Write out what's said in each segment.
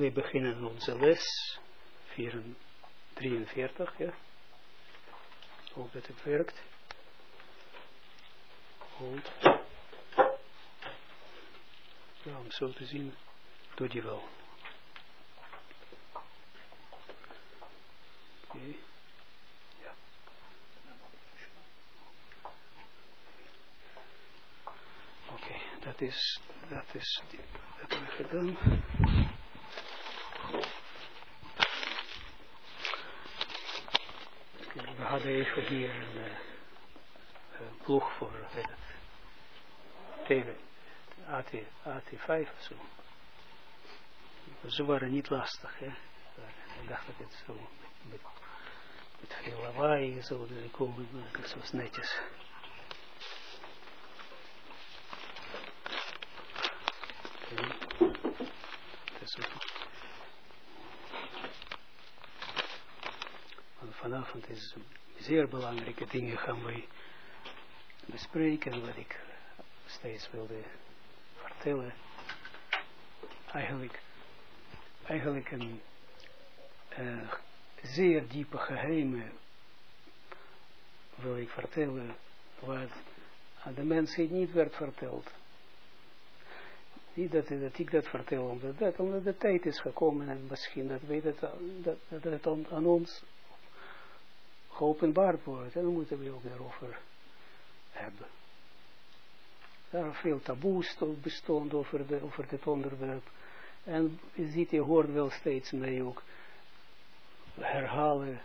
We beginnen onze les 43, ja. Ik hoop dat het werkt. Goed. Ja, om zo te zien, doet hij wel. Oké. Okay. Ja. Oké, okay, dat is, dat is, dat hebben we gedaan. We hadden even hier een, een ploeg voor uh, TV, AT, AT5 of zo. Ze waren niet lastig, hè. Ik dacht dat het zo met, met veel lawaai zouden komen, maar het was netjes. vanavond is zeer belangrijke dingen gaan wij bespreken, wat ik steeds wilde vertellen. Eigenlijk, eigenlijk een uh, zeer diepe geheimen wil ik vertellen, wat aan de mensheid niet werd verteld. Niet dat, dat ik dat vertel, omdat, dat, omdat de tijd is gekomen en misschien dat, weet dat, dat het aan ons geopenbaard wordt. Dan moeten we ook daarover hebben. Daar veel taboes bestond over, de, over dit onderwerp. En je ziet, je hoort wel steeds mee ook herhalen.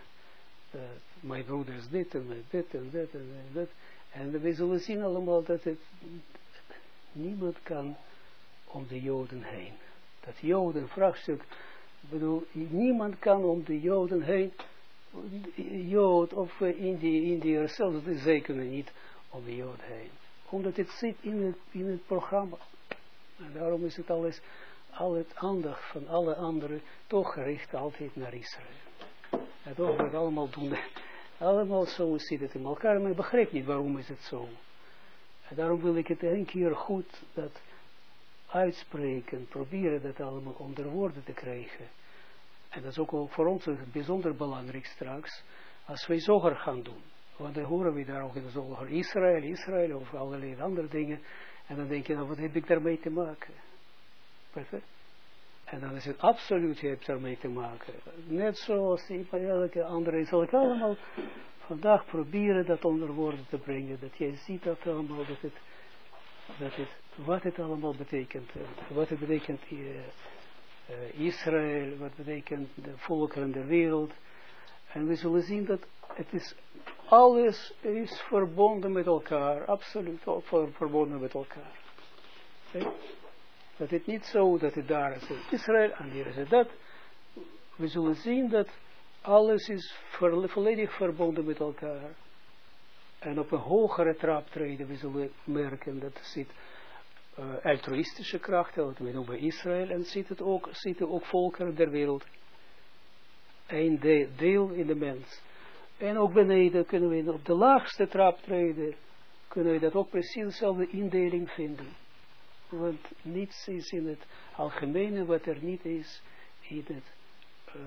Uh, mijn broeders dit en dit en dit en dit. En we zullen zien allemaal dat het niemand kan om de Joden heen. Dat Joden, vraagstuk, bedoel, niemand kan om de Joden heen Jood of Indië, Indiër zelfs, zij kunnen niet om Jood heen. Omdat het zit in het, in het programma. En daarom is het alles, al het aandacht van alle anderen toch gericht altijd naar Israël. En toch wordt allemaal doen, allemaal zo zit het in elkaar, maar ik begrijp niet waarom is het zo. En daarom wil ik het een keer goed dat uitspreken, proberen dat allemaal onder woorden te krijgen. En dat is ook voor ons bijzonder belangrijk straks, als wij zoger gaan doen. Want dan horen we daar ook in de zoger Israël, Israël of allerlei andere dingen. En dan denk je, nou, wat heb ik daarmee te maken? Perfect. En dan is het absoluut, je hebt daarmee te maken. Net zoals elke andere, zal ik allemaal vandaag proberen dat onder woorden te brengen. Dat jij ziet dat allemaal, dat het, dat het, wat het allemaal betekent. Wat het betekent uh, uh, Israël, wat betekent de volkeren der wereld. En we zullen zien dat het is, alles is verbonden met elkaar, absoluut verbonden met elkaar. Dat het niet zo dat het daar is Israël en hier is het dat. We zullen zien dat alles is volledig verbonden met elkaar. En op een hogere trap treden, we zullen merken dat er zit uh, altruïstische krachten, wat we noemen Israël, en zit het ook, zitten ook volkeren der wereld. Een de, deel in de mens. En ook beneden kunnen we op de laagste trap treden, kunnen we dat ook precies dezelfde indeling vinden. Want niets is in het algemene wat er niet is in het, uh,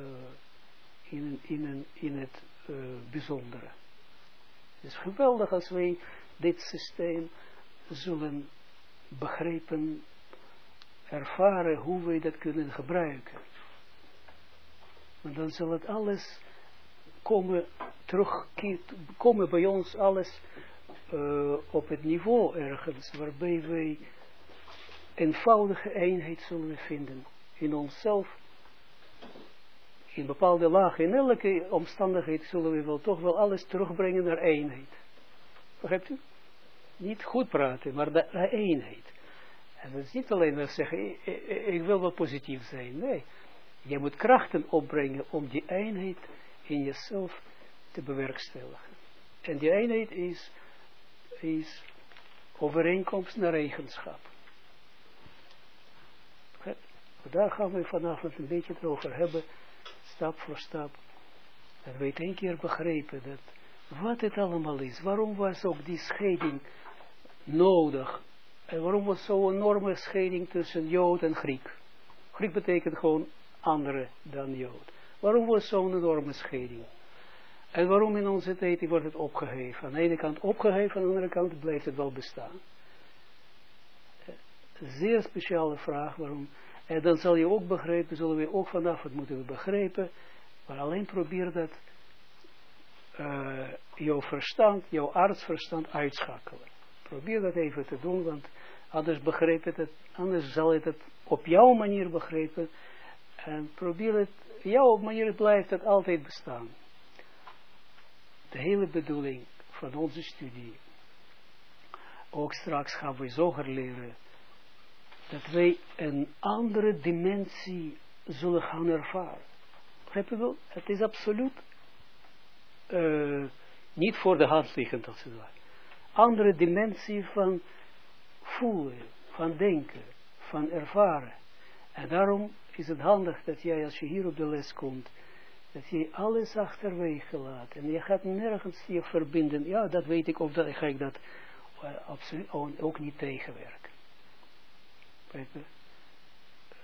in, in, in, het uh, bijzondere. Het is geweldig als wij dit systeem zullen begrijpen, ervaren hoe wij dat kunnen gebruiken. Want dan zal het alles komen, terug, komen bij ons alles uh, op het niveau ergens, waarbij wij eenvoudige eenheid zullen vinden in onszelf, in bepaalde lagen, in elke omstandigheid zullen we wel toch wel alles terugbrengen naar eenheid. Begrijpt u? Niet goed praten, maar de eenheid. En dat is niet alleen maar zeggen, ik, wil wel positief zijn. Nee, je moet krachten opbrengen om die eenheid in jezelf te bewerkstelligen. En die eenheid is, is overeenkomst naar eigenschap. Daar gaan we vanavond een beetje over hebben, stap voor stap. En we één keer begrepen dat wat het allemaal is. Waarom was ook die scheiding nodig? En waarom was zo'n enorme scheiding tussen Jood en Griek? Griek betekent gewoon andere dan Jood. Waarom was zo'n enorme scheiding? En waarom in onze tijd wordt het opgeheven? Aan de ene kant opgeheven, aan de andere kant blijft het wel bestaan. Zeer speciale vraag, waarom? En dan zal je ook begrijpen, zullen we ook vanaf het moeten we begrijpen, maar alleen probeer dat uh, jouw verstand, jouw artsverstand uitschakelen. Probeer dat even te doen, want anders begrijp je het, anders zal je het op jouw manier begrijpen. En probeer het, jouw manier blijft het altijd bestaan. De hele bedoeling van onze studie, ook straks gaan we zoger leren, dat wij een andere dimensie zullen gaan ervaren. Begrijp je wel? Het is absoluut uh, niet voor de hand liggend als het ware. Andere dimensie van voelen, van denken, van ervaren. En daarom is het handig dat jij als je hier op de les komt, dat je alles achterwege laat. En je gaat nergens je verbinden. Ja, dat weet ik, of dat, ga ik dat uh, absoluut ook niet tegenwerken.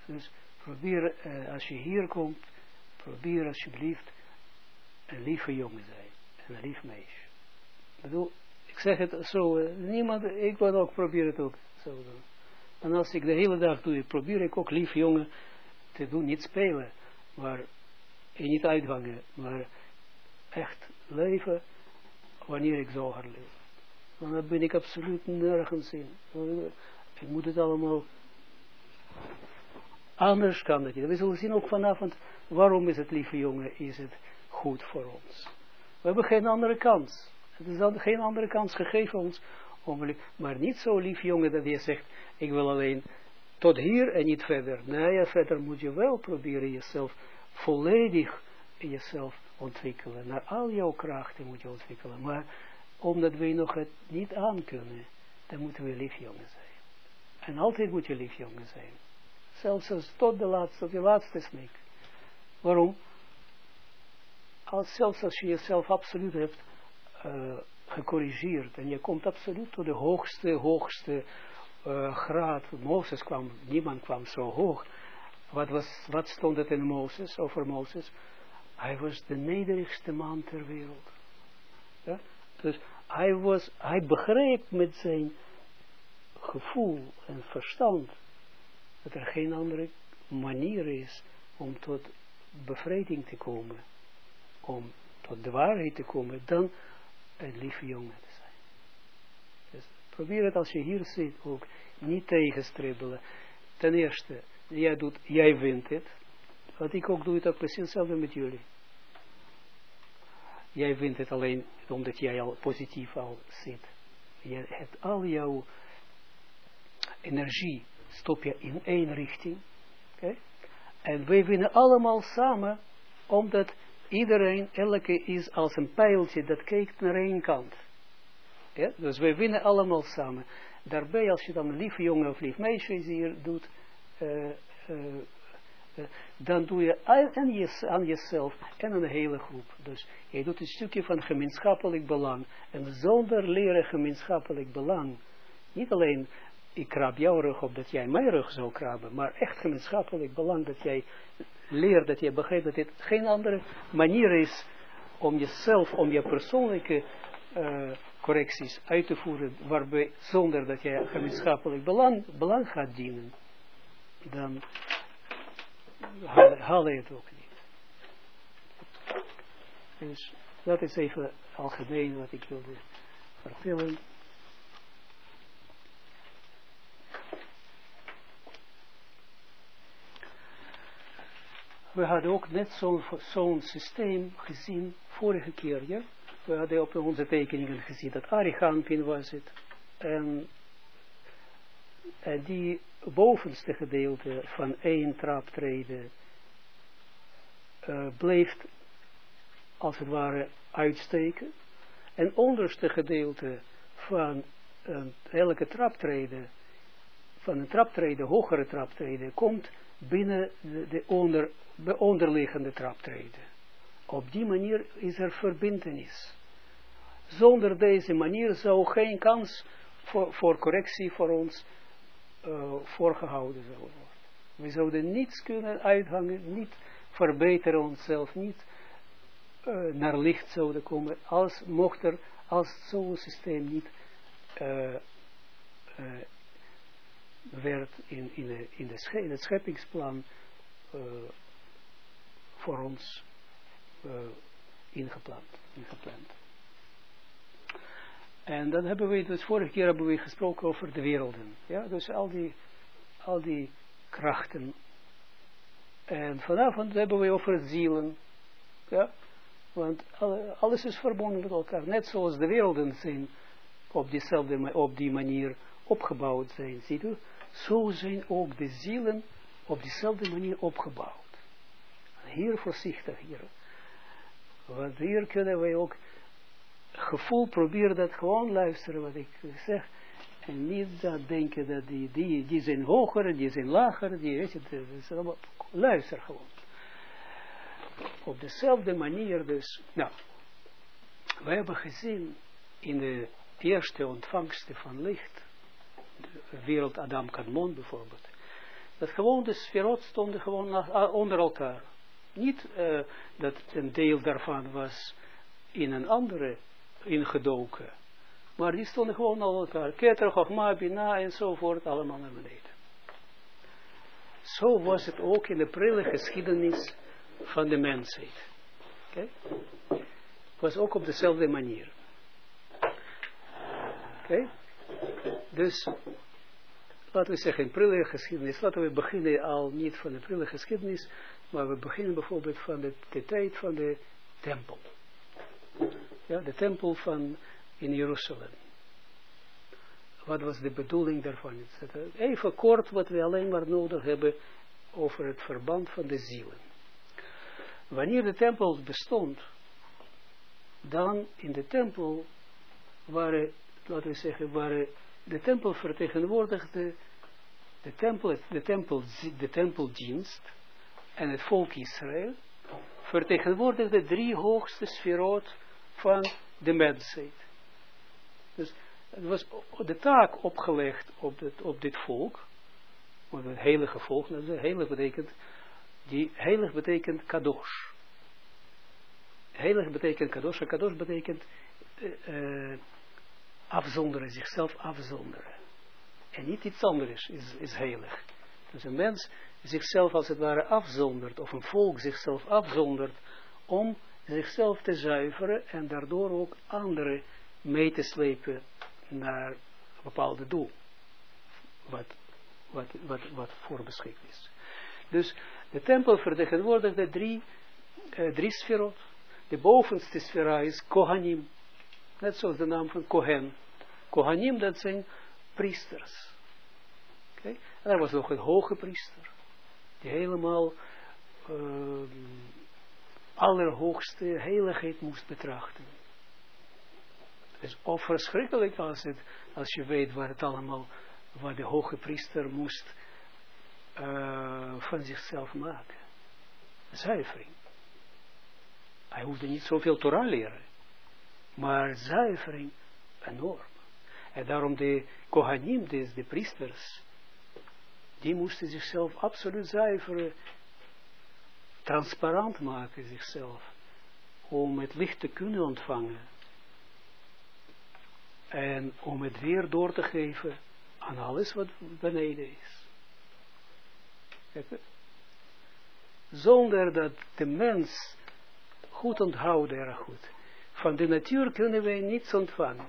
Dus probeer, uh, als je hier komt, probeer alsjeblieft een lieve jongen zijn. En een lief meisje. Ik bedoel, ik zeg het zo, uh, niemand, ik wil ook proberen het ook zo doen. En als ik de hele dag doe, probeer ik ook lief jongen te doen, niet spelen, maar niet uithangen, maar echt leven wanneer ik zo hard leef. Want dan ben ik absoluut nergens in. Ik moet het allemaal anders kan dat. We zullen zien ook vanavond waarom is het lieve jongen, is het goed voor ons. We hebben geen andere kans. Het is geen andere kans gegeven ons. Om, maar niet zo lief jongen dat je zegt, ik wil alleen tot hier en niet verder. Nee, verder moet je wel proberen jezelf volledig jezelf ontwikkelen. Naar al jouw krachten moet je ontwikkelen. Maar omdat wij nog het niet aan kunnen, dan moeten we lief jongen zijn. En altijd moet je lief jongen zijn. Zelfs als tot de laatste, tot de laatste snik. Waarom? Als, zelfs als je jezelf absoluut hebt uh, gecorrigeerd en je komt absoluut tot de hoogste, hoogste uh, graad. Mozes kwam, niemand kwam zo hoog. Wat, was, wat stond het in Mozes, over Mozes? Hij was de nederigste man ter wereld. Ja? Dus hij, was, hij begreep met zijn gevoel en verstand dat er geen andere manier is om tot bevrijding te komen, om tot de waarheid te komen, dan een lieve jongen te zijn. Dus probeer het als je hier zit ook niet tegenstribbelen. Ten eerste, jij, doet, jij wint het. Wat ik ook doe, ook precies hetzelfde met jullie. Jij wint het alleen omdat jij al positief al zit. Je hebt al jouw energie stop je in één richting. Okay? En wij winnen allemaal samen, omdat iedereen, elke is als een pijltje dat kijkt naar één kant. Ja? Dus wij winnen allemaal samen. Daarbij, als je dan lief jongen of lief meisje hier doet, uh, uh, uh, dan doe je aan, aan jezelf en aan de hele groep. Dus je doet een stukje van gemeenschappelijk belang. En zonder leren gemeenschappelijk belang, niet alleen ik krab jouw rug op dat jij mijn rug zou krabben, maar echt gemeenschappelijk belang dat jij leert, dat jij begrijpt dat dit geen andere manier is om jezelf, om je persoonlijke uh, correcties uit te voeren, waarbij, zonder dat jij gemeenschappelijk belang, belang gaat dienen, dan haal, haal je het ook niet. Dus dat is even algemeen wat ik wilde vertellen. We hadden ook net zo'n zo systeem gezien vorige keer. We hadden op onze tekeningen gezien dat Arigampin was het. En, en die bovenste gedeelte van één traptreden uh, bleef als het ware uitsteken. En onderste gedeelte van uh, elke traptreden, van een traptreden, hogere traptreden, komt binnen de, de onder, de onderliggende traptreden. Op die manier is er verbindenis. Zonder deze manier zou geen kans voor, voor correctie voor ons uh, voorgehouden worden. We zouden niets kunnen uithangen, niet verbeteren onszelf, niet uh, naar licht zouden komen, als mocht er, als zo'n systeem niet uh, werd in, in, de, in, de in het scheppingsplan voor ons ingepland, ingepland. En dan hebben we, dus vorige keer hebben we gesproken over de werelden. Ja, dus al die, al die krachten. En vanavond hebben we over zielen. Ja, want alles is verbonden met elkaar. Net zoals de werelden zijn op diezelfde, op die manier opgebouwd zijn. Ziet u? Zo zijn ook de zielen op diezelfde manier opgebouwd. Hier voorzichtig hier. Want hier kunnen wij ook gevoel proberen dat gewoon luisteren wat ik zeg. En niet dat denken dat die, die, die zijn hoger, die zijn lager, die weet je, allemaal, luister gewoon. Op dezelfde manier dus, nou, we hebben gezien in de eerste ontvangsten van licht, wereld Adam Kadmon bijvoorbeeld, dat gewoon de sferot stonden gewoon onder elkaar. Niet uh, dat een deel daarvan was in een andere ingedoken. Maar die stonden gewoon al elkaar. Keter, Chogma, Bina enzovoort, allemaal naar beneden. Zo was het ook in de prille geschiedenis van de mensheid. Okay? Was ook op dezelfde manier. Oké? Dus, laten we zeggen, in prille geschiedenis, laten we beginnen al niet van de prille geschiedenis, maar we beginnen bijvoorbeeld van de, de tijd van de tempel. Ja, de tempel van in Jeruzalem. Wat was de bedoeling daarvan? Even kort wat we alleen maar nodig hebben over het verband van de zielen. Wanneer de tempel bestond, dan in de tempel waren, laten we zeggen, waren de tempel vertegenwoordigde de tempel, de tempel, de tempeldienst en het volk Israël vertegenwoordigde drie hoogste sferoot van de mensheid. Dus het was de taak opgelegd op dit, op dit volk, op het heilige volk, dat is heilig betekent, die heilig betekent kadosh. Heilig betekent kadosh, en kadosh betekent uh, afzonderen, zichzelf afzonderen. En niet iets anders is, is heilig. Dus een mens zichzelf als het ware afzondert, of een volk zichzelf afzondert, om zichzelf te zuiveren en daardoor ook anderen mee te slepen naar een bepaalde doel. Wat, wat, wat, wat voorbeschikt is. Dus de tempel vertegenwoordigde drie, uh, drie sferot. De bovenste sfera is Kohanim. Net zoals de naam van Kohen. Kohanim, dat zijn priesters. En er was nog een hoge priester. Die helemaal uh, allerhoogste heiligheid moest betrachten. Het is ook verschrikkelijk als, het, als je weet waar het allemaal, waar de hoge priester moest uh, van zichzelf maken. Zuivering. Hij hoefde niet zoveel Torah leren. Maar zuivering enorm. En daarom de Kohanim, dus de priesters, die moesten zichzelf absoluut zuiveren transparant maken zichzelf, om het licht te kunnen ontvangen. En om het weer door te geven aan alles wat beneden is. Zonder dat de mens goed onthouden, erg goed. Van de natuur kunnen wij niets ontvangen.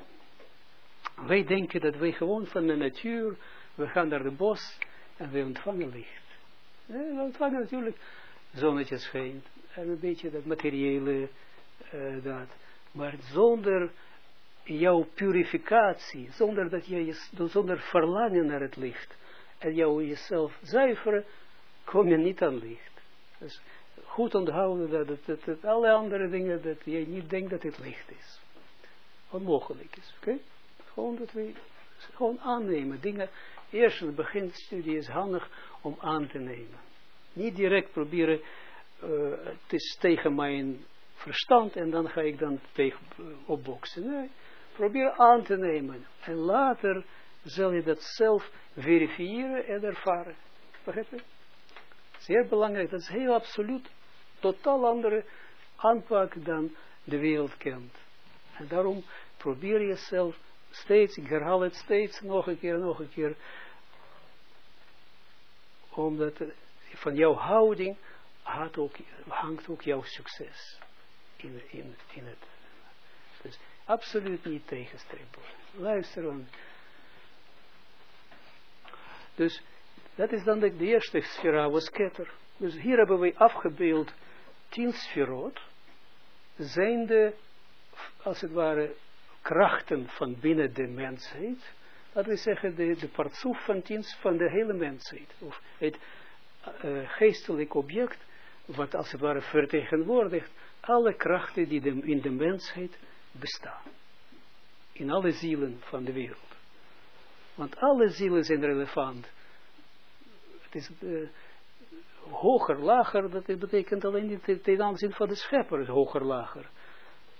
Wij denken dat wij gewoon van de natuur, we gaan naar de bos en we ontvangen licht. we ontvangen natuurlijk zonnetje schijnt, en een beetje dat materiële, uh, dat. Maar zonder jouw purificatie, zonder dat je, zonder verlangen naar het licht, en jou jezelf zuiveren, kom je niet aan licht. Dus goed onthouden dat, alle andere dingen, dat je niet denkt dat het licht is. Onmogelijk is, oké? Gewoon dat we, gewoon aannemen, dingen, eerst in het beginstudie is handig om aan te nemen. Niet direct proberen, uh, het is tegen mijn verstand en dan ga ik dan tegen uh, opboksen. Nee, probeer aan te nemen. En later zal je dat zelf verifiëren en ervaren. Begrijp je? Zeer belangrijk, dat is heel absoluut, totaal andere aanpak dan de wereld kent. En daarom probeer jezelf steeds, ik herhaal het steeds, nog een keer, nog een keer, omdat van jouw houding ook, hangt ook jouw succes in, in, in het. Dus absoluut niet tegenstreven. Luister dan. Dus dat is dan de, de eerste sfera, was ketter. Dus hier hebben we afgebeeld tien zijn de, als het ware, krachten van binnen de mensheid, laten we zeggen, de, de partsoef van tien van de hele mensheid, of het uh, geestelijk object, wat als het ware vertegenwoordigt, alle krachten die in de mensheid bestaan. In alle zielen van de wereld. Want alle zielen zijn relevant. Het is uh, hoger, lager, dat betekent alleen niet ten aanzien van de schepper, hoger, lager.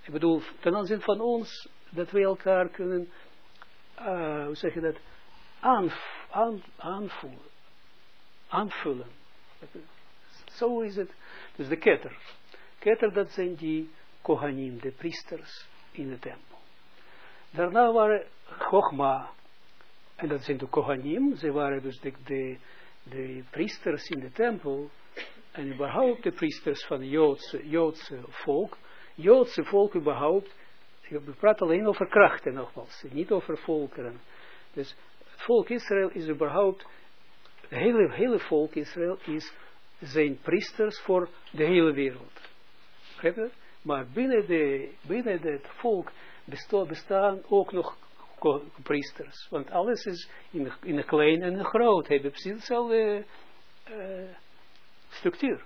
Ik bedoel, ten aanzien van ons, dat we elkaar kunnen, uh, hoe zeg je dat, aanv aan, aanvoelen, aanvullen. Zo is het. Dus de ketter. Ketter, dat zijn die Kohanim, de priesters in de tempel. Daarna waren Chogma, en dat zijn de Kohanim, ze waren dus de, de, de priesters in de tempel, en überhaupt de priesters van het Joodse, Joodse volk, Joodse volk überhaupt, ik praat alleen over krachten nogmaals, niet over volkeren. Dus het volk Israël is überhaupt, het hele, hele volk Israël is, zijn priesters voor de hele wereld. Maar binnen, de, binnen het volk bestaan ook nog priesters. Want alles is in, in een klein en een groot. Hebben precies dezelfde uh, structuur.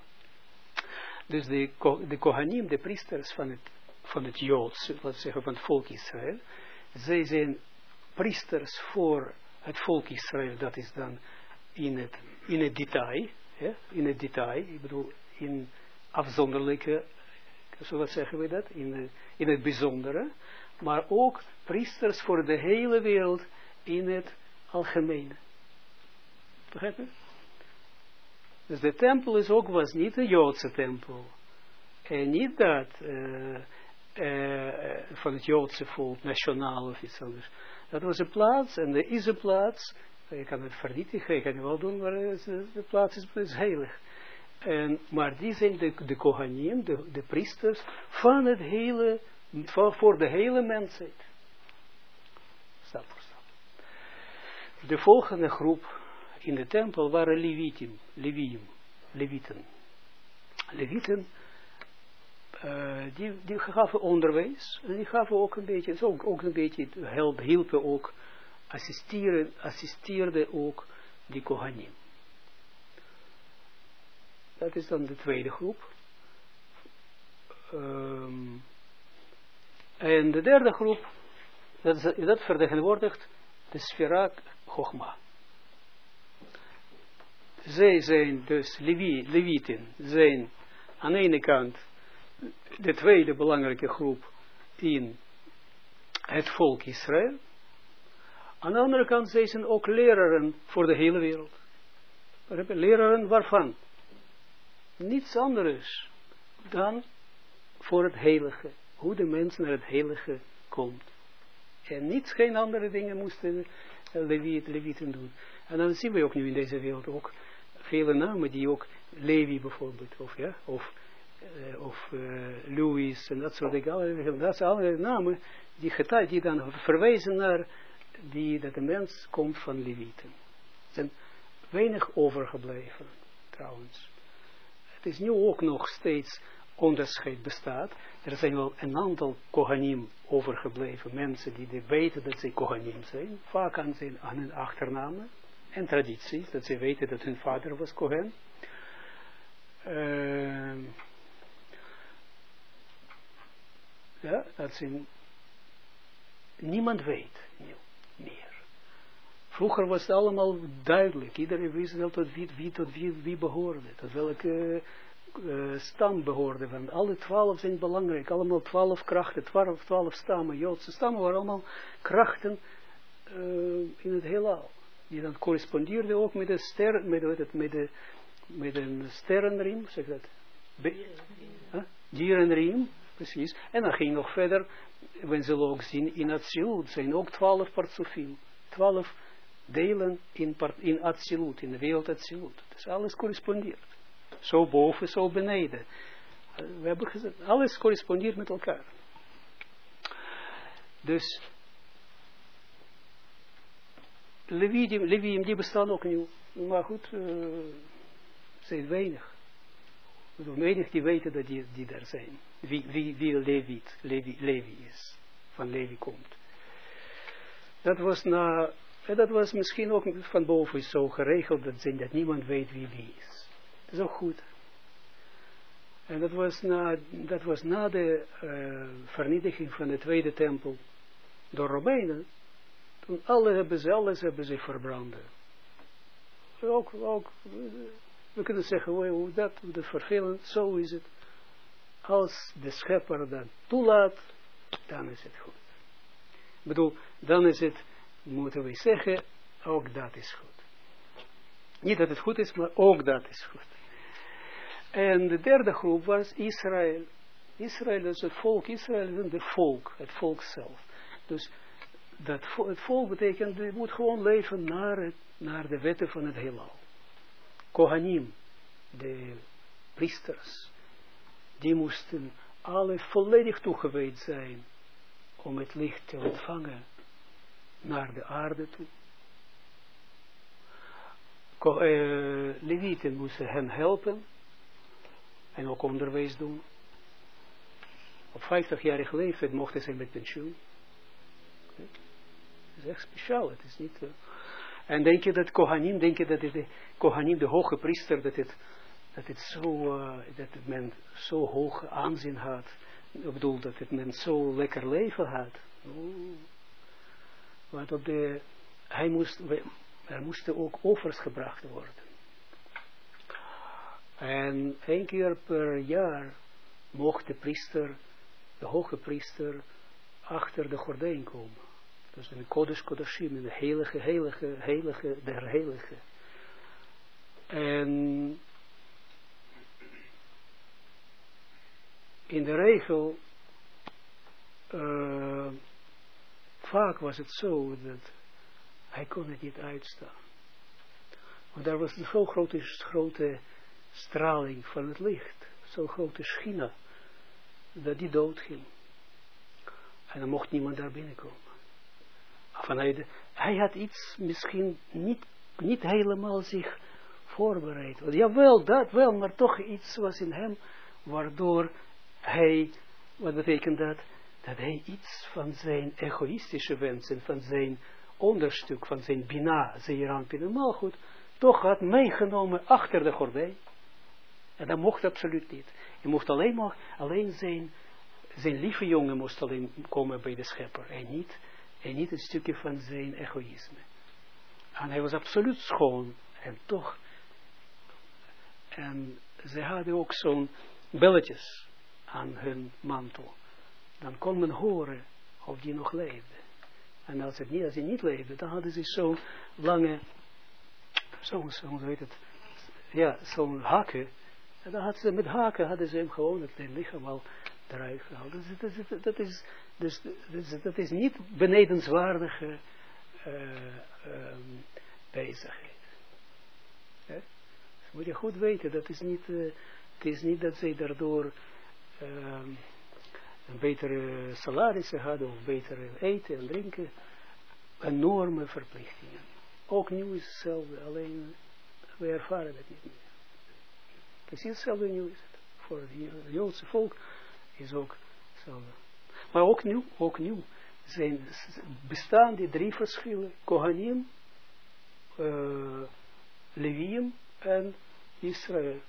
Dus de, de Kohanim, de priesters van het, van het Joods, laten we zeggen van het volk Israël, zij zijn priesters voor het volk Israël, dat is dan in het, in het detail, in het detail, ik bedoel, in afzonderlijke, zo wat zeggen we dat, in, in het bijzondere, maar ook priesters voor de hele wereld in het algemene. Begrijp je? Dus de tempel is ook, was niet een Joodse tempel. En niet dat uh, uh, van het Joodse volk, nationaal of iets anders. Dat was een plaats, en er is een plaats, je kan het vernietigen, je kan het wel doen, maar de plaats is, is heilig. En, maar die zijn de, de Kohanim, de, de priesters, van het hele, voor, voor de hele mensheid. Stap voor stap. De volgende groep in de tempel waren Levitim, Levium, Leviten. Leviten, uh, die, die gaven onderwijs, die gaven ook een beetje, zo, ook een beetje, help, hielpen ook, assisteren, assisteerden ook die Kohanim. Dat is dan de tweede groep. Um, en de derde groep, dat, is, dat vertegenwoordigt de Sfera Chogma. Zij zijn dus Levi, Levieten, zijn aan de ene kant de tweede belangrijke groep in het volk Israël. Aan de andere kant zij zijn ook leraren voor de hele wereld. Leraren waarvan? Niets anders dan voor het heilige. Hoe de mens naar het heilige komt. En niets, geen andere dingen moesten Levieten doen. En dan zien we ook nu in deze wereld ook vele namen die ook Levi bijvoorbeeld, of ja, of, uh, of uh, Louis en dat soort dingen. Dat zijn alle namen die, getuig, die dan verwijzen naar die, dat de mens komt van Levieten. Er zijn weinig overgebleven, trouwens. Het is nu ook nog steeds onderscheid bestaat. Er zijn wel een aantal Kohanim overgebleven, mensen die weten dat ze Kohanim zijn, vaak aan zijn aan hun achternamen en tradities, dat ze weten dat hun vader was Kohen. Uh, ja, dat zijn, niemand weet meer. Vroeger was het allemaal duidelijk, iedereen wist wel tot wie, wie tot wie, wie behoorde, tot welke uh, stam behoorde. Want alle twaalf zijn belangrijk, allemaal twaalf krachten, twaalf, twaalf stammen, Joodse stammen waren allemaal krachten uh, in het heelal die dan correspondeerde ook met de ster, met, met, met, de, met een sterrenriem, zeg dat? Huh? Dierenriem, precies. En dan ging nog verder, we zullen ook zien, in Atsilut zijn ook twaalf partsofim. Twaalf delen in, in Atsilut, in de wereld Atsilut. Dus alles correspondeert. Zo boven, zo beneden. We hebben gezegd, alles correspondeert met elkaar. Dus Levium, Levium die bestaan ook nieuw. Maar goed, uh, zijn weinig. Weinig die weten dat die, die daar zijn. Wie, wie, wie Levi, is. Van Levi komt. Dat was na, en dat was misschien ook van boven zo geregeld dat, zijn, dat niemand weet wie wie is. Ook goed. En dat was na, dat was na de uh, vernietiging van de tweede tempel door Romeinen. Toen alle hebben ze, alles hebben ze verbranden. Ook, ook, we kunnen zeggen, hoe dat, dat vervelend, zo is het. Als de schepper dat toelaat, dan is het goed. Ik bedoel, dan is het, moeten we zeggen, ook dat is goed. Niet dat het goed is, maar ook dat is goed. En de derde groep was Israël. Israël is het volk, Israël is het volk, het volk zelf. Dus dat het volk betekent, je moet gewoon leven naar, het, naar de wetten van het heelal. Kohanim, de priesters, die moesten alle volledig toegewijd zijn om het licht te ontvangen naar de aarde toe. Ko uh, Levieten moesten hen helpen en ook onderwijs doen. Op 50-jarige leeftijd mochten ze met pensioen. Het is echt speciaal, het is niet... Uh, en denk je dat Kohanim, denk je dat de Kohanim, de hoge priester, dat het, dat het zo, uh, dat het men zo hoog aanzien had. Ik bedoel, dat het men zo lekker leven had. Oh. Want op de, hij moest, er moesten ook offers gebracht worden. En één keer per jaar mocht de priester, de hoge priester, achter de gordijn komen. Dus in Kodesh Kodashim, in de heilige, heilige, heilige, der heilige. En in de regel, uh, vaak was het zo dat hij kon het niet uitstaan. Want daar was een zo grote, grote straling van het licht, zo'n grote schina, dat die dood ging. En dan mocht niemand daar binnenkomen vanuit, hij had iets misschien niet, niet helemaal zich voorbereid. Jawel, dat wel, maar toch iets was in hem, waardoor hij, wat betekent dat? Dat hij iets van zijn egoïstische wensen, van zijn onderstuk, van zijn bina, zijn maar goed, toch had meegenomen achter de gordijn. En dat mocht absoluut niet. Je mocht alleen maar, alleen zijn, zijn lieve jongen moest alleen komen bij de schepper. En niet en niet een stukje van zijn egoïsme. En hij was absoluut schoon. En toch. En ze hadden ook zo'n belletjes aan hun mantel. Dan kon men horen of die nog leefde. En als, het niet, als hij niet leefde, dan hadden ze zo'n lange, zo'n, zo, weet het, ja, zo'n haken. En dan hadden ze met haken, hadden ze hem gewoon het lichaam al eruit gehaald. Dus dat, is, dat, is, dus, dus, dat is niet benedenswaardige uh, bezigheid. Dus moet je goed weten, dat is niet, uh, het is niet dat zij daardoor uh, een betere salaris hadden of betere eten en drinken. Enorme verplichtingen. Ook nieuw is hetzelfde, alleen we ervaren dat niet meer. Precies hetzelfde nieuw is. Voor het Joodse volk is ook hetzelfde. Maar ook nieuw, ook nieuw zijn, bestaan die drie verschillen. Kohanim, uh, en Israël.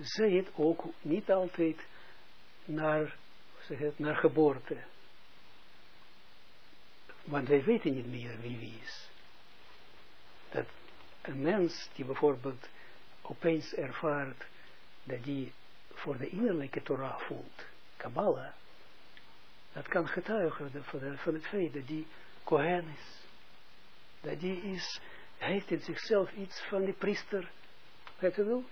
Zij ook niet altijd naar, zeg het, naar geboorte. Want wij weten niet meer wie wie is. Dat een mens die bijvoorbeeld opeens ervaart dat die voor de innerlijke Torah voelt, Kabbalah, dat kan getuigen van, van het feit dat die Kohen is. Dat die is, heeft in zichzelf iets van die priester. Weet je wel?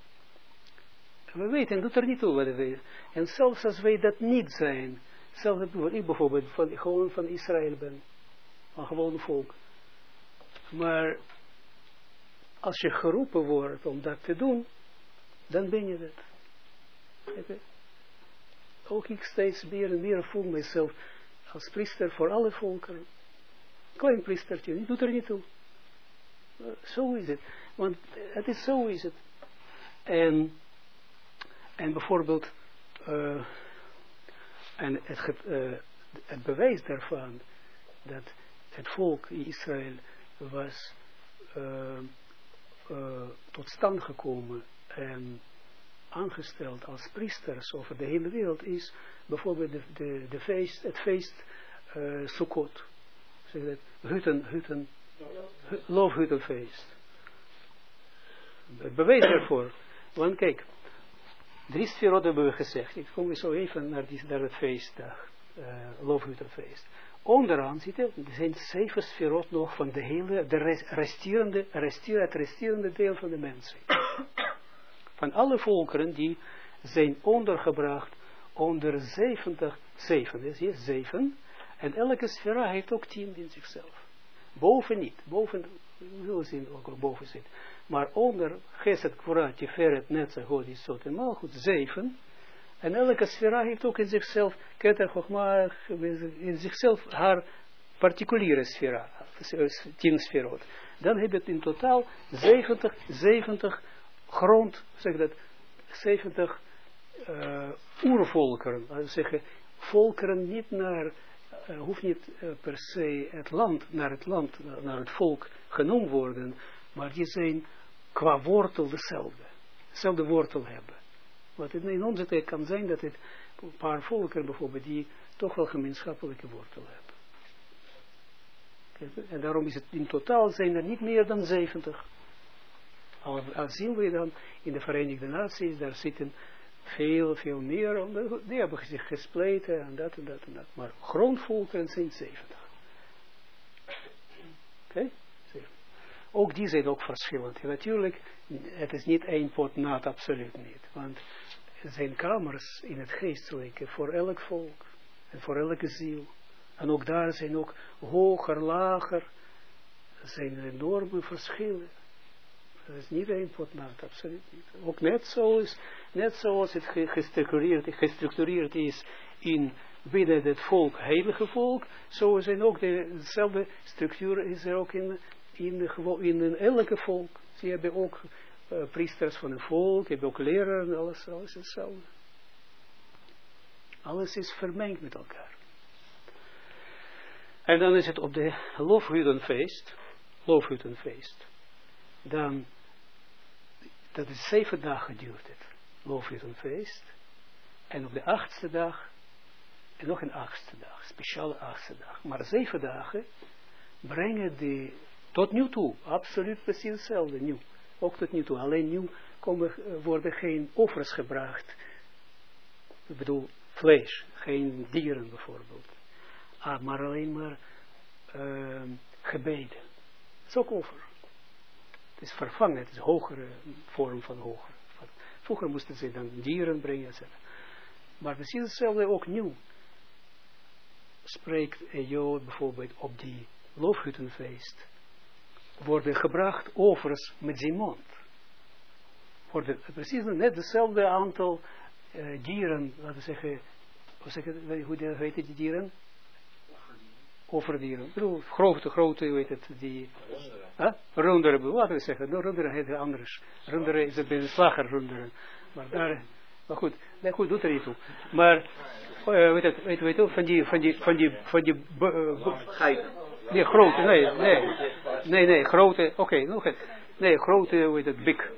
We weten, doet er niet toe wat we En zelfs als wij dat niet zijn, zelfs wat ik bijvoorbeeld van, gewoon van Israël ben, een gewoon volk. Maar als je geroepen wordt om dat te doen, dan ben je dat. Ook ik steeds meer en meer voel mezelf als priester voor alle volkeren. Klein priestertje, ik doe er niet toe. Zo is het. Want het is zo is het. En, en bijvoorbeeld, uh, en het, uh, het bewijs daarvan, dat het volk Israël was uh, tot stand gekomen en aangesteld als priesters over de hele wereld is bijvoorbeeld de, de, de feest, het feest uh, Sukkot. Zeg dat, hutten, hutten, loofhuttenfeest. Het bewijs ervoor. Want kijk, drie sferot hebben we gezegd. Ik kom zo even naar, die, naar het feestdag, uh, loofhuttenfeest. Onderaan zitten, er zijn zeven sferot nog van de hele, de resterende, resterende, het resterende deel van de mensen. Van alle volkeren die zijn ondergebracht onder 70, 7, is hier 7, en elke sfera heeft ook 10 in zichzelf. Boven niet, boven, we zullen zien ook boven zit. Maar onder Geset, Kvorat, Tiferet, Netza, Godis, Sot en Malchut, 7, en elke sfera heeft ook in zichzelf, Keter, Chogma, in zichzelf haar particuliere sfera, 10 sferot. Dan heb je het in totaal 70, 70 grond, zeg dat, 70 uh, oervolkeren, laten we zeggen, volkeren niet naar, uh, hoeft niet per se het land, naar het land, naar het volk genoemd worden, maar die zijn qua wortel dezelfde, dezelfde wortel hebben. Wat in onze tijd kan zijn dat het een paar volkeren bijvoorbeeld, die toch wel gemeenschappelijke wortel hebben. En daarom is het in totaal zijn er niet meer dan 70. Al, zien we dan in de Verenigde Naties, daar zitten veel, veel meer, die hebben zich gespleten en dat en dat en dat. Maar grondvolkeren zijn 70. Oké? Ook die zijn ook verschillend. En natuurlijk, het is niet één pot absoluut niet. Want er zijn kamers in het geestelijke voor elk volk en voor elke ziel. En ook daar zijn ook hoger, lager, zijn enorme verschillen. Dat is niet één pot nat, absoluut niet. Ook net zoals, net zoals het gestructureerd, gestructureerd is in binnen het volk, heilige volk, zo zijn ook dezelfde structuur is er ook in, in, in, in volk. Ze hebben ook uh, priesters van het volk, hebben ook leraren, alles, alles hetzelfde. Alles is vermengd met elkaar. En dan is het op de loofhutenfeest, loofhutenfeest, dan dat is zeven dagen duurt het. Loofhuttenfeest. En op de achtste dag, en nog een achtste dag, speciale achtste dag. Maar zeven dagen brengen die, tot nu toe, absoluut precies hetzelfde, nieuw. Ook tot nu toe, alleen nieuw komen, eh, worden geen offers gebracht. Ik bedoel, vlees, geen dieren bijvoorbeeld. Ah, maar alleen maar uh, gebeden. Dat is ook offer. Het is vervangen, het is een hogere vorm van hoger. Vroeger moesten ze dan dieren brengen, etc. Maar precies hetzelfde ook nieuw. Spreekt een jood bijvoorbeeld op die loofhuttenfeest. Worden gebracht offers met zijn mond. Worden precies net hetzelfde aantal uh, dieren, laten we zeggen, hoe, heet die dieren? Overdieren. Ik bedoel, grote, grote, heet het, die... Huh? Runderen, laten we zeggen. No, runderen heet het anders. Runderen is het bij de slager, runderen. Maar daar... Maar goed, nee, goed, doet er niet toe. Maar, uh, weet het, weet, weet je, van die, van die, van die, van die, uh, Nee, grote, nee, nee. Nee, nee, grote, oké, okay, nog het. Nee, grote, heet het, big.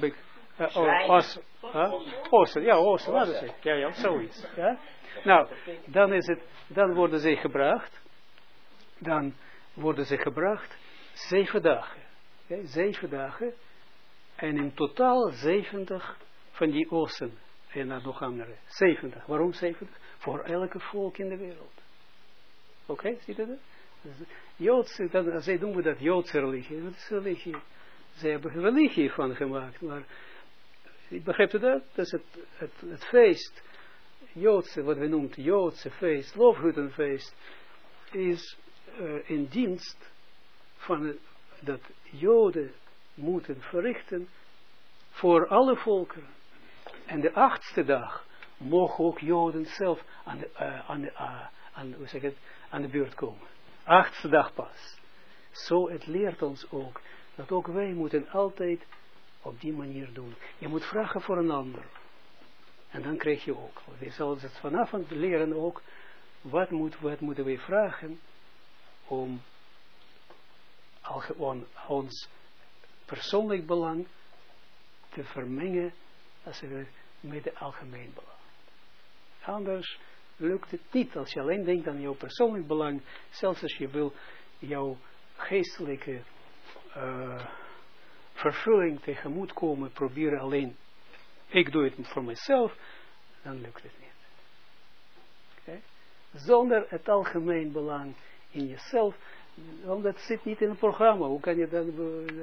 Big. Uh, oh, os, huh? Ossen, ja, ossen, laten we zeggen. Ja, ja, zoiets. Ja? Nou, dan is het, dan worden ze gebracht, dan worden ze gebracht zeven dagen. Zeven dagen. En in totaal 70 van die ossen. En dan nog andere. 70. Waarom 70? Voor elke volk in de wereld. Oké, okay, ziet u dat? Joodse, dan, zij noemen dat Joodse religie. Dat is religie. Zij hebben religie van gemaakt, maar Begrijpt u dat? Dat is het, het, het feest, Joodse, wat we noemen Joodse feest, loofhuttenfeest, is uh, in dienst van dat Joden moeten verrichten voor alle volkeren. En de achtste dag mogen ook Joden zelf aan de, uh, aan de, uh, aan, hoe zeg het, aan de beurt komen. Achtste dag pas. Zo het leert ons ook dat ook wij moeten altijd op die manier doen. Je moet vragen voor een ander. En dan krijg je ook. We zullen het vanavond leren ook. Wat, moet, moeten we vragen om al ons persoonlijk belang te vermengen met het algemeen belang. Anders lukt het niet als je alleen denkt aan jouw persoonlijk belang, zelfs als je wil jouw geestelijke uh, vervulling tegemoet komen, proberen alleen, ik doe het voor mezelf, dan lukt het niet. Zonder het algemeen belang in jezelf, want dat zit niet in het programma, hoe kan je dan,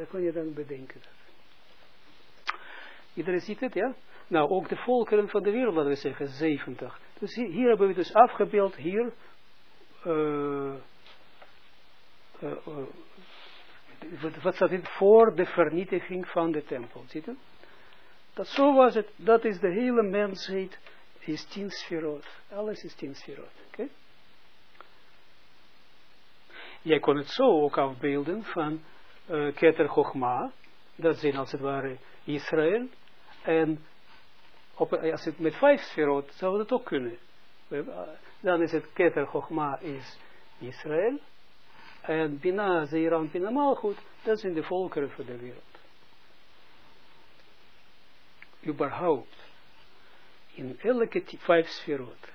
kan je dan bedenken dat? Iedereen ziet het, ja? Nou, ook de volkeren van de wereld, laten we zeggen, 70. Dus hier, hebben we dus afgebeeld, hier, uh, uh, wat, wat staat dit? Voor de vernietiging van de tempel. Ziet u? Dat zo was het. Dat is de hele mensheid. Is tien sferot. Alles is tien sferot. Okay? Jij kon het zo ook afbeelden van uh, Keter Chochma. Dat zijn als het ware Israël. En op, als het met vijf sferot zou dat ook kunnen. Dan is het Keter Chochma is Israël. En Bina, Zeiran, Bina Malchut, dat zijn de volkeren van de wereld. Überhaupt, in elke vijf sferot,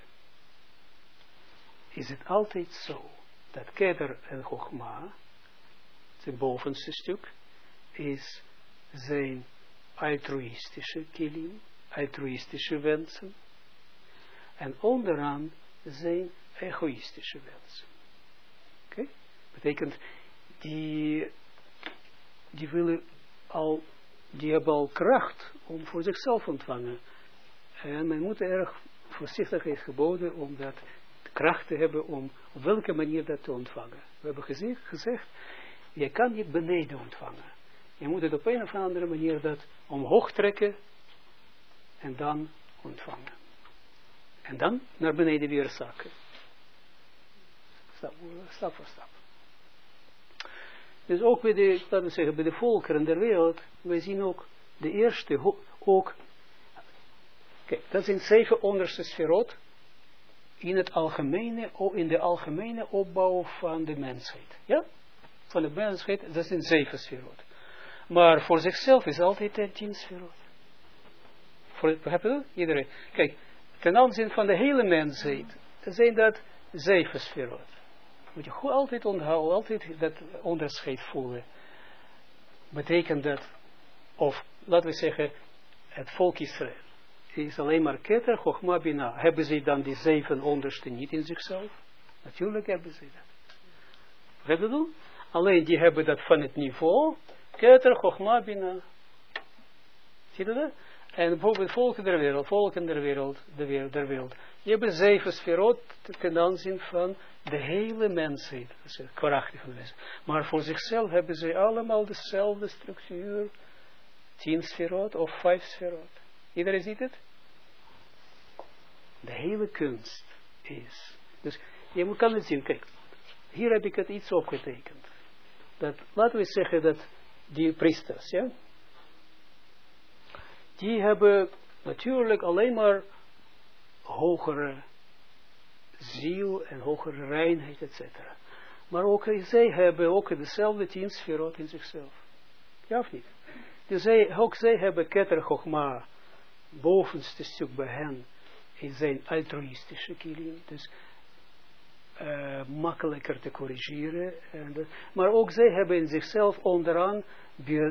is het altijd zo, dat Keter en Chogma, het bovenste stuk, is zijn altruïstische kilim, altruïstische wensen, en onderaan zijn egoïstische wensen. Oké? Okay? Betekent, die, die willen al, die hebben al kracht om voor zichzelf ontvangen. En men moet erg voorzichtigheid geboden om dat kracht te hebben om op welke manier dat te ontvangen. We hebben gezegd, gezegd je kan niet beneden ontvangen. Je moet het op een of andere manier dat omhoog trekken en dan ontvangen. En dan naar beneden weer zakken. Stap, stap voor stap. Dus ook bij de, laten we zeggen, bij de volkeren der wereld, wij zien ook de eerste, ook, kijk, dat zijn zeven onderste sferot, in het algemene, in de algemene opbouw van de mensheid. Ja? Van de mensheid, dat zijn zeven sferot. Maar voor zichzelf is altijd een tien sferot. Voor, begrijp je dat? Iedereen. Kijk, ten aanzien van de hele mensheid, zijn dat zeven sferot moet je goed altijd onthouden, altijd dat onderscheid voelen. Betekent dat, of laten we zeggen, het volk Israël is alleen maar keter, Chochma, Bina. Hebben ze dan die zeven onderste niet in zichzelf? Natuurlijk hebben ze dat. Wat je doen? Alleen die hebben dat van het niveau, keter, Chochma, Bina. Zie je dat? En bijvoorbeeld volken der wereld, volken der wereld, de wereld, der wereld. Je hebt zeven sferot ten aanzien van de hele mensheid. Karakter van mensen. Maar voor zichzelf hebben ze allemaal dezelfde structuur. Tien sferot of vijf sferot. Iedereen ziet het? De hele kunst is. Dus je kan het zien. Kijk, hier heb ik het iets opgetekend. Dat, laten we zeggen dat die priesters, ja. Die hebben natuurlijk alleen maar hogere ziel en hogere reinheid, etc. Maar ook zij hebben ook dezelfde tien sferot in zichzelf. Ja of niet? Dus zij, ook zij hebben keter chogma, bovenste stuk bij hen, in zijn altruïstische kilim. Dus uh, makkelijker te corrigeren. En maar ook zij hebben in zichzelf onderaan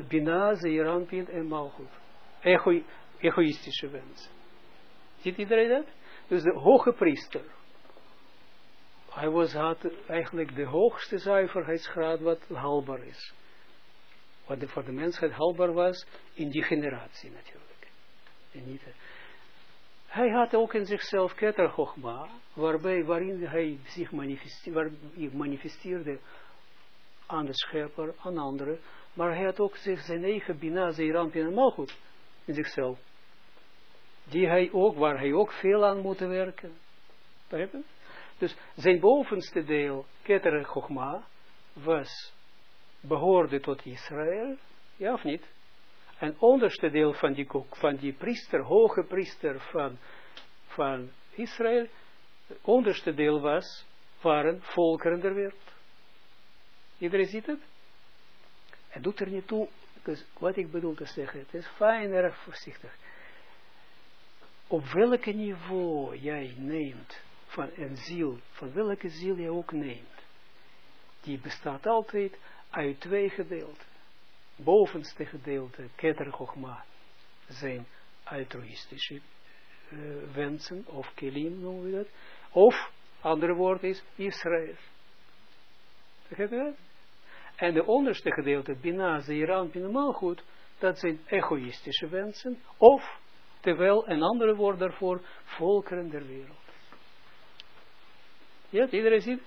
Bina, Zeeranpin en Malchut. Ego, egoïstische wens. Ziet iedereen dat? Dus de hoge priester. Hij was, had eigenlijk de hoogste zuiverheidsgraad wat haalbaar is. Wat voor de mensheid haalbaar was in die generatie natuurlijk. En niet, hij had ook in zichzelf Keter Chogma, waarbij, waarin hij zich manifesteerde, manifesteerde aan de schepper, aan anderen, maar hij had ook zich zijn eigen Bina, Zeeran, en Malchut in zichzelf. Die hij ook, waar hij ook veel aan moet werken. Dus zijn bovenste deel, Keter Chogma, was, behoorde tot Israël, ja of niet? En onderste deel van die, van die priester, hoge priester van, van Israël, onderste deel was, waren volkeren der wereld. Iedereen ziet het? Het doet er niet toe, dus wat ik bedoel te zeggen, het is fijn erg voorzichtig. Op welke niveau jij neemt van een ziel, van welke ziel je ook neemt, die bestaat altijd uit twee gedeelten bovenste gedeelte, Keter Chochma, zijn altruïstische uh, wensen, of kelim noemen we dat, of, andere woord is, Israël. Begrijp je dat? En de onderste gedeelte, Bina, Zeeran, Bina dat zijn egoïstische wensen, of, terwijl een andere woord daarvoor, volkeren der wereld. Ja, iedereen ziet?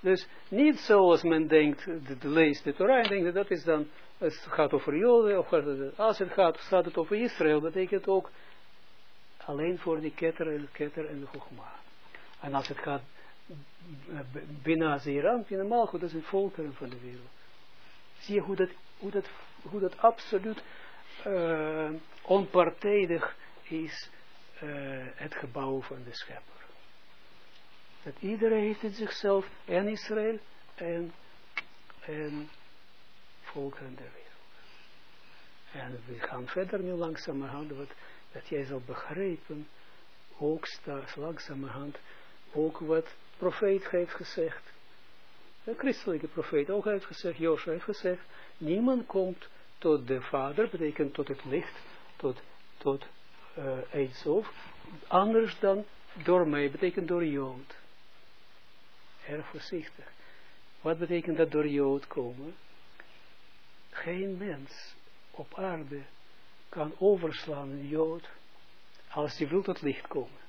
Dus niet zoals men denkt, de, de leest de Torah en denkt, dat is dan het gaat over Joden, of als het gaat, staat het over Israël, betekent ook alleen voor die ketter en de ketter en de Chogma. En als het gaat binnen Zeeran, binnen Malchut, dat zijn volkeren van de wereld. Zie je hoe dat, hoe dat, hoe dat absoluut uh, onpartijdig is, uh, het gebouw van de schepper. Dat iedereen heeft in zichzelf, en Israël, en, en volkeren der wereld. En we gaan verder nu langzamerhand, wat, dat jij zal begrijpen, ook straks langzamerhand, ook wat profeet heeft gezegd. De christelijke profeet ook heeft gezegd, Joshua heeft gezegd, niemand komt tot de vader, betekent tot het licht, tot, tot uh, anders dan door mij, betekent door Jood. Erg voorzichtig. Wat betekent dat door Jood komen? geen mens op aarde kan overslaan een Jood als hij wil tot licht komen.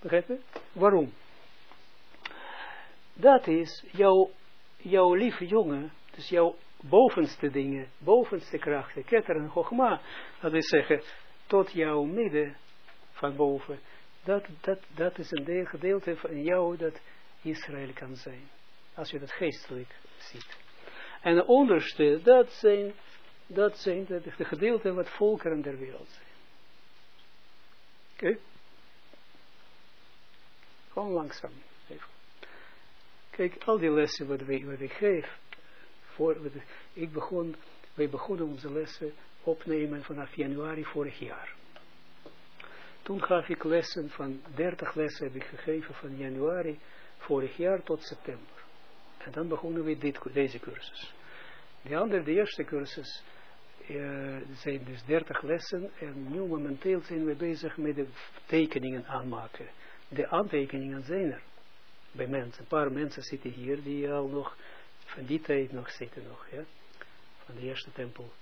Begrijp je? Waarom? Dat is jouw, jouw lieve jongen, dus jouw bovenste dingen, bovenste krachten, ketter en gogma, dat is zeggen, tot jouw midden van boven, dat, dat, dat is een deel, gedeelte van jou dat Israël kan zijn. Als je dat geestelijk ziet. En de onderste, dat zijn, dat zijn de, de gedeelten wat volkeren der wereld zijn. Oké? Okay. Gewoon langzaam. Even. Kijk, al die lessen wat, wij, wat ik geef, voor, ik begon, wij begonnen onze lessen opnemen vanaf januari vorig jaar. Toen gaf ik lessen van 30 lessen heb ik gegeven van januari vorig jaar tot september. En dan begonnen we dit, deze cursus. De andere, de eerste cursus, uh, zijn dus 30 lessen en nu momenteel zijn we bezig met de tekeningen aanmaken. De aantekeningen zijn er bij mensen. Een paar mensen zitten hier die al nog van die tijd nog zitten nog, ja. Van de eerste tempel.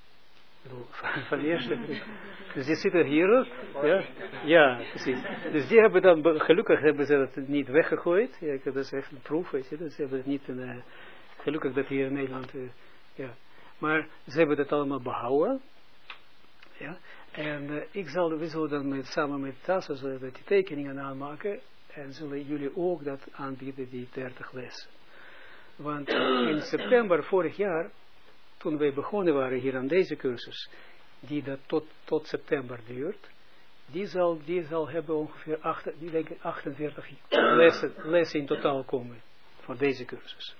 Van, de eerste. dus die zitten hier, ja. Ja, precies. Dus die hebben dan, gelukkig hebben ze het niet weggegooid. Ja, dat is echt een proef. Dus ze hebben het niet, uh, gelukkig dat hier in Nederland... Uh, ja. Maar ze hebben dat allemaal behouden. Ja. En uh, ik zal, we zullen dan met, samen met Tassa die tekeningen aanmaken. En zullen jullie ook dat aanbieden, die 30 lessen. Want in september vorig jaar, toen wij begonnen waren hier aan deze cursus, die dat tot, tot september duurt, die zal, die zal hebben ongeveer 8, die denk 48 lessen, lessen in totaal komen voor deze cursus.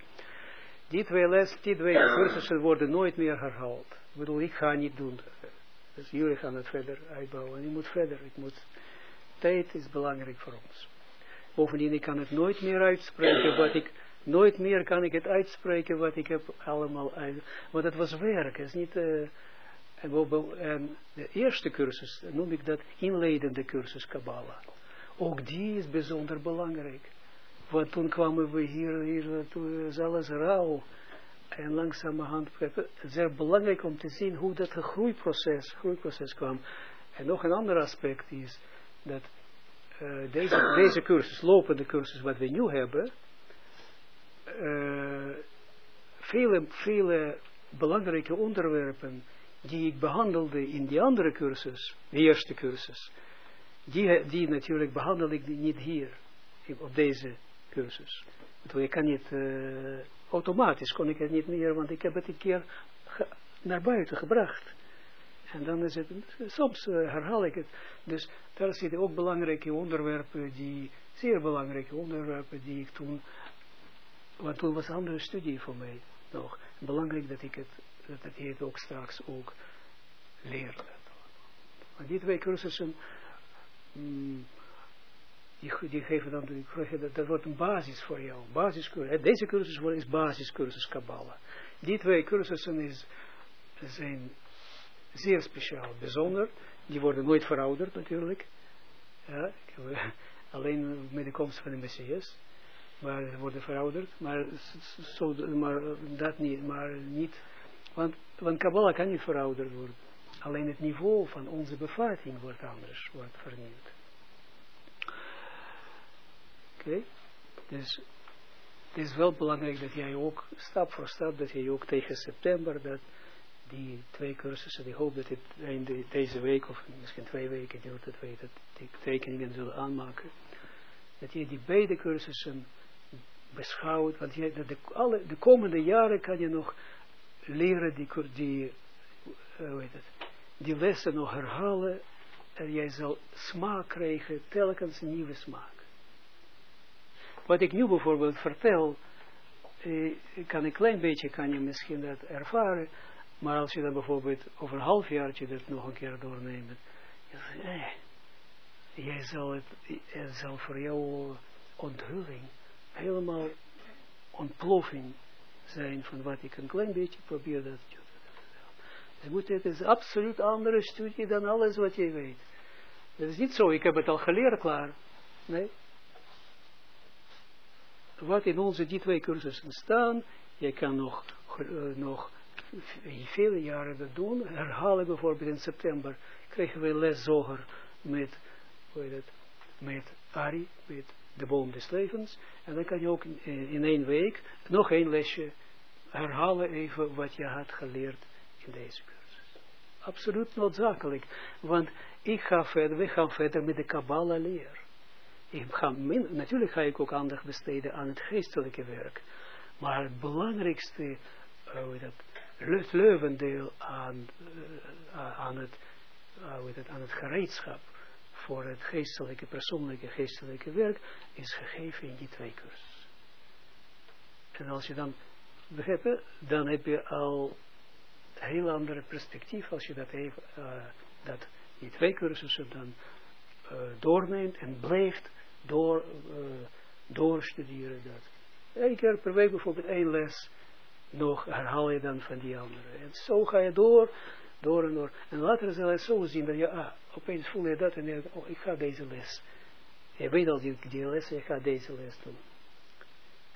Die twee les, die twee cursussen worden nooit meer herhaald. Ik bedoel, ik ga niet doen. Dus jullie gaan het verder uitbouwen. En ik moet verder. Ik moet, tijd is belangrijk voor ons. Bovendien, ik kan het nooit meer uitspreken wat ik, nooit meer kan ik het uitspreken wat ik heb allemaal uit. Want het was werk, het is niet, uh, en, de eerste cursus, noem ik dat inleidende cursus Kabbalah. Ook die is bijzonder belangrijk. Want toen kwamen we hier, hier toen is alles rauw. En langzamerhand, zeer belangrijk om te zien hoe dat groeiproces, groeiproces kwam. En nog een ander aspect is dat uh, deze, deze cursus, lopende cursus wat we nu hebben, uh, vele, vele belangrijke onderwerpen die ik behandelde in die andere cursus, de eerste cursus, die, die natuurlijk behandel ik niet hier, op deze cursus. Ik kan niet, uh, automatisch kon ik het niet meer, want ik heb het een keer naar buiten gebracht. En dan is het, soms uh, herhaal ik het. Dus daar zitten ook belangrijke onderwerpen, die, zeer belangrijke onderwerpen die ik toen, want toen was een andere studie voor mij nog. Belangrijk dat ik het, dat ik het ook straks ook leerde. Want die twee cursussen, mm, die, geven dan, dat, dat wordt een basis voor jou. Basiscursus. Deze cursus is basiscursus Kabbalah. Die twee cursussen is, zijn zeer speciaal, bijzonder. Die worden nooit verouderd natuurlijk. Ja, alleen met de komst van de Messias. Maar worden verouderd. Maar, zo, maar dat niet. Maar niet want, want Kabbalah kan niet verouderd worden. Alleen het niveau van onze bevatting wordt anders, wordt vernieuwd. Oké? Dus het is wel belangrijk dat jij ook stap voor stap, dat jij ook tegen september, dat die twee cursussen, ik hoop dat het in deze week of misschien twee weken dat wij dat die tekeningen zullen aanmaken, dat je die beide cursussen beschouwt, want je, de, alle, de komende jaren kan je nog leren die, die, hoe heet het, die lessen nog herhalen. En jij zal smaak krijgen, telkens een nieuwe smaak. Wat ik nu bijvoorbeeld vertel, eh, kan een klein beetje, kan je misschien dat ervaren, maar als je dan bijvoorbeeld over een half jaartje dat nog een keer doorneemt, eh, jij zal het, het zal voor jou onthulling, helemaal ontploffing zijn van wat ik een klein beetje probeer dat te doen. Dus het is absoluut andere studie dan alles wat je weet. Het is niet zo, ik heb het al geleerd klaar. Nee. Wat in onze die twee cursussen staan, je kan nog, uh, nog vele jaren dat doen. Herhalen bijvoorbeeld in september kregen we les zoger met, hoe heet het, met Ari, met de boom des levens. En dan kan je ook in, in één week nog één lesje herhalen even wat je had geleerd in deze cursus. Absoluut noodzakelijk. Want ik ga verder, we gaan verder met de Kabbalah leer. Ik ga natuurlijk ga ik ook aandacht besteden aan het geestelijke werk. Maar het belangrijkste, uh, dat, het leuvendeel aan, uh, aan, het, aan het gereedschap voor het geestelijke, persoonlijke geestelijke werk is gegeven in die twee cursussen. En als je dan begrijpen, dan heb je al een heel andere perspectief als je dat uh, dat die twee cursussen dan uh, doorneemt en blijft door, uh, doorstuderen dat. Eén keer per week bijvoorbeeld één les, nog herhaal je dan van die andere. En zo ga je door, door en door. En later zal je zo zien dat je, ah, opeens voel je dat en je oh, ik ga deze les. Je weet al die, die les, je gaat deze les doen.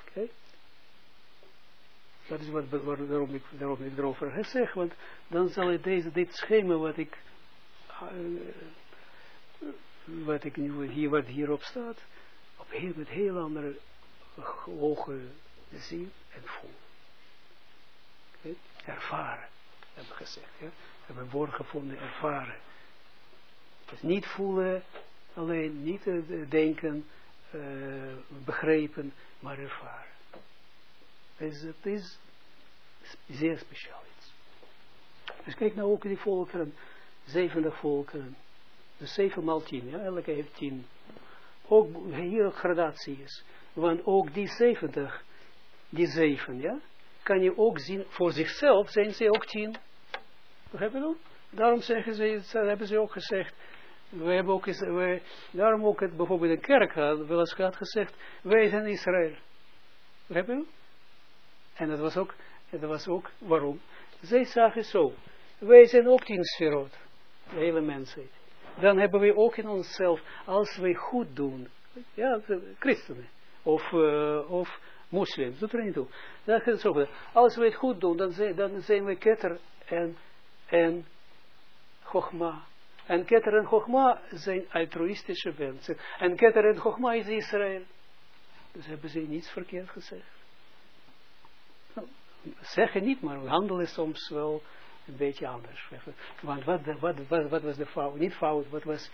Oké? Dat is wat, waarom, ik, daarom ik erover gezegd, want dan zal je deze, dit schema wat ik, uh, wat ik nu hier, wat hierop staat, op heel, met heel andere ogen zien en voelen. Okay? Ervaren, hebben we gezegd. Ja? We woord gevonden, ervaren. Dus niet voelen, alleen niet uh, denken, uh, begrepen, maar ervaren. Dus het is zeer speciaal iets. Dus kijk nou ook die volkeren, 70 volkeren. Dus 7 maal 10, ja, elke heeft 10. Ook hier gradatie is. Want ook die 70, die 7, ja, kan je ook zien, voor zichzelf zijn ze ook 10. Je dat? Daarom zeggen ze, hebben ze ook gezegd, we hebben ook, we, daarom ook het, bijvoorbeeld een kerk had, wel eens gehad gezegd, wij zijn Israël. Begrijp je? En dat was ook, dat was ook waarom. Zij zagen zo. Wij zijn ook tien sferot. De hele mensheid. Dan hebben we ook in onszelf, als wij goed doen. Ja, christenen. Of, uh, of moslims. Dat er niet toe. Zo. Als we het goed doen, dan zijn, dan zijn we ketter en, en chogma. En Keter en Chogma zijn altruïstische mensen. En Keter en Chogma is Israël. Dus hebben ze niets verkeerd gezegd. Nou, zeggen niet, maar we handelen soms wel een beetje anders. Want wat, wat, wat, wat was de fout? Niet fout, wat was...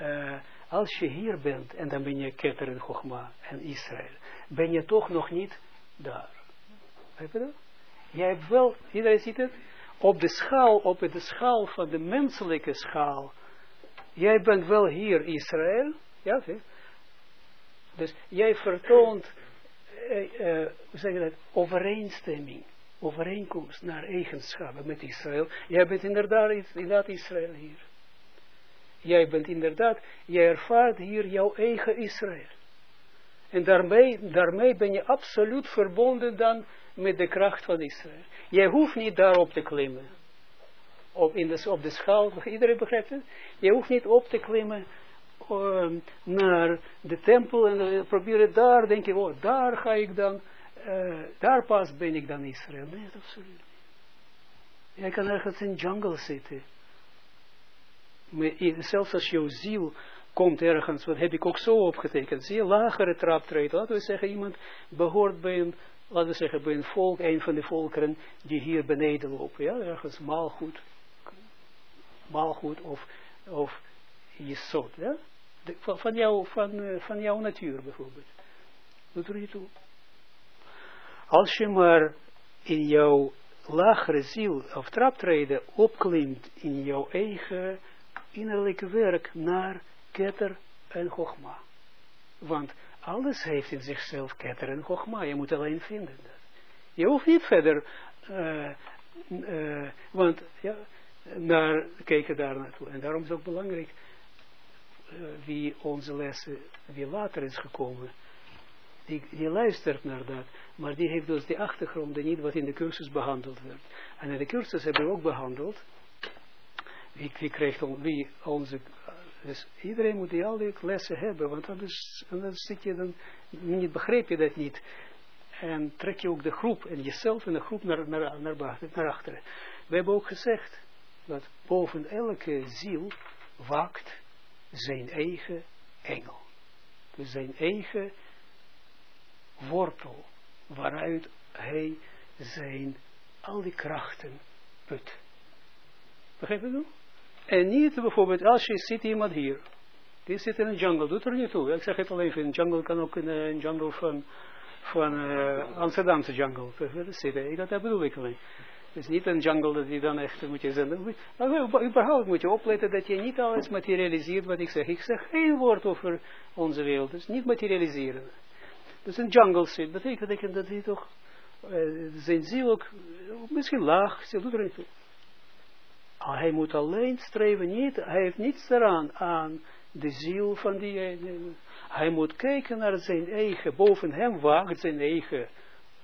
Uh, als je hier bent, en dan ben je Keter en Chogma en Israël, ben je toch nog niet daar. Heb je dat? Jij hebt wel, iedereen ziet het, op de schaal, op de schaal van de menselijke schaal. Jij bent wel hier Israël, ja? Dus jij vertoont, eh, uh, hoe zeg je dat, overeenstemming, overeenkomst naar eigenschappen met Israël. Jij bent inderdaad, inderdaad Israël hier. Jij bent inderdaad, jij ervaart hier jouw eigen Israël. En daarmee, daarmee ben je absoluut verbonden dan met de kracht van Israël. Jij hoeft niet daarop te klimmen. Op, in de, op de schaal, iedereen begrijpt het? Je hoeft niet op te klimmen uh, naar de tempel en uh, proberen daar, denk je, oh, daar ga ik dan, uh, daar pas ben ik dan Israël. Nee, absoluut Jij kan ergens in jungle zitten. Maar zelfs als jouw ziel komt ergens, wat heb ik ook zo opgetekend, zie je, lagere traptreden. Laten we zeggen, iemand behoort bij een, laten we zeggen, bij een volk, een van de volkeren die hier beneden lopen, ja, ergens maalgoed, maalgoed of, of jesot, ja, van, van, jou, van, uh, van jouw natuur bijvoorbeeld. Doet er niet toe. Als je maar in jouw lagere ziel of traptreden opklimt in jouw eigen innerlijke werk naar ketter en gogma. Want alles heeft in zichzelf ketter en gogma. Je moet alleen vinden dat. Je hoeft niet verder, uh, uh, want ja, naar, kijken daar naartoe. En daarom is het ook belangrijk, uh, wie onze lessen, wie later is gekomen, die, die, luistert naar dat, maar die heeft dus die achtergronden niet wat in de cursus behandeld werd. En in de cursus hebben we ook behandeld, wie, wie on, wie onze dus iedereen moet die al die lessen hebben, want anders, anders zit je dan, niet begreep je dat niet. En trek je ook de groep en jezelf en de groep naar, naar, naar, naar achteren. We hebben ook gezegd dat boven elke ziel waakt zijn eigen engel. Dus zijn eigen wortel, waaruit hij zijn al die krachten put. Begrijp je dat? En niet bijvoorbeeld, als je ziet iemand hier, die zit in een jungle, doet er niet toe. Ik zeg het al even, een jungle kan ook in een jungle van, van uh, Amsterdamse jungle zitten. Dat, bedoel ik alleen. Het is niet een jungle dat je dan echt moet je zeggen. Maar überhaupt moet je opletten dat je niet alles materialiseert wat ik zeg. Ik zeg geen woord over onze wereld, dus niet materialiseren. Dus een jungle zit, betekent dat hij toch uh, zijn ziel ook misschien laag, ze doet er niet toe. Hij moet alleen streven, niet, hij heeft niets eraan aan de ziel van die Hij moet kijken naar zijn eigen, boven hem waagt zijn eigen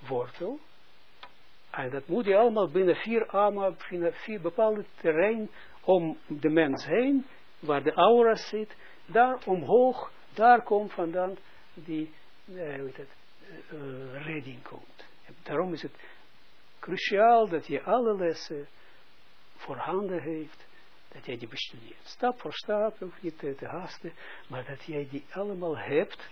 wortel. En dat moet hij allemaal binnen vier armen, binnen vier bepaalde terrein om de mens heen, waar de aura zit, daar omhoog, daar komt vandaan die uh, het, uh, redding komt. Daarom is het cruciaal dat je alle lessen voorhanden heeft, dat jij die bestudeert. Stap voor stap, hoef je te, te haasten, maar dat jij die allemaal hebt,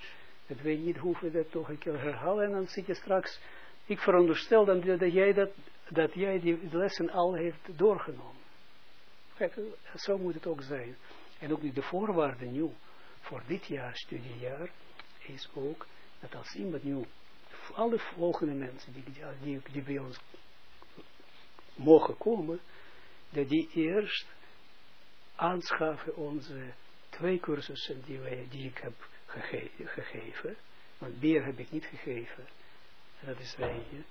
dat wij niet hoeven dat toch een keer herhalen, en dan zit je straks, ik veronderstel dan dat jij, dat, dat jij die lessen al heeft doorgenomen. Kijk, zo moet het ook zijn. En ook de voorwaarde nu, voor dit jaar, studiejaar, is ook, dat als iemand nu, alle volgende mensen die, die, die bij ons mogen komen, dat die eerst aanschaffen onze twee cursussen die, wij, ik heb gegeven. Want meer heb ik niet gegeven. En dat is eentje.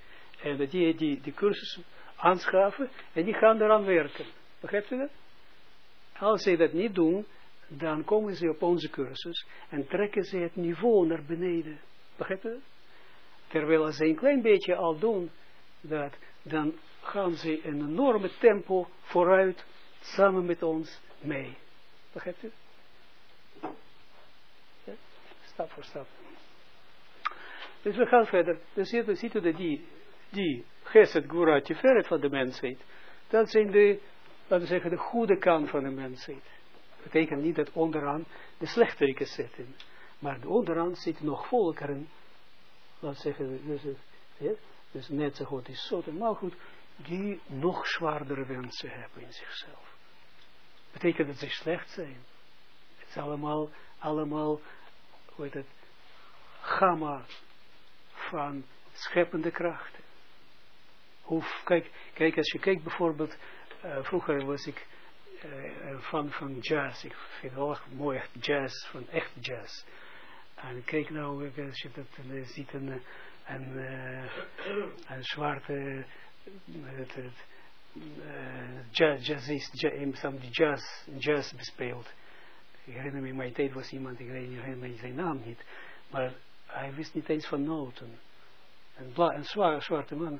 En dat die, die, die cursussen aanschaffen en die gaan eraan werken. Begrijpt u dat? Als ze dat niet doen, dan komen ze op onze cursus en trekken ze het niveau naar beneden. Begrijpt u dat? Terwijl ze een klein beetje al doen, dat, dan gaan ze in een enorme tempo vooruit, samen met ons mee. Begrijpt u? Stap voor stap. Dus we gaan verder. Dus hier ziet u dat die, die Geset Gura Tiferet van de mensheid, dat zijn de, laten we zeggen, de goede kant van de mensheid. betekent niet dat onderaan de slechteriken zitten. Maar de onderaan zitten nog volkeren, laat zeggen, dus, ja, dus net zo goed is zo, maar goed, die nog zwaardere wensen hebben in zichzelf. Betekent dat ze slecht zijn. Het is allemaal, allemaal, hoe heet het, gamma van scheppende krachten. Hoe, kijk, kijk, als je kijkt bijvoorbeeld, uh, vroeger was ik uh, fan van jazz. Ik vind het wel mooi, echt jazz, van echt jazz. En kijk nou, als je dat uh, ziet, een, een, een zwarte het, het, jazz, jazzist, jazz, die jazz, jazz bespeelt. Ik herinner me, in mijn tijd was iemand, ik herinner me zijn naam niet, maar hij wist niet eens van noten. Een, bla, een zwaar, zwarte man,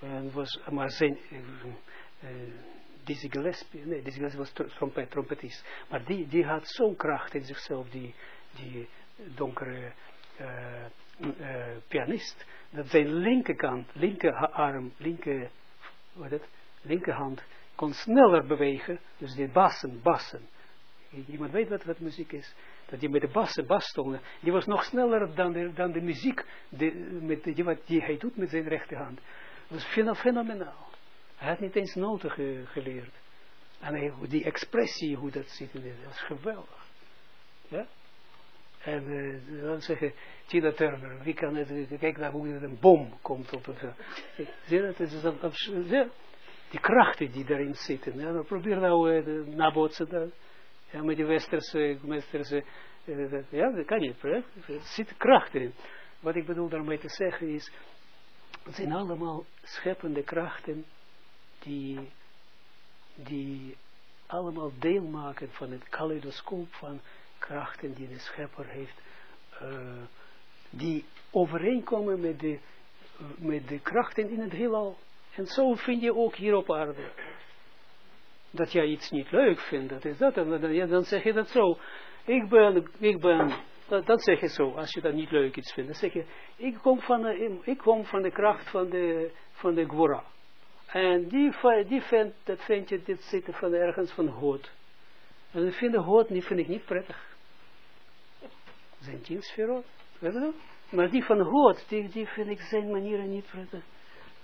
en was, maar zijn, uh, Dizzy Gillespie, nee, Dizzy Gillespie was trompet, trompetist, maar die, die had zo'n kracht in zichzelf, die, die donkere uh, uh, pianist, dat zijn linkerkant, linkerarm, linker, wat het, linkerhand, kon sneller bewegen, dus die bassen, bassen. Iemand weet wat, wat muziek is? Dat die met de bassen, basstonen, die was nog sneller dan de, dan de muziek, die, met, die, wat die hij doet met zijn rechterhand. Dat was fenomenaal. Hij had niet eens noten ge, geleerd. En die expressie, hoe dat zit, dat is geweldig. Ja? En uh, dan zeggen, Tina Turner, wie kan het, kijk naar hoe een bom komt op het, zie dat, het is dat die krachten die daarin zitten, ja, dan probeer nou uh, nabootsen dat, ja, met die westerse, westerse uh, ja, dat kan niet, er zit kracht erin. Wat ik bedoel daarmee te zeggen is, het zijn allemaal scheppende krachten die, die allemaal deel maken van het kaleidoscoop van krachten die de schepper heeft, uh, die overeenkomen met de, met de krachten in het heelal. En zo vind je ook hier op aarde. Dat jij iets niet leuk vindt, dat is dat. Dan, dan zeg je dat zo. Ik ben, ik ben, dat, dat zeg je zo, als je dat niet leuk iets vindt. Dan zeg je, ik kom van de, ik kom van de kracht van de, van de Gwora. En die, die vindt, dat vind je, dit zitten van ergens van God. En ik vind God, die vind ik niet prettig zijn tien sferot. Maar die van God, die, die vind ik zijn manieren niet prettig.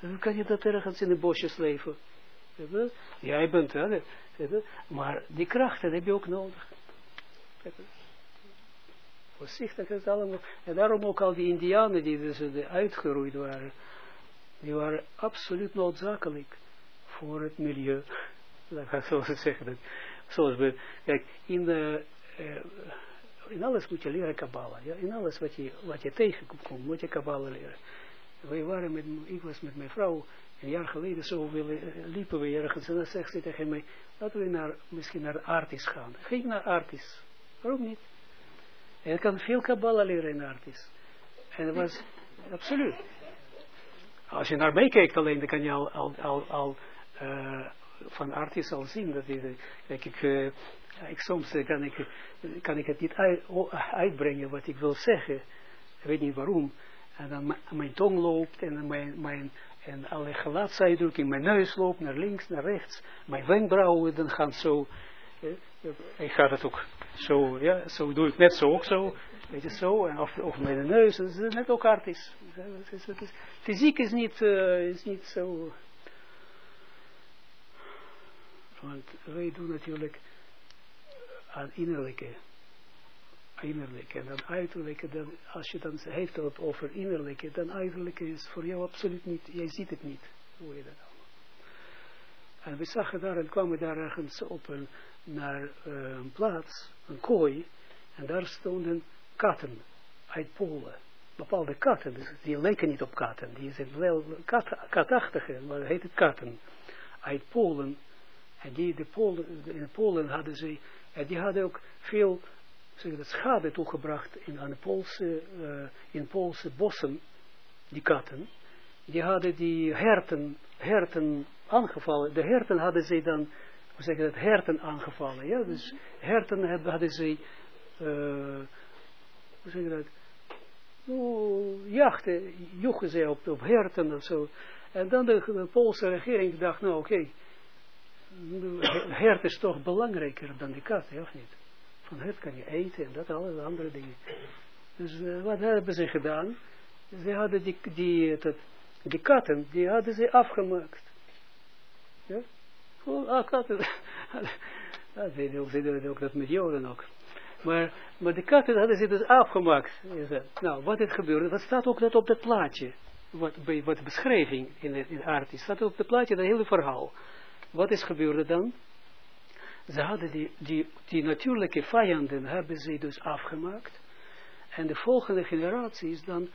Dan kan je dat ergens in de bosjes leven. Jij bent, hè, maar die krachten heb je ook nodig. Voorzichtig is allemaal. En daarom ook al die indianen die dus uitgeroeid waren, die waren absoluut noodzakelijk voor het milieu. Dat ga ik zo zeggen. Zoals we, kijk, in de, uh, in alles moet je leren Kabbalah. Ja? In alles wat je, wat je tegenkomt, moet je Kabbalah leren. Wij waren met, ik was met mijn vrouw een jaar geleden zo willen, liepen we ergens en dan zegt ze tegen mij, laten we naar, misschien naar Artis gaan. Ging naar Artis. Waarom niet? En je kan veel Kabbalah leren in Artis. En dat was absoluut. Als je naar mij kijkt alleen, dan kan je al, al, al, al van Artis al zien. Dat kijk, ik, uh, ik, soms eh, kan ik, kan ik het niet uit, uitbrengen wat ik wil zeggen. Ik weet niet waarom. En dan mijn tong loopt en mijn, mijn en alle gelaatsuitdrukking, mijn neus loopt naar links, naar rechts. Mijn wenkbrauwen dan gaan zo. Eh, ik ga dat ook zo, ja, zo doe ik net zo ook zo. Weet je zo, en of, of mijn neus, dat is net ook artisch. Fysiek is niet, is niet zo. Want wij doen natuurlijk aan innerlijke, innerlijke, en dan uiterlijke, dan, als je dan heeft het over innerlijke, dan uiterlijke is voor jou absoluut niet, jij ziet het niet, hoe je dat allemaal. En we zagen daar, en kwamen daar ergens op een, naar uh, een plaats, een kooi, en daar stonden katten uit Polen. Bepaalde katten, dus die lijken niet op katten, die zijn wel kat, katachtige, maar heet het katten, uit Polen. En die, de Polen, in Polen hadden ze en die hadden ook veel zeg dat, schade toegebracht in, de Poolse, uh, in Poolse bossen, die katten. Die hadden die herten, herten aangevallen. De herten hadden ze dan, hoe zeg je dat, herten aangevallen. Ja? Dus herten hadden ze, uh, hoe zeg je dat, jachten, joegen ze op, op herten en zo. En dan de, de Poolse regering dacht, nou oké, okay, hert is toch belangrijker dan die kat, of niet? Van hert kan je eten en dat, alle andere dingen. Dus uh, wat hebben ze gedaan? Ze hadden die, die, dat, die katten, die hadden ze afgemaakt. Ja? Oh, ah, katten. dat ook, ze doen ook dat met joden ook. Maar, maar de katten hadden ze dus afgemaakt. Nou, wat is gebeurd? Dat staat ook net op dat plaatje. Wat, wat beschrijving in de, in de aard is. staat op het plaatje, dat hele verhaal. Wat is gebeurd dan? Ze hadden die, die, die natuurlijke vijanden hebben ze dus afgemaakt. En de volgende generatie is dan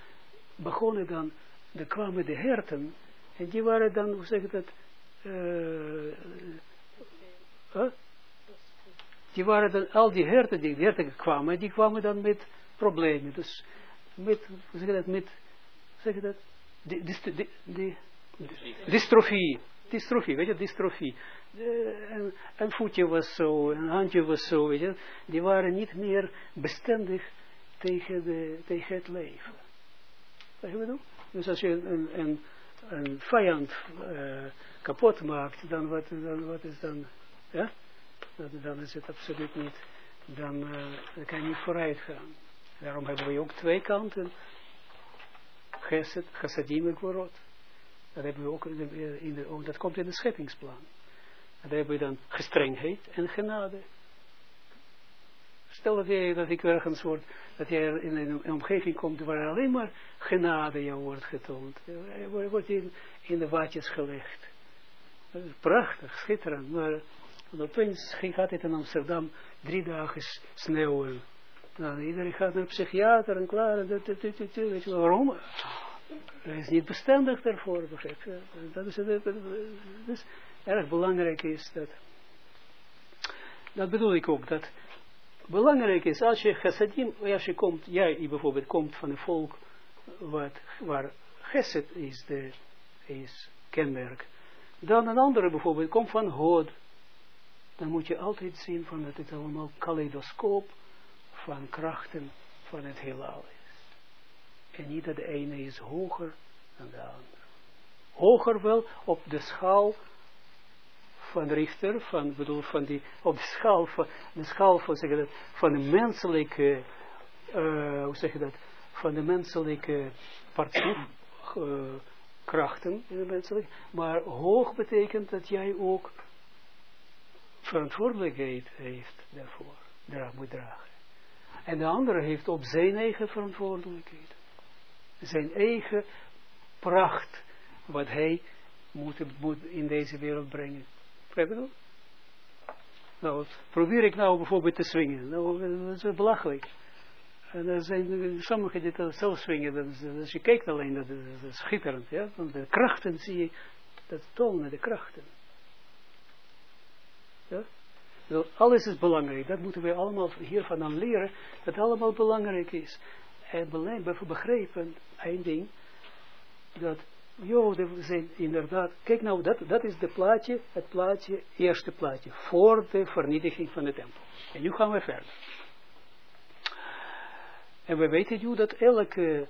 begonnen dan, er kwamen de herten. En die waren dan, hoe zeg ik dat, uh, uh, die waren dan, al die herten, die, herten kwamen, die kwamen dan met problemen. Dus met, hoe zeg je dat, met, zeg je dat, die, die, die, dystrofie. Dystrofie, weet je, dystrofie. Uh, en een voetje was zo, een handje was zo, weet je. Die waren niet meer bestendig tegen, de, tegen het leven. Wat je? Dus als je een, een, een vijand uh, kapot maakt, dan wat, dan wat is dan, ja? dan is het absoluut niet, dan, uh, kan je niet vooruit gaan. Daarom hebben we ook twee kanten. Gesed, Chassadim en. Dat hebben we ook in de, dat komt in de scheppingsplan. Dat hebben we dan gestrengheid en genade. Stel dat, jij, dat ik ergens word, dat jij in een, omgeving komt waar alleen maar genade jou wordt getoond. Je wordt in, in de watjes gelegd. Prachtig, schitterend, maar en opeens ging het in Amsterdam drie dagen sneeuwen. Nou, iedereen gaat naar de psychiater en klaar. En dat, dat, dat, weet je waarom? Is niet bestendig daarvoor, begrijp je? Dat is, dat, erg belangrijk is dat. Dat bedoel ik ook, dat belangrijk is, als je chassadim, als je komt, jij bijvoorbeeld komt van een volk wat, waar chesed is, de, is kenmerk, dan een andere bijvoorbeeld komt van Hod, dan moet je altijd zien van dat het allemaal kaleidoscoop van krachten van het heelal is. En niet dat de ene is hoger dan de andere. Hoger wel op de schaal van Richter, van, bedoel, van die, op de schaal van, de schaal van, zeg dat, van de menselijke, uh, hoe zeg je dat, van de menselijke partij, uh, krachten in de menselijke, maar hoog betekent dat jij ook verantwoordelijkheid heeft daarvoor, daar moet dragen. En de andere heeft op zijn eigen verantwoordelijkheid. Zijn eigen pracht, wat hij moet, moet in deze wereld brengen. Nou, probeer ik nou bijvoorbeeld te swingen. Nou, dat is belachelijk. En er zijn sommigen die dat zo swingen. Dat als je kijkt alleen, dat is, schitterend. Ja? Want de krachten zie je, dat tonen de krachten. Ja? Dus alles is belangrijk. Dat moeten we allemaal hiervan aan leren. Dat allemaal belangrijk is. En begrijpen, één ding. Dat Joden zijn inderdaad, kijk nou, dat, dat is de plaatje, het plaatje, eerste plaatje, voor de vernietiging van de tempel. En nu gaan we verder. En we weten nu dat elke,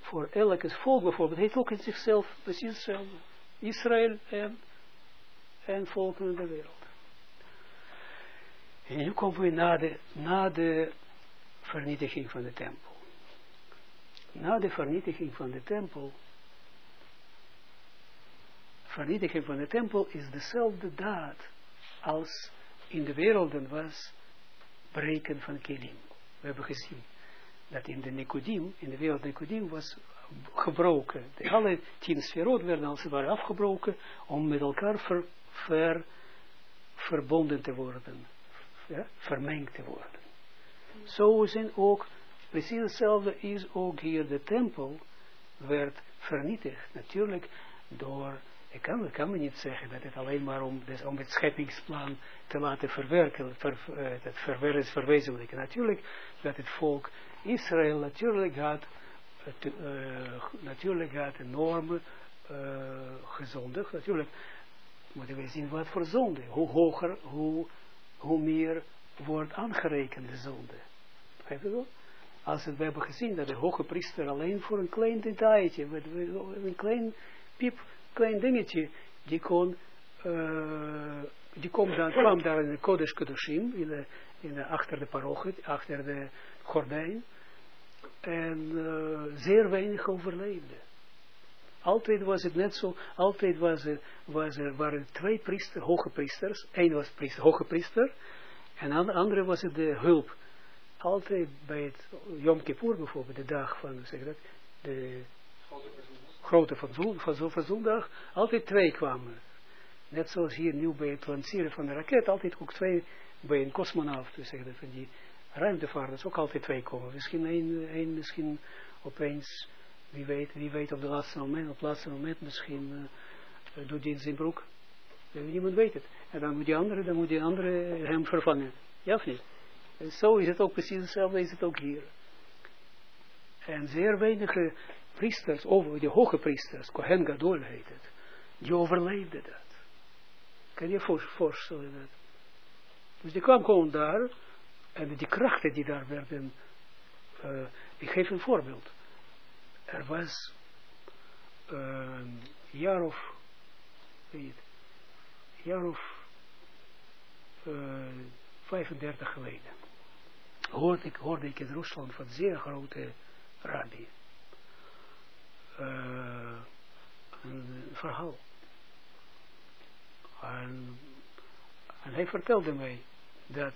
voor elke volk bijvoorbeeld, heeft ook in zichzelf precies hetzelfde. Israël en, en volken in de wereld. En nu komen we na de, na de vernietiging van de tempel. Na de vernietiging van de tempel, vernietiging van de tempel is dezelfde daad als in de werelden was breken van Kelim. We hebben gezien dat in de Nicodim, in de wereld Nicodim was gebroken. De alle tien sferot werden als het ware afgebroken om met elkaar ver, ver, verbonden te worden ja, vermengd te worden. Zo zijn ook, precies hetzelfde is ook hier de tempel werd vernietigd. Natuurlijk door, ik kan, ik kan me niet zeggen dat het alleen maar om, dus om het scheppingsplan te laten verwerken, ver, uh, het verwerken, verwezenlijken. Natuurlijk dat het volk Israël natuurlijk had, uh, natuurlijk had enorme uh, gezondig. Natuurlijk moeten we zien wat voor zonde. Hoe hoger, hoe hoe meer wordt aangerekend de zonde. Begrijp je wel? Als we hebben gezien dat de hoge priester alleen voor een klein detailje, een klein piep, klein dingetje, die kon uh, die kwam, dan, kwam daar in de Kodesh Kedoshim, in de, achter de parochie, achter de gordijn, en uh, zeer weinig overleefde. Altijd was het net zo, altijd was er, was er, waren twee priester, hoge priesters, Eén was priester, hoge priester, en de andere was het de hulp. Altijd bij het Yom Kippur bijvoorbeeld, de dag van, zeg dat, de grote van, van, zondag, altijd twee kwamen. Net zoals hier nu bij het lanceren van de raket, altijd ook twee bij een cosmonaut, dus zeg dat, van die ruimtevaarders, ook altijd twee komen. Misschien één, één misschien opeens, wie weet, wie weet op het laatste moment, op het laatste moment misschien uh, doet hij in zijn broek. Niemand weet het. En dan moet die andere, dan moet die andere hem vervangen. Ja of niet? En zo is het ook precies hetzelfde, is het ook hier. En zeer weinige priesters, over de hoge priesters, Kohen Gadol heet het, die overleefden dat. Kan je voorstellen dat? Dus die kwam gewoon daar, en die krachten die daar werden, uh, ik geef een voorbeeld. Er was uh, jaar of, weet jaar of uh, 35 geleden, hoorde ik, hoorde ik in Rusland van zeer grote rabbi. Uh, een verhaal. En, en, hij vertelde mij dat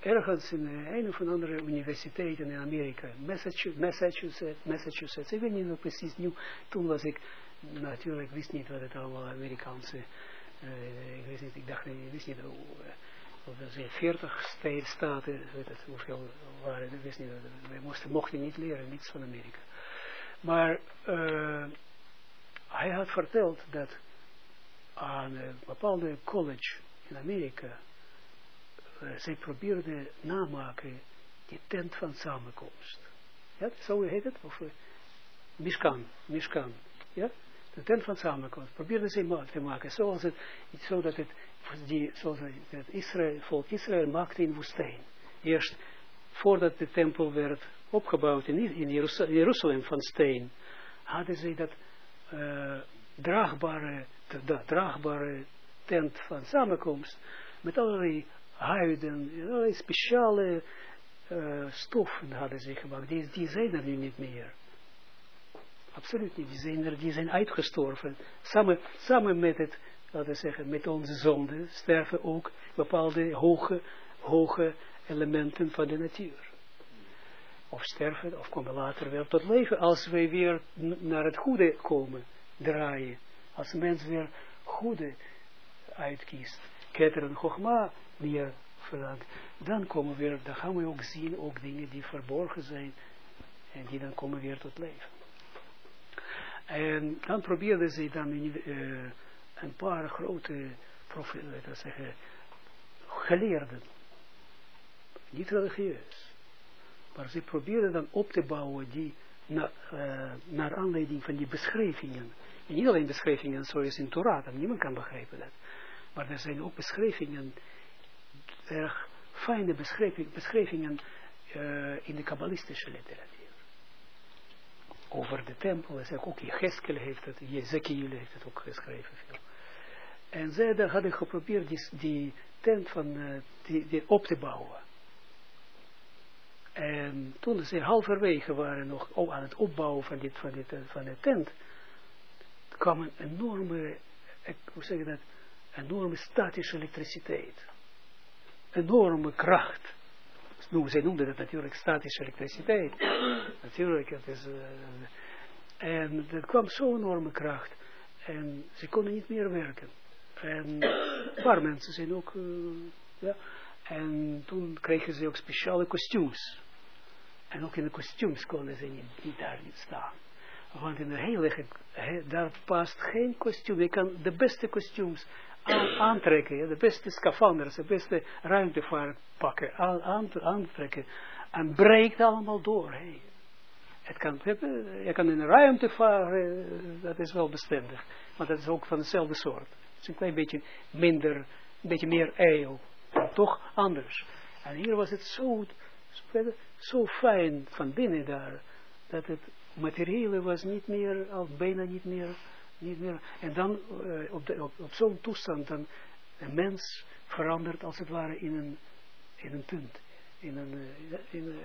ergens in een of andere universiteit in Amerika, Massachusetts, Massachusetts, ik weet niet precies nieuw, toen was ik, natuurlijk wist niet wat het allemaal Amerikaanse, uh, ik wist niet, ik dacht, ik wist niet hoe, of er zijn 40 staten, weet het, hoeveel waren, ik wist niet, we moesten, mochten niet leren, niets van Amerika. Maar uh, hij had verteld dat aan een bepaalde college in Amerika, uh, zij probeerden namaken die tent van samenkomst. Ja, zo heet het? Of uh, Mishkan, Mishkan. Ja? De tent van samenkomst. Probeerden zij te maken, zoals het, het die, het Israël, volk Israël maakte in woestijn. Eerst, voordat de tempel werd opgebouwd in, in Jeruzalem van steen, hadden ze dat uh, draagbare, de, draagbare tent van samenkomst, met allerlei huiden, allerlei speciale uh, stoffen hadden ze gemaakt. Die, die zijn er nu niet meer. Absoluut niet. Die zijn, er, die zijn uitgestorven. Samen, samen met het laten we zeggen, met onze zonde sterven ook bepaalde hoge, hoge elementen van de natuur. Of sterven, of komen later weer tot leven, als wij weer naar het goede komen, draaien. Als een mens weer goede uitkiest, ketteren, gogma weer verlangt, dan komen we weer, dan gaan we ook zien, ook dingen die verborgen zijn, en die dan komen weer tot leven. En dan probeerden ze dan uh, een paar grote profeten, zeggen, geleerden. Niet religieus. Maar ze probeerden dan op te bouwen die uh, naar aanleiding van die beschrijvingen. En niet alleen beschrijvingen zoals in Torah, niemand kan begrijpen dat. Maar er zijn ook beschrijvingen, erg fijne beschrijvingen, beschrijvingen in de kabbalistische literatuur. Over de tempel, zeg ook Jecheskel heeft het, Jezekiel heeft het ook geschreven. Veel. En zij daar hadden geprobeerd die, die tent van, uh, die, die op te bouwen. En toen ze halverwege waren nog aan het opbouwen van, dit, van, dit, van de tent, kwam een enorme, hoe zeg je dat, enorme statische elektriciteit. Enorme kracht. Nou, zij noemden dat natuurlijk statische elektriciteit. natuurlijk, het is, uh, en er kwam zo'n enorme kracht. En ze konden niet meer werken. En een paar mensen zijn ook, uh, ja. En toen kregen ze ook speciale kostuums. En ook in de kostuums konden ze niet, daar niet staan. Want in de heilige, he, daar past geen kostuum. Je kan de beste kostuums aan, aantrekken. Ja, de beste scafanders, de beste ruimtevaart pakken, aan, aan, aantrekken. En breekt allemaal door. Het kan, je kan in ruimte varen, dat is wel bestendig. Maar dat is ook van dezelfde soort is een klein beetje minder, een beetje meer eil. Toch anders. En hier was het zo, zo fijn van binnen daar, dat het materiële was niet meer, al bijna niet meer, niet meer. En dan uh, op, op, zo'n toestand, dan een mens veranderd als het ware in een, in een punt. In een, uh, in,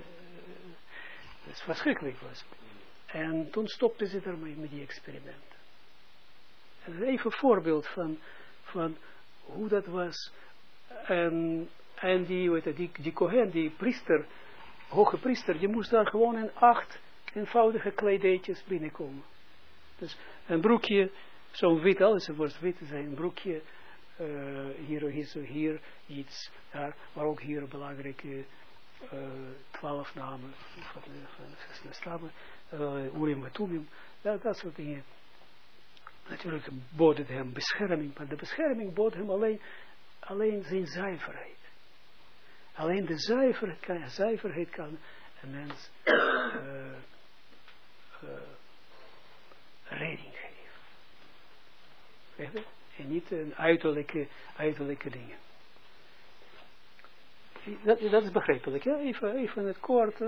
het is verschrikkelijk was. En toen stopte ze ermee met die experimenten. En even voorbeeld van, van hoe dat was. En, en die, weet je, die, die Kohen, die priester, hoge priester, die moest daar gewoon in acht eenvoudige kleideetjes binnenkomen. Dus een broekje, zo'n wit, alles wordt wit zijn, een broekje, uh, hier, hier, hier iets, daar, maar ook hier belangrijke uh, twaalf namen van de uh, Urim en Tumim, dat, dat soort dingen. Natuurlijk bood het hem bescherming, maar de bescherming bood hem alleen, alleen zijn zuiverheid. Alleen de zuiverheid kan, zuiverheid kan een mens uh, uh, redding geven. En niet een uiterlijke, uiterlijke dingen. Dat, dat is begrijpelijk, ja? Even, even het kort.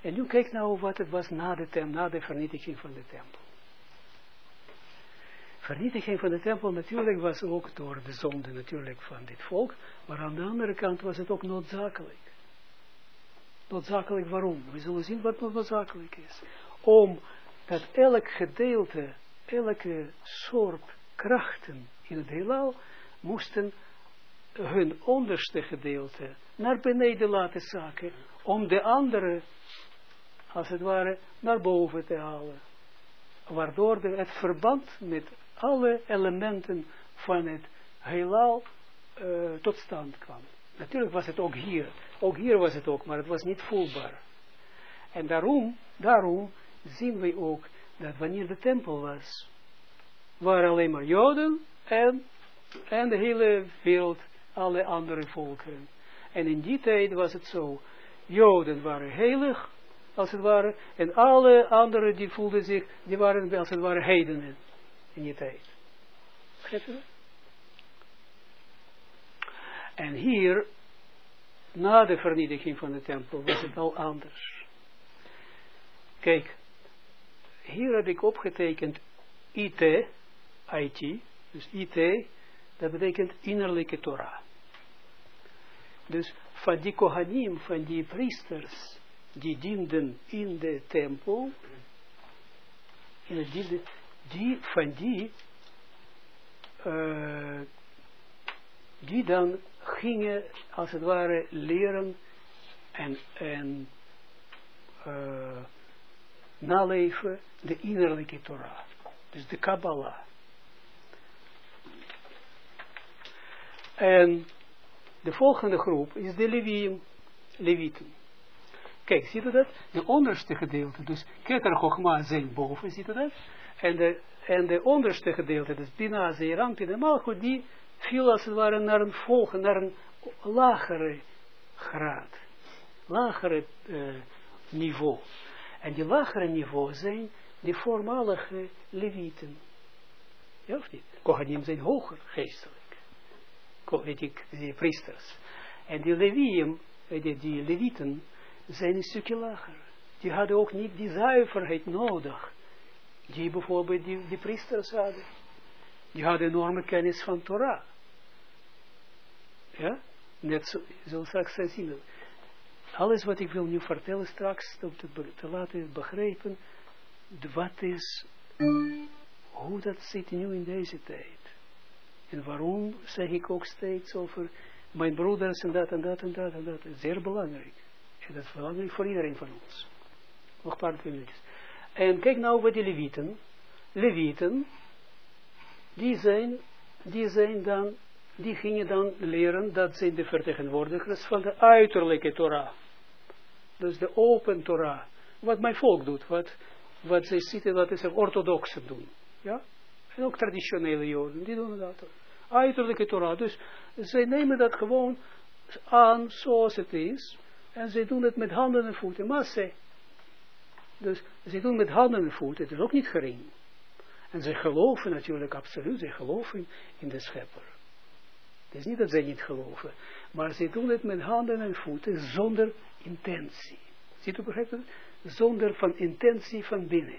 En nu kijk nou wat het was na de, tem, na de vernietiging van de tempel. Vernietiging van de tempel natuurlijk was ook door de zonde natuurlijk van dit volk, maar aan de andere kant was het ook noodzakelijk. Noodzakelijk waarom? We zullen zien wat noodzakelijk is. Om dat elk gedeelte, elke soort krachten in het heelal moesten hun onderste gedeelte naar beneden laten zakken, om de andere, als het ware, naar boven te halen. Waardoor het verband met alle elementen van het heelal uh, tot stand kwam. Natuurlijk was het ook hier, ook hier was het ook, maar het was niet voelbaar. En daarom, daarom zien we ook dat wanneer de tempel was, waren alleen maar Joden en, en de hele wereld, alle andere volkeren. En in die tijd was het zo, Joden waren heilig, als het ware, en alle anderen die voelden zich, die waren als het ware heidenen in die tijd. Begrijp je En hier, na de vernietiging van de tempel, was het al anders. Kijk, hier heb ik opgetekend IT, IT, dus IT, dat betekent innerlijke Torah. Dus van die Kohanim, van die priesters, die dienden in de tempel, in het die, van die, uh, die dan gingen, als het ware, leren en, en uh, naleven de innerlijke Torah. Dus de Kabbalah. En de volgende groep is de Leviem, Levieten. Kijk, ziet u dat? De onderste gedeelte, dus Keter Chochma zijn boven, ziet u dat? En de, en de onderste gedeelte, dus Bina, Zeeram, Pina, Malchut, die viel als het ware naar een volgende, naar een lagere graad. Lagere uh, niveau. En die lagere niveau zijn de voormalige levieten. Ja of niet? Kohanim zijn hoger geestelijk. Ik, die priesters. En die levium, eh, die, die levieten, zijn een stukje lager. Die hadden ook niet die zuiverheid nodig. Die bijvoorbeeld die, die priesters hadden. Die hadden enorme kennis van Torah. Ja? Net zo, zo straks zien alles wat ik wil nu vertellen straks, om te, te laten begrijpen, wat is, hoe dat zit nu in deze tijd. En waarom zeg ik ook steeds over mijn broeders en dat en dat en dat en dat. Zeer belangrijk. En dat is belangrijk voor iedereen van ons. Nog een paar minuutjes. En kijk nou bij de Levieten. Levieten, die zijn, die zijn dan, die gingen dan leren, dat zijn de vertegenwoordigers van de uiterlijke Torah. Dus de open Torah. Wat mijn volk doet, wat, wat zij zitten, wat is orthodoxen doen. Ja? En ook traditionele joden, die doen dat. Uiterlijke Torah. Dus zij nemen dat gewoon aan zoals het is. En zij doen het met handen en voeten. Maar ze. Dus zij doen met handen en voeten. Het is ook niet gering. En ze geloven natuurlijk absoluut. Ze geloven in de schepper. Het is niet dat zij niet geloven. Maar ze doen het met handen en voeten zonder intentie. Ziet u begrijpen? Zonder van intentie van binnen.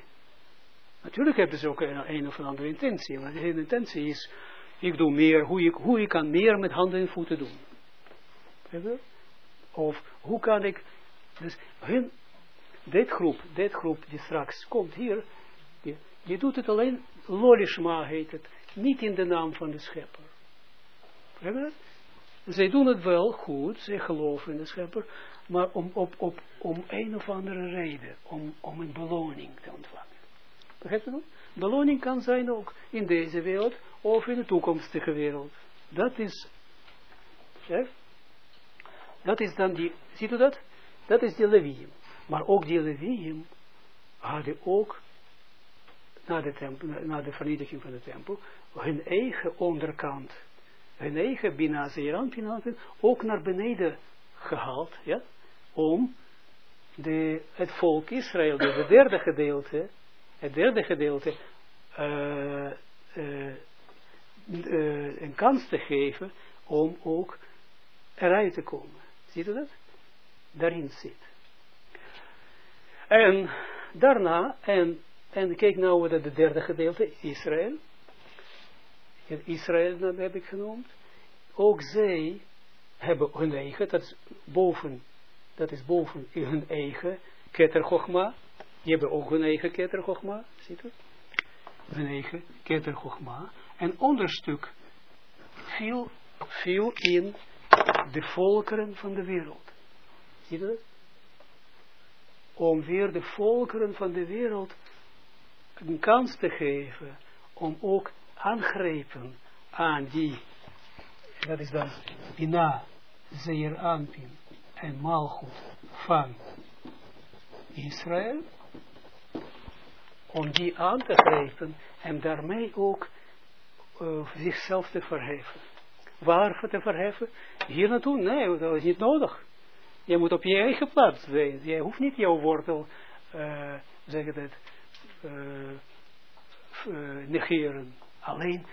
Natuurlijk hebben ze ook een, een of andere intentie. Maar de intentie is, Ik doe meer, hoe ik, hoe ik kan meer met handen en voeten doen. Of hoe kan ik, dus hun, dit groep, dit groep die straks komt hier, je, je doet het alleen, lolishma heet het, niet in de naam van de schepper. Zij doen het wel goed, zij geloven in de schepper, maar om, op, op, om een of andere reden, om, om een beloning te ontvangen. Begrijpt dat? Beloning kan zijn ook in deze wereld of in de toekomstige wereld. Dat is, dat is dan die, ziet u dat? Dat is die Levium. Maar ook die Levium hadden ook, na de, de vernietiging van de tempel, hun eigen onderkant, hun eigen Bina ook naar beneden gehaald, ja, om de, het volk Israël, dus het derde gedeelte, het derde gedeelte, uh, uh, uh, een kans te geven om ook eruit te komen. Ziet u dat? Daarin zit. En daarna, en, en kijk nou naar het derde gedeelte, Israël. Israël dat heb ik genoemd. Ook zij hebben hun eigen, dat is boven, dat is boven hun eigen keter Chogma. Die hebben ook hun eigen keter Chogma, ziet u? Hun eigen keter Chogma. En onderstuk viel, viel in de volkeren van de wereld. Zie je dat? Om weer de volkeren van de wereld een kans te geven om ook aangrepen aan die, dat is dan Ina, Zeer Anpin en Malchut van Israël, om die aan te grijpen en daarmee ook uh, zichzelf te verheffen. Waar te verheffen? Hier naartoe? Nee, dat is niet nodig. Je moet op je eigen plaats zijn. Je hoeft niet jouw wortel, uh, zeg uh, uh, negeren. Alleen,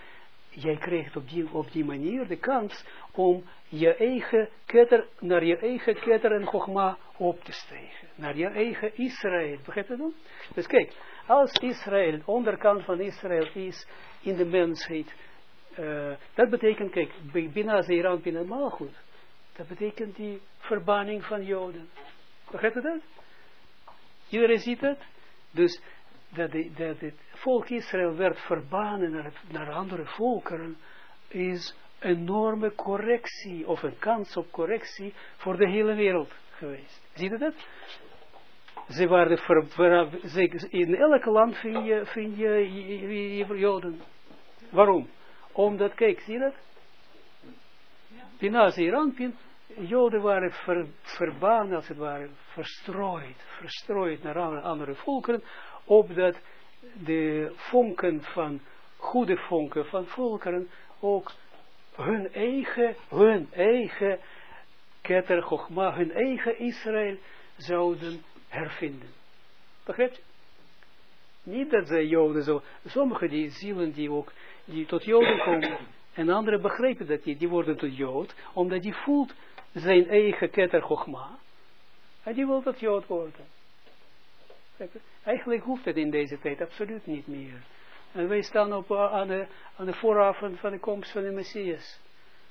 jij krijgt op die, op die manier de kans om je eigen ketter, naar je eigen ketter en gogma op te stijgen. Naar je eigen Israël. Begrijp je dat? Dus kijk, als Israël, onderkant van Israël is in de mensheid, dat betekent, kijk, Bina Zeiran Bina goed. Dat betekent die verbanning van Joden. Begrijp je dat? Iedereen ziet dat? Dus dat, de, dat het volk Israël werd verbannen naar, naar andere volkeren, is een enorme correctie, of een kans op correctie voor de hele wereld geweest. Zie je dat? Ze waren ver, in elk land vind je, vind je Joden. Waarom? Omdat, kijk, zie je dat? Pina Zeranpin, Joden waren ver, verbaan, als het ware, verstrooid, verstrooid naar andere, volkeren, opdat de vonken van, goede vonken van volkeren, ook hun eigen, hun eigen Keter hun eigen Israël zouden hervinden. Begrijpt? Niet dat ze Joden zo, sommige die zielen die ook, die tot Joden komen, en anderen begrijpen dat niet, die worden tot Jood, omdat die voelt zijn eigen keter Chogma, en die wil tot Jood worden. Eigenlijk hoeft het in deze tijd absoluut niet meer. En wij staan op, aan, de, aan de vooravond van de komst van de Messias.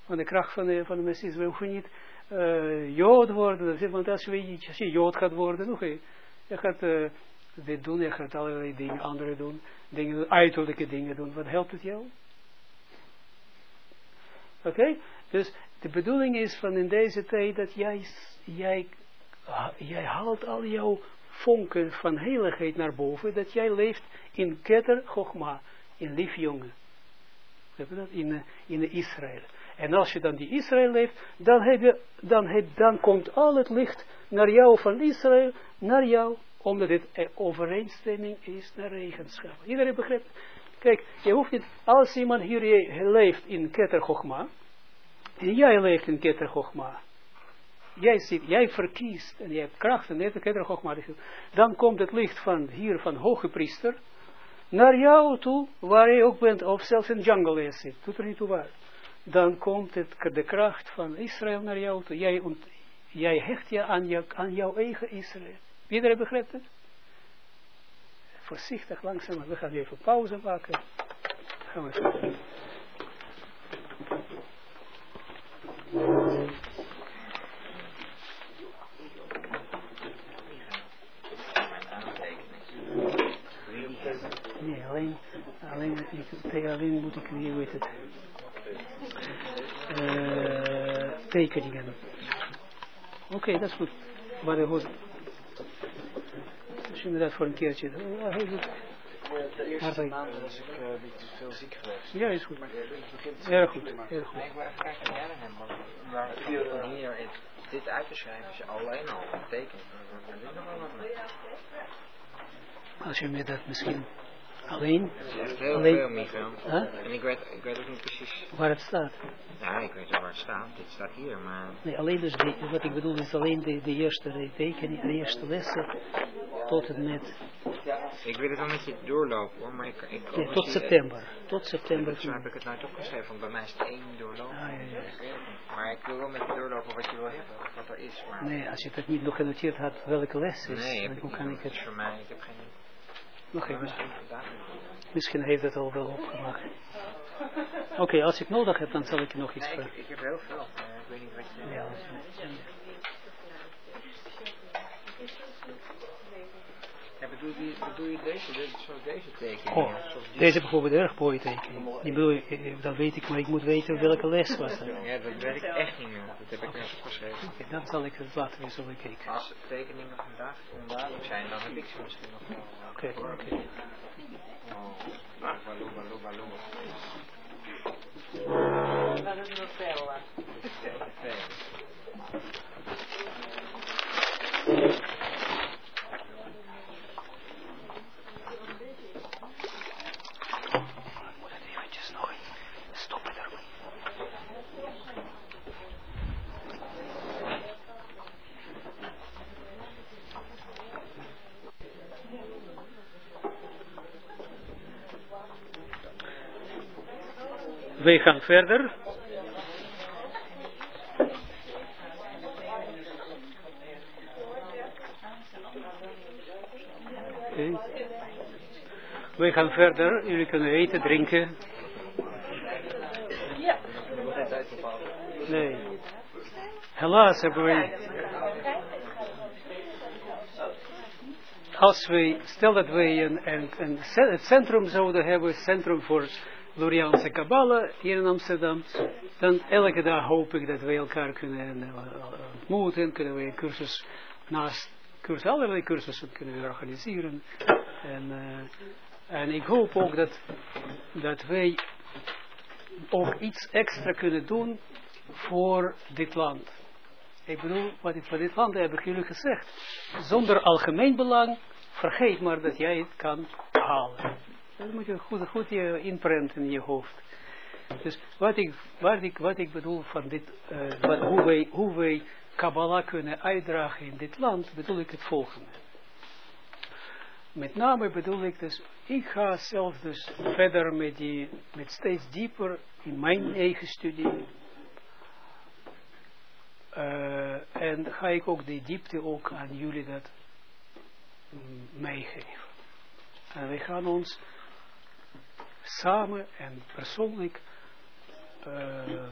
Van de kracht van de, van de Messias. We hoeven niet uh, Jood worden. Want als je, als je Jood gaat worden, oké, je gaat uh, dit doen, je gaat allerlei dingen, andere doen. Dingen, uiterlijke dingen doen. Wat helpt het jou? Oké? Dus de bedoeling is van in deze tijd dat jij, jij, jij haalt al jouw vonken van heiligheid naar boven, dat jij leeft in Keter Chogma, in lief jongen. In, in Israël. En als je dan die Israël leeft, dan, heb je, dan, heb, dan komt al het licht naar jou van Israël, naar jou, omdat het overeenstemming is naar regenschap. Iedereen begrijpt? Kijk, je hoeft niet, als iemand hier leeft in Keter en jij leeft in Keter jij, ziet, jij verkiest, en je hebt kracht in Keter Chogma, dan komt het licht van hier, van hoge priester, naar jou toe, waar je ook bent, of zelfs in de jungle is zit, doet er niet toe waar. Dan komt het, de kracht van Israël naar jou toe. Jij, jij hecht je aan, jou, aan jouw eigen Israël. Iedereen begrijpt het? voorzichtig, langzaam. We gaan even pauze maken. Gaan we. Nee, alleen, alleen, ik, alleen moet ik weer, weten. het, uh, tekeningen. Oké, okay, dat is goed. Maar de hoort... Dus inderdaad voor een keertje. Heel goed. Hartelijk. was ik uh, een beetje veel ziek geweest. Ja, is goed. Erg goed. Erg goed. Ik wil even kijken naar jij hem, maar hier dit uit te schrijven is alleen al een teken. Als je me dat misschien alleen... Dat is echt heel alleen, veel, Michael. Huh? En ik weet, ik weet ook niet precies... Waar het staat. Ja, ik weet wel waar het staat. Dit staat hier, maar... Nee, alleen dus, de, wat ik bedoel is alleen de, de eerste tekening, de eerste lessen tot en met... Ik wil het wel met je doorlopen hoor, maar ik... ik nee, tot september. Tot september. Zo heb ik het nou toch geschreven, want bij mij is het één doorlopen. Ah, ja, ja. Maar ik wil wel met je doorlopen wat je wil hebben, wat er is. Maar... Nee, als je het niet nog genoteerd had welke les is, nee, dan hoe kan ik het... voor mij, ik heb geen... Nog even. Misschien, heeft het al wel opgemaakt. Oké, okay, als ik nodig heb, dan zal ik je nog iets nee, vragen. Ik, ik heb heel veel, maar ik weet niet wat je... Ja, Ja, bedoel, je, bedoel je deze, deze, zoals deze tekening? Oh, deze bijvoorbeeld erg mooie tekening. Die bedoel, dat weet ik, maar ik moet weten welke les was dat. Ja, dat weet ik echt niet meer. Dat heb ik net opgeschreven. Okay, dan zal ik het later weer zo bekijken. Als tekeningen vandaag onduidelijk zijn, dan heb ik ze misschien nog wel. Oké, oké. Oh, baluba, luba, luba. Dat is nog Wij gaan verder. Okay. Wij gaan verder. Jullie kunnen eten, drinken. Ja. Nee. Helaas hebben wij... Als wij, stel dat wij een, een, een, het centrum zouden hebben, centrum voor Loriaanse Kabbalah hier in Amsterdam, dan elke dag hoop ik dat wij elkaar kunnen ontmoeten, kunnen een cursus naast cursus, allerlei cursussen kunnen we organiseren. En, uh, en ik hoop ook dat, dat wij ook iets extra kunnen doen voor dit land. Ik bedoel, wat ik voor dit land heb ik jullie gezegd. Zonder algemeen belang, vergeet maar dat jij het kan halen. Dat moet je goed, goed je in je hoofd. Dus wat ik, wat ik, wat ik bedoel van dit, wat, hoe, wij, hoe wij Kabbalah kunnen uitdragen in dit land, bedoel ik het volgende. Met name bedoel ik dus, ik ga zelf dus verder met, die, met steeds dieper in mijn eigen studie. Uh, en ga ik ook die diepte ook aan jullie dat mm, meegeven. En wij gaan ons samen en persoonlijk uh,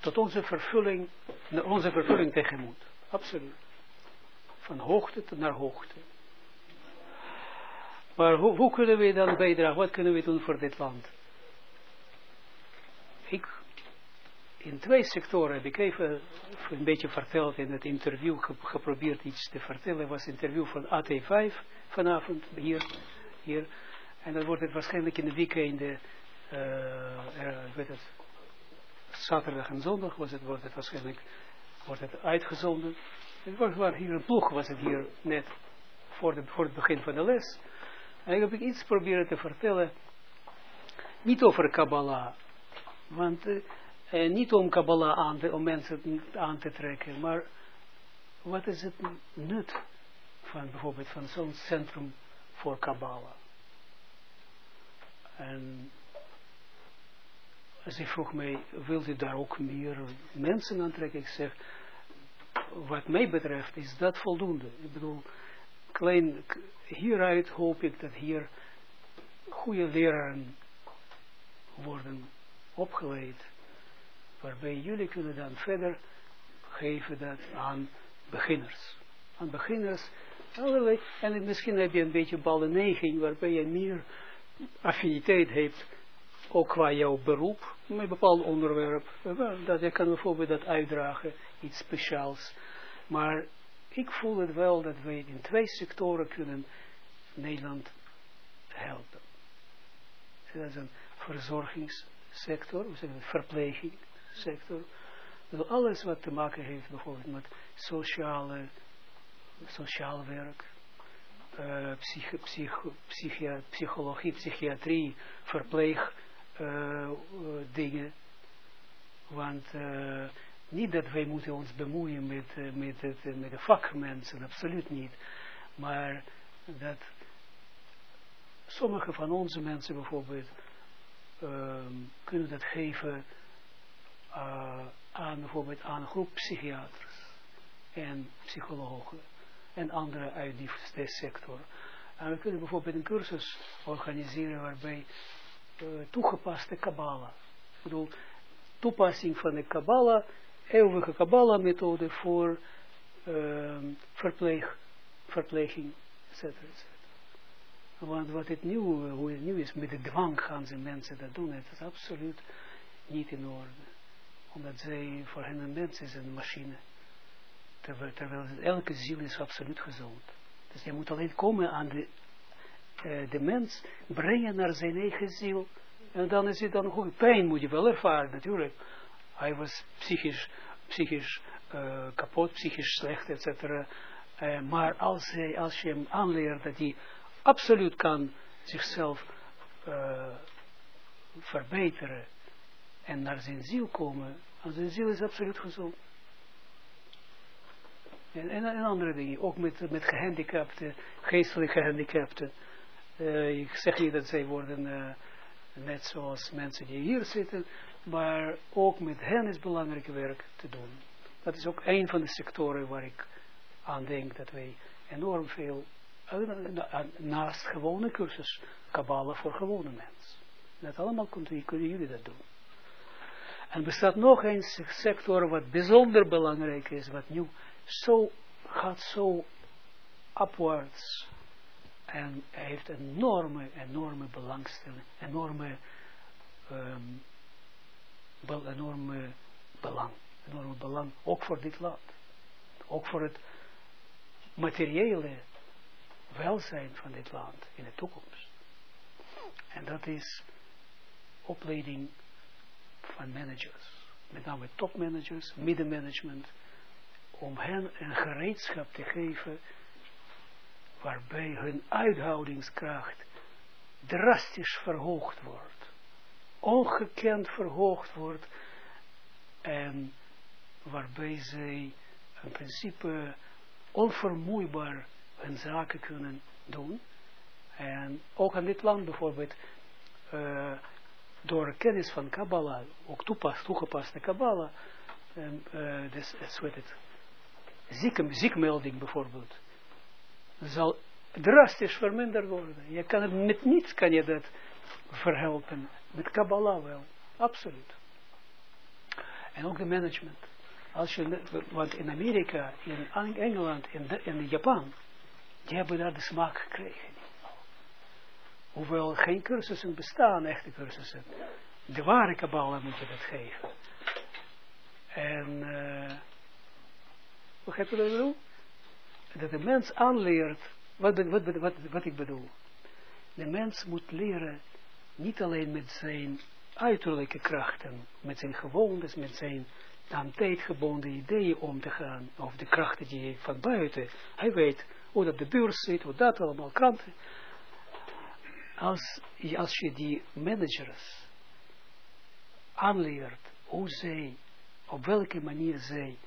tot onze vervulling, onze vervulling tegemoet. Absoluut. Van hoogte naar hoogte. Maar hoe, hoe kunnen we dan bijdragen? Wat kunnen we doen voor dit land? Ik, in twee sectoren heb ik even een beetje verteld in het interview, geprobeerd iets te vertellen. Het was een interview van AT5 vanavond hier. hier. En dan wordt het waarschijnlijk in de weekenden, uh, uh, weet het, zaterdag en zondag wordt het waarschijnlijk wordt het uitgezonden. Het was waar hier een ploeg, was het hier net voor, voor het begin van de les. En ik heb iets proberen te vertellen, niet over Kabbalah, want uh, niet om Kabbalah aan te, om mensen aan te trekken, maar wat is het nut van bijvoorbeeld van zo'n centrum voor Kabbalah? En ze vroeg mij, wilt u daar ook meer mensen aantrekken? Ik zeg, wat mij betreft is dat voldoende. Ik bedoel, klein, hieruit hoop ik dat hier goede leraren worden opgeleid, waarbij jullie kunnen dan verder geven dat aan beginners. Aan beginners, allerlei, en misschien heb je een beetje balleneging, waarbij je meer affiniteit heeft ook qua jouw beroep, met een bepaald onderwerp, eh, dat je kan bijvoorbeeld dat uitdragen, iets speciaals. Maar ik voel het wel dat wij in twee sectoren kunnen Nederland helpen. Dat is een verzorgingssector, we zeggen verplegingssector. Dus alles wat te maken heeft bijvoorbeeld met sociale, sociaal werk, psych, psych, psychia, psychologie, psychiatrie, verpleeg uh, dingen. Want niet dat wij moeten ons bemoeien met, met, met de vakmensen, absoluut niet. Maar dat sommige van onze mensen bijvoorbeeld um, kunnen dat geven uh, aan bijvoorbeeld aan een groep psychiaters en psychologen en anderen uit die sector. En we kunnen bijvoorbeeld een cursus organiseren waarbij uh, toegepaste kabbala, ik bedoel toepassing van de kabbala, eeuwige kabbala methode voor uh, verpleeg, verpleging, etc. Want wat het nu, hoe het nu is, met de dwang gaan ze mensen dat doen, het is absoluut niet in orde. Omdat zij, voor hen een mens is een machine. Terwijl, elke ziel is absoluut gezond. Dus je moet alleen komen aan de, uh, de mens, brengen naar zijn eigen ziel. En dan is het dan goed. Pijn moet je wel ervaren, natuurlijk. Hij was psychisch, psychisch uh, kapot, psychisch slecht, etc. Uh, maar als, hij, als je hem aanleert dat hij absoluut kan zichzelf verbeteren en naar zijn ziel komen, en zijn ziel is absoluut gezond. En, en, andere dingen, ook met, met gehandicapten, geestelijk gehandicapten. Uh, ik zeg niet dat zij worden uh, net zoals mensen die hier zitten, maar ook met hen is belangrijk werk te doen. Dat is ook een van de sectoren waar ik aan denk dat wij enorm veel naast gewone cursus, Kabbalah voor gewone mensen. Dat allemaal kunnen, kunnen jullie dat doen. En bestaat nog een sector wat bijzonder belangrijk is, wat nu zo gaat zo upwards en heeft enorme, enorme belangstelling, enorme, um, enorme belang, enorme belang, ook voor dit land. Ook voor het materiële welzijn van dit land in de toekomst. En dat is opleiding van managers. Met name topmanagers, middenmanagement. Om hen een gereedschap te geven waarbij hun uithoudingskracht drastisch verhoogd wordt. Ongekend verhoogd wordt. En waarbij zij in principe onvermoeibaar hun zaken kunnen doen. En ook in dit land bijvoorbeeld, uh, door kennis van Kabbalah, ook toepas, toegepaste Kabbalah, en, uh, het, zieke, ziekmelding bijvoorbeeld, zal drastisch verminderd worden. Je kan het met niets kan je dat verhelpen. Met Kabbalah wel, absoluut. En ook de management. Als je, want in Amerika, in Engeland, in, in Japan, die hebben daar de smaak gekregen. Hoewel geen cursussen bestaan, echte cursussen. De ware kabbala moet je dat geven. En, uh, begrijp je wat ik bedoel? Dat de mens aanleert, wat, wat, wat, wat, ik bedoel. De mens moet leren, niet alleen met zijn uiterlijke krachten, met zijn gewoontes, met zijn aan tijdgebonden ideeën om te gaan, of de krachten die hij van buiten, hij weet hoe dat de beurs zit, hoe dat allemaal kranten. Als, als je die managers aanleert hoe zij, op welke manier zij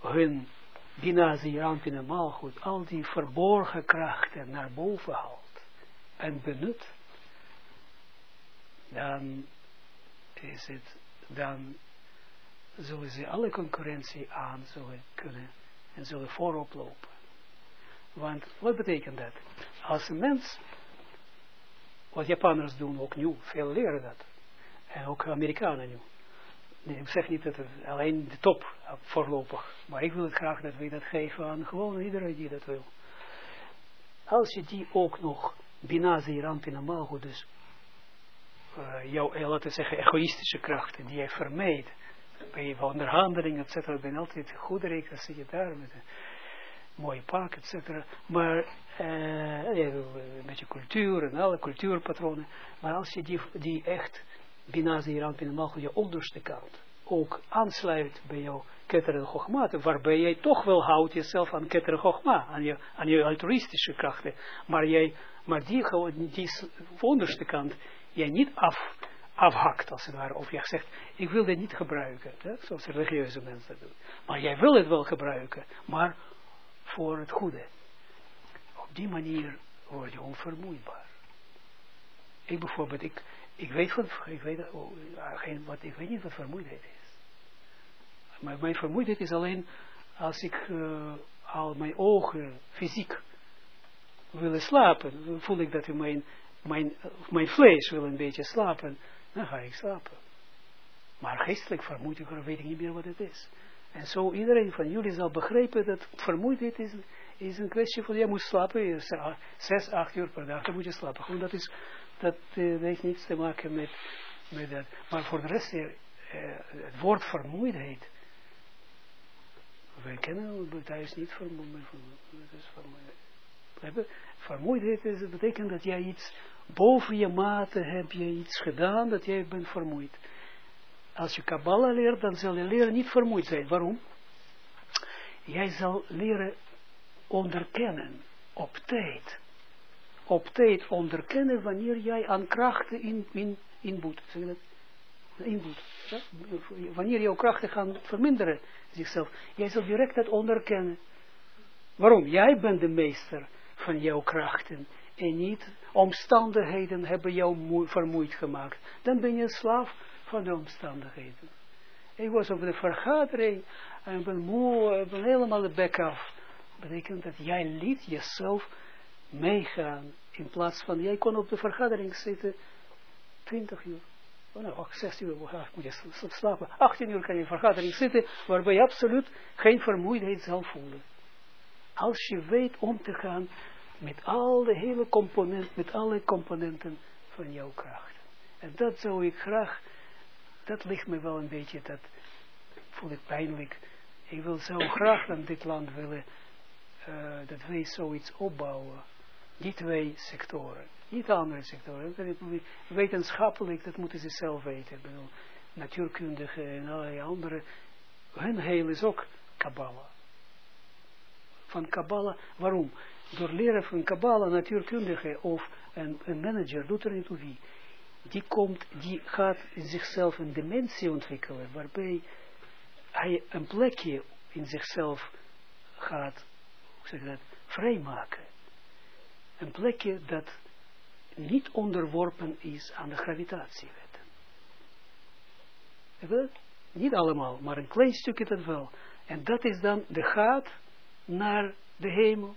hun Binazi, en Malchut, al die verborgen krachten naar boven haalt en benut, dan is het, dan zullen ze alle concurrentie aan zullen kunnen en zullen voorop lopen. Want wat betekent dat? Als een mens, wat Japanners doen ook nu, veel leren dat. En ook Amerikanen nu. Ik zeg niet dat het alleen de top voorlopig, maar ik wil het graag dat we dat geven aan gewoon iedereen die dat wil. Als je die ook nog binazi rampina malgo, dus uh, jouw, eh, laten zeggen, egoïstische krachten, die je vermijdt, bij onderhandeling, et cetera, ben altijd goed dan zit je daar met een mooie pak, et cetera, maar uh, een beetje cultuur en alle cultuurpatronen, maar als je die, die echt, de Iran, binnen je onderste kant, ook aansluit bij jouw ketteren gogma, waarbij jij toch wel houdt jezelf aan ketteren gogma, aan je, aan je altruïstische krachten, maar jij, maar die, die onderste kant, jij niet af, afhakt, als het ware, of jij zegt, ik wil dit niet gebruiken, zoals religieuze mensen doen, maar jij wil het wel gebruiken, maar voor het goede. Op die manier word je onvermoeibaar. Ik bijvoorbeeld, ik, ik weet van, ik weet, oh, geen, wat, ik weet niet wat vermoeidheid is. Maar mijn vermoeidheid is alleen als ik uh, al mijn ogen fysiek willen slapen, voel ik dat mijn, mijn, mijn vlees wil een beetje slapen, dan ga ik slapen. Maar geestelijk vermoeidheid, weet ik niet meer wat het is. En zo iedereen van jullie zal begrijpen dat vermoeidheid is, is een kwestie van, jij moet slapen, zes, acht uur per dag, dan moet je slapen. Gewoon dat is, dat, uh, heeft niets te maken met, met dat. Maar voor de rest, uh, het woord vermoeidheid, wij kennen thuis niet vermoeidheid. Vermoeidheid is, betekent dat jij iets boven je mate heb je iets gedaan dat jij bent vermoeid. Als je Kabbalah leert, dan zal je leren niet vermoeid zijn. Waarom? Jij zal leren onderkennen op tijd. Op tijd onderkennen wanneer jij aan krachten in, in, inboet. Zeg dat? Inboet. Wanneer jouw krachten gaan verminderen zichzelf. Jij zal direct dat onderkennen. Waarom? Jij bent de meester van jouw krachten. En niet omstandigheden hebben jou vermoeid gemaakt. Dan ben je een slaaf van de omstandigheden. Ik was op de vergadering en ben moe, ben helemaal de bek af. Betekent dat jij liet jezelf meegaan. In plaats van, jij kon op de vergadering zitten 20 uur. Oh, nou, 16 uur moet je slapen. 18 uur kan je in vergadering zitten, waarbij je absoluut geen vermoeidheid zal voelen. Als je weet om te gaan met al de hele componenten, met alle componenten van jouw kracht. En dat zou ik graag, dat ligt me wel een beetje, dat voel ik pijnlijk. Ik wil zo graag aan dit land willen, uh, dat wij zoiets opbouwen. Die twee sectoren. Niet andere sectoren. Wetenschappelijk, dat moeten ze zelf weten. Bedoel, natuurkundige en allerlei andere. Hun heil is ook Kabbalah. Van Kabbalah, waarom? Door leren van Kabbalah, natuurkundige of een, een manager, doet er niet toe wie. Die komt, die gaat in zichzelf een dimensie ontwikkelen, waarbij hij een plekje in zichzelf gaat, hoe zeg dat, vrijmaken. Een plekje dat niet onderworpen is aan de gravitatiewet. Niet allemaal, maar een klein stukje dat wel. En dat is dan de gaat naar de hemel.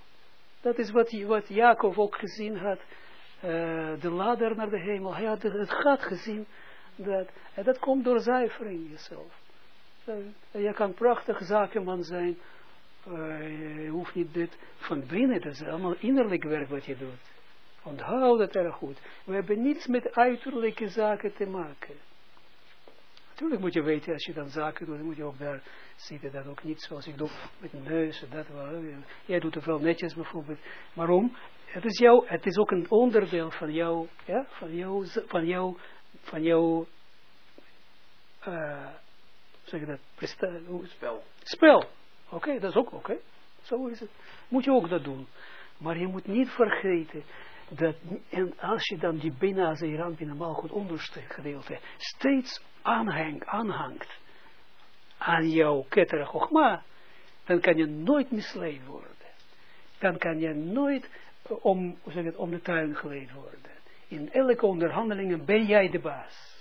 Dat is wat, wat Jacob ook gezien had. Uh, de ladder naar de hemel. Hij had het gat gezien. Dat, en dat komt door zuivering jezelf. Uh, je kan prachtig zakenman zijn. Uh, je hoeft niet dit van binnen. Dat is allemaal innerlijk werk wat je doet. Onthoud dat erg goed. We hebben niets met uiterlijke zaken te maken. Natuurlijk moet je weten, als je dan zaken doet, dan moet je ook daar zitten. Dat ook niet zoals ik doe met een neus en dat wel. Jij doet het wel netjes bijvoorbeeld. Waarom? Het is, jou, het is ook een onderdeel van jou, ja, van jou, van jou, van jou, uh, zeg je dat, spel. Spel. Oké, dat is ook oké. Zo is het. Moet je ook dat doen. Maar je moet niet vergeten dat, en als je dan die Bina in een goed onderste gedeelte steeds aanhang, aanhangt aan jouw kettere Chogma, dan kan je nooit misleid worden. Dan kan je nooit eh, om, zeg het, om de tuin geleid worden. In elke onderhandelingen ben jij de baas.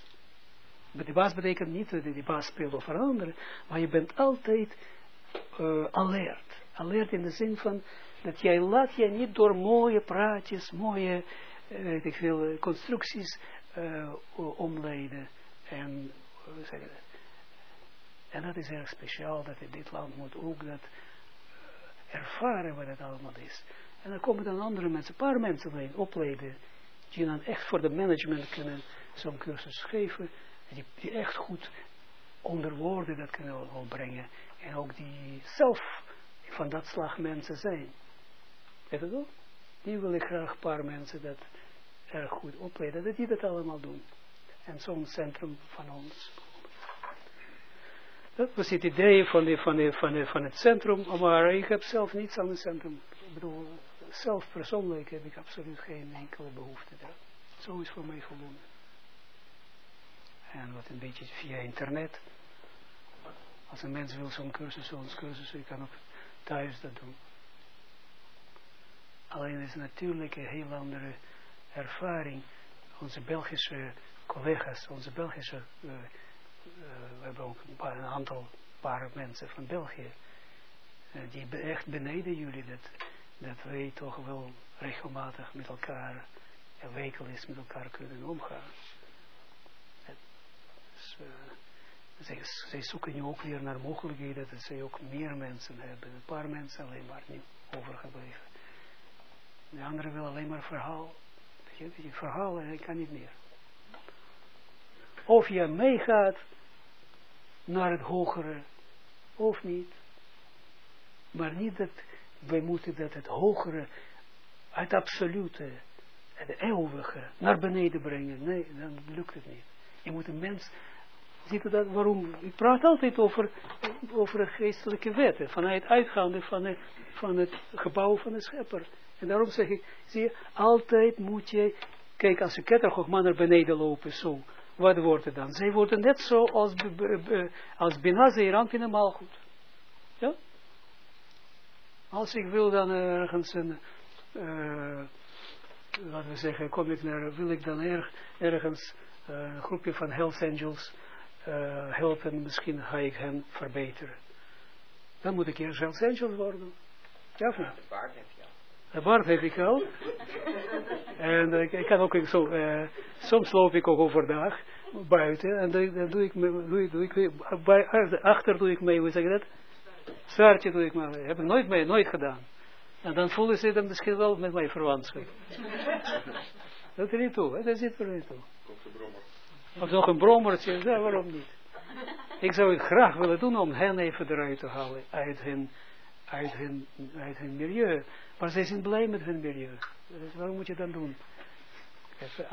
De baas betekent niet dat de baas speelt over anderen, maar je bent altijd uh, alert. Alert in de zin van dat jij laat je niet door mooie praatjes, mooie weet ik veel, eh, constructies uh, omleiden. En, zeg dat. en dat is erg speciaal, dat in dit land moet ook dat ervaren wat het allemaal is. En dan komen dan andere mensen, een paar mensen opleiden, die dan echt voor de management kunnen zo'n cursus geven, die, die echt goed onder woorden dat kunnen wel brengen. En ook die zelf van dat slag mensen zijn. Weet je wel? Die wil ik graag een paar mensen dat erg goed opleiden, dat die dat allemaal doen. En zo'n centrum van ons. Dat was het idee van, die, van, die, van, van het centrum, maar ik heb zelf niets aan het centrum. Ik bedoel, zelf persoonlijk heb ik absoluut geen enkele behoefte daar. Zo is voor mij voldoende. En wat een beetje via internet. Als een mens wil zo'n cursus, zo'n cursus, je kan ook thuis dat doen. Alleen is natuurlijk een heel andere ervaring. Onze Belgische collega's, onze Belgische, uh, uh, we hebben ook een, paar, een aantal paar mensen van België, uh, die echt beneden jullie, dat, dat wij toch wel regelmatig met elkaar, en wekelijks met elkaar kunnen omgaan. Dus, zij, zij, zoeken nu ook weer naar mogelijkheden dat zij ook meer mensen hebben. Een paar mensen alleen maar nu overgebleven. De anderen willen alleen maar verhaal. Je, je verhalen, ik kan niet meer. Of je meegaat naar het hogere, of niet. Maar niet dat, wij moeten dat het hogere, het absolute, het eeuwige, naar beneden brengen. Nee, dan lukt het niet. Je moet een mens, ziet dat, waarom, ik praat altijd over, over geestelijke wetten, vanuit uitgaande van van het gebouw van de schepper. En daarom zeg ik, zie je, altijd moet je, kijk als een kettergogma naar beneden lopen, zo, wat wordt het dan? Zij worden net zo als, als in een goed. Ja? Als ik wil dan ergens een, uh, laten we zeggen, kom ik naar, wil ik dan erg, ergens uh, een groepje van Hells Angels uh, helpen, misschien ga ik hen verbeteren. Dan moet ik eerst Hells Angels worden. Ja of niet? Een baard heb ik al. en uh, ik kan ook zo, uh, soms loop ik ook overdag buiten en dan, doe ik, doe, doe ik bij, achter doe ik mee, hoe zeg je dat? Zwaartje doe ik mee, heb ik nooit mee, nooit gedaan. En dan voelen ze dan misschien wel met mijn verwantschap. dat er niet toe, hè? dat zit er niet toe. Of nog een brommertje, ja, waarom niet? Ik zou het graag willen doen om hen even eruit te halen uit hun, uit hun, uit hun milieu. Maar zij zijn blij met hun milieu. Dus waarom moet je dat doen?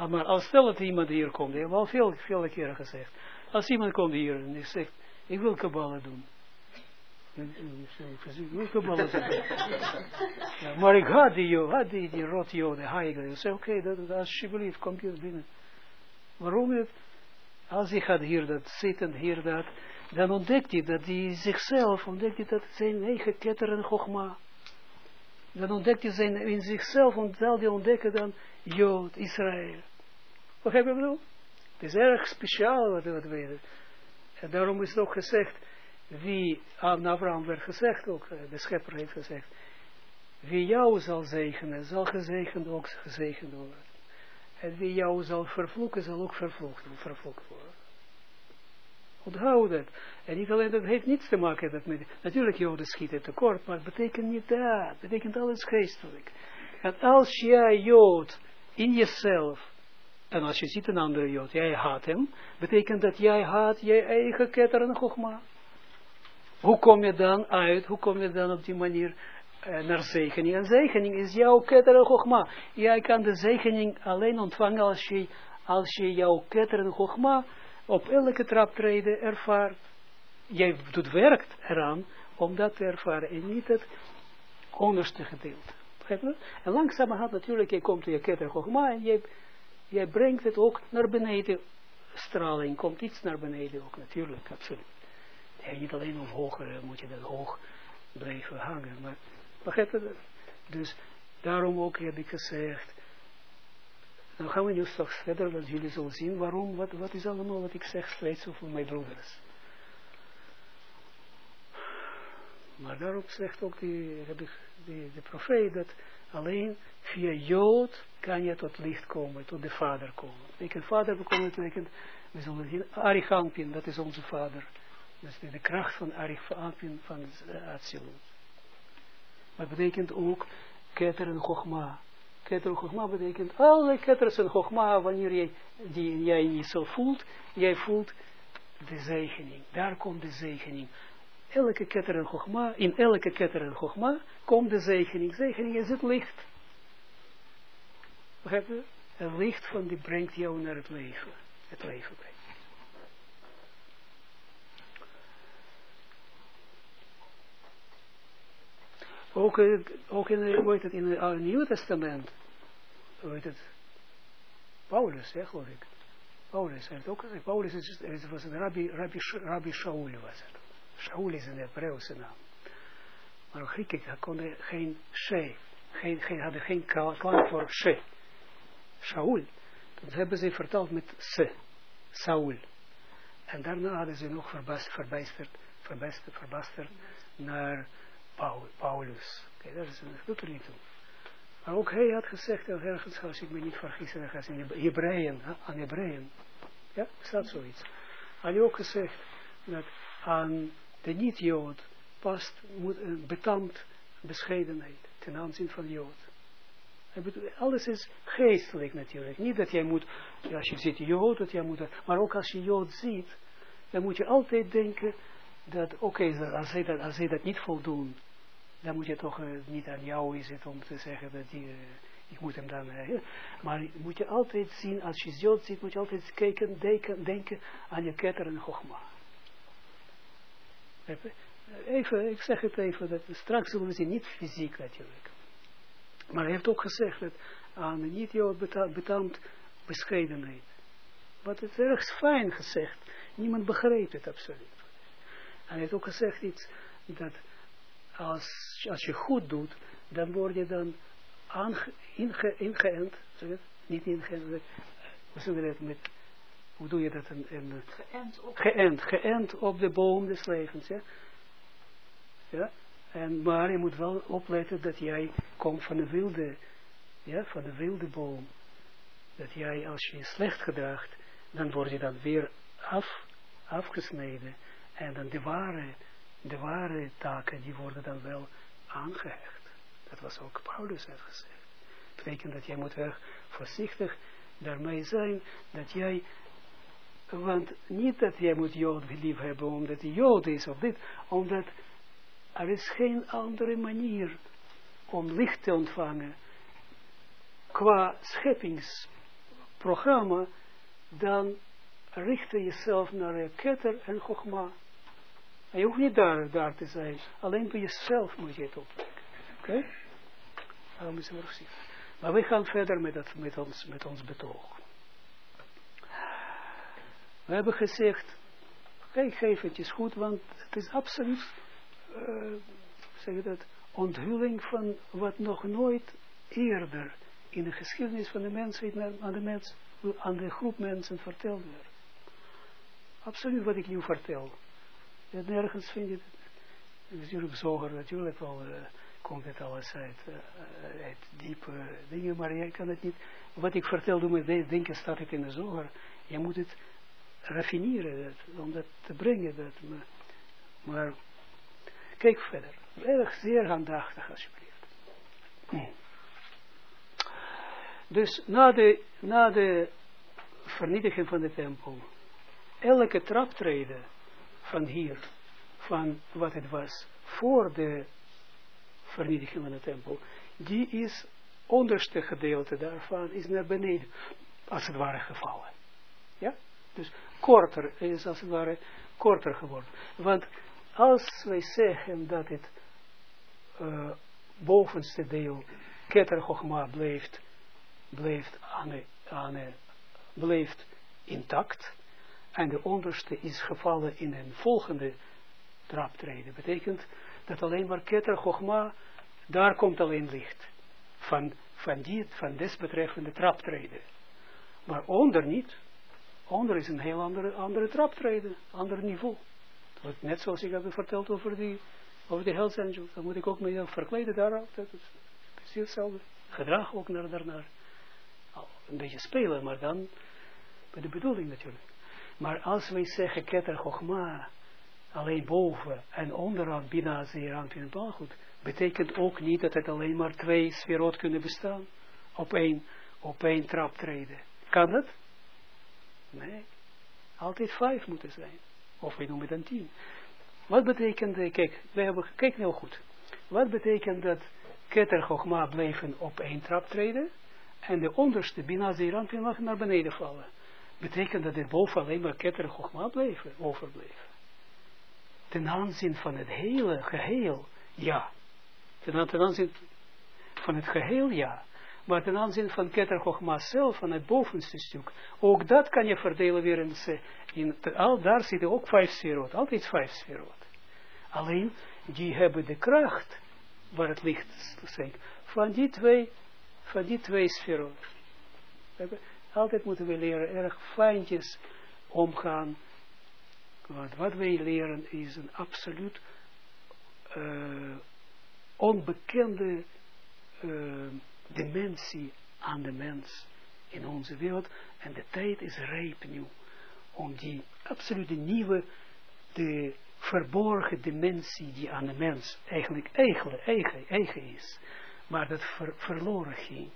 Maar als stel dat iemand hier komt, ik heb al veel, veel keren gezegd. Als iemand komt hier en die zegt, ik wil kabbalah doen. Ik wil kabbalah doen. ja, maar ik had die, had die, die rot joden, heilige. Ik zei, oké, okay, dat, alsjeblieft, kom je binnen. Waarom het? Als hij gaat hier dat zitten, hier dat, dan ontdekt hij dat hij zichzelf, ontdekt hij dat zijn eigen ketter en gogma. Dan ontdekt hij zijn, in zichzelf, en zal hij ontdekken dan, Jood, Israël. Wat heb je bedoeld? Het is erg speciaal wat we weten. En daarom is ook gezegd, wie aan Abraham werd gezegd, ook de schepper heeft gezegd, wie jou zal zegenen, zal gezegend ook gezegend worden. En wie jou zal vervloeken, zal ook vervloekt, vervloekt worden. Onthoud het. En niet alleen, dat heeft niets te maken dat met, natuurlijk joden schieten tekort, maar het betekent niet dat. Het betekent alles geestelijk. Dat als jij jood in jezelf, en als je ziet een andere jood, jij haat hem, betekent dat jij haat je eigen ketter en gogma. Hoe kom je dan uit, hoe kom je dan op die manier naar zegening? En zegening is jouw ketter en gogma. Jij kan de zegening alleen ontvangen als je, als je jouw ketter en gogma op elke traptreden ervaart. Jij doet werkt eraan om dat te ervaren en niet het onderste gedeelte. En langzamerhand natuurlijk, je komt je ketter Chogma en je brengt het ook naar beneden. Straling komt iets naar beneden ook natuurlijk, absoluut. Niet alleen op hoger moet je dat hoog blijven hangen. Maar je Dus daarom ook heb ik gezegd. Dan gaan we nu straks verder, dat jullie zullen zien waarom, wat, wat is allemaal wat ik zeg steeds over mijn broeders. Maar daarop zegt ook die, heb ik, die, de profeet dat alleen via Jood kan je tot licht komen, tot de vader komen. Betekent vader bekomen, betekent, we zullen zien, Arichampin, dat is onze vader. Dat is de kracht van Arichampin van Atsilut. Maar betekent ook Keter en Chogma. Keter Chogma betekent alle ketters en Chogma, wanneer jij, die jij zo voelt, jij voelt de zegening. Daar komt de zegening. Elke ketter en Chogma, in elke ketter en Chogma komt de zegening. Zegening is het licht. Begrijp je? Het licht van die brengt jou naar het leven. Het leven brengt. Ook, ook in, hoe heet het, in het Nieuwe Testament, hoe heet het, Paulus, ja, geloof ik. Paulus heeft ook gezegd, Paulus is, is, was een rabbi, rabbi, rabbi Shaul was het. Shaul is een Hebreeuwse naam. Maar Grieken konden geen she, geen, geen, hadden geen klank voor she. Shaul. Dat hebben ze vertaald met se, Saul. En daarna hadden ze nog verbasterd, verbasterd, verbasterd, verbasterd naar Paulus. Kijk, dat, is, dat doet er toe. Maar ook hij had gezegd, ergens, als ik me niet vergis, ergens in Hebreeën, aan Hebreeën. Ja, staat zoiets. Had hij ook gezegd dat aan de niet-Jood past moet een bescheidenheid ten aanzien van Jood. Alles is geestelijk natuurlijk. Niet dat jij moet, als je ziet Jood, dat jij moet, maar ook als je Jood ziet, dan moet je altijd denken dat, oké, als, zij dat, dat niet voldoen, dan moet je toch uh, niet aan jou is het om te zeggen dat die, uh, ik moet hem dan, uh, maar moet je altijd zien, als je Jood ziet, moet je altijd kijken, denken, denken aan je ketter en Chogma. Even, ik zeg het even, dat straks zullen we zien, niet fysiek natuurlijk. Maar hij heeft ook gezegd dat aan een niet-Jood betaamt bescheidenheid. Wat is erg fijn gezegd. Niemand begreep het absoluut. En hij heeft ook gezegd iets, dat als, als je goed doet, dan word je dan inge, ingeënt, niet ingeënt, hoe zeg je dat met, hoe doe je dat? In, geënt, op. geënt, geënt op de boom des levens, ja. ja? En, maar je moet wel opletten dat jij komt van de wilde, ja, van de wilde boom. Dat jij, als je slecht gedraagt, dan word je dan weer af, afgesneden. En dan de ware de ware taken, die worden dan wel aangehecht. Dat was ook Paulus heeft gezegd. Dat betekent dat jij moet erg voorzichtig daarmee zijn, dat jij, want niet dat jij moet Jood lief hebben, omdat hij Jood is of dit, omdat er is geen andere manier om licht te ontvangen qua scheppingsprogramma dan richten jezelf naar een ketter en chogma. En je hoeft niet daar, daar te zijn. Alleen bij jezelf moet je het opwekken. Oké? Okay? Daarom is het voorzichtig. Maar we gaan verder met, dat, met, ons, met ons betoog. We hebben gezegd, kijk, geef het is goed, want het is absoluut, uh, zeg je dat, onthulling van wat nog nooit eerder in de geschiedenis van de mensheid aan de, mens, aan de groep mensen verteld werd. Absoluut wat ik nu vertel. Ja, nergens vind je het. Natuurlijk zoger natuurlijk wel uh, komt het alles uit, uh, diepe dingen, maar jij kan het niet. Wat ik vertel, doe met denken, staat het in de zoger. Je moet het raffineren, om dat te brengen. Dat, maar, maar kijk verder. Erg zeer aandachtig alsjeblieft. Dus na de, na de vernietiging van de tempel, elke traptreden van hier, van wat het was voor de vernietiging van de tempel, die is, onderste gedeelte daarvan is naar beneden, als het ware gevallen. Ja? Dus korter is als het ware korter geworden. Want als wij zeggen dat het uh, bovenste deel, Keter Chochma, blijft, blijft, aan, aan, blijft intact, en de onderste is gevallen in een volgende traptreden. Betekent dat alleen maar Keter Chogma, daar komt alleen licht. Van, van, die, van desbetreffende traptreden. Maar onder niet. Onder is een heel andere, andere traptreden, ander niveau. Net zoals ik heb verteld over die, over de Hells Angels. Dan moet ik ook me verkleden daarop. Dat is precies hetzelfde. Gedrag ook naar daarnaar. Een beetje spelen, maar dan bij de bedoeling natuurlijk. Maar als wij zeggen chogma, alleen boven en onderaan bina zeer in goed, betekent ook niet dat het alleen maar twee sferot kunnen bestaan. op één, op één trap treden. Kan dat? Nee. Altijd vijf moeten zijn. Of we noemen het dan tien. Wat betekent, eh, kijk, we hebben, kijk heel goed. Wat betekent dat Keter Chogma blijven op één trap treden en de onderste Bina mag naar beneden vallen? Betekent dat dit boven alleen maar Keter Chogma blijven, overbleven? Ten aanzien van het hele geheel, ja. Ten, aanzien van het geheel, ja. Maar ten aanzien van Keter Chogma zelf, van het bovenste stuk, ook dat kan je verdelen weer in, in al daar zitten ook vijf sferot, altijd vijf sferot. Alleen, die hebben de kracht, waar het licht zingt, van die twee, van die twee sferot. Altijd moeten we leren erg fijntjes omgaan, want wat wij leren is een absoluut uh, onbekende uh, dimensie aan de mens in onze wereld. En de tijd is rijp nu om die absolute nieuwe, de verborgen dimensie die aan de mens eigenlijk eigen, eigen, eigen is, maar dat ver, verloren ging.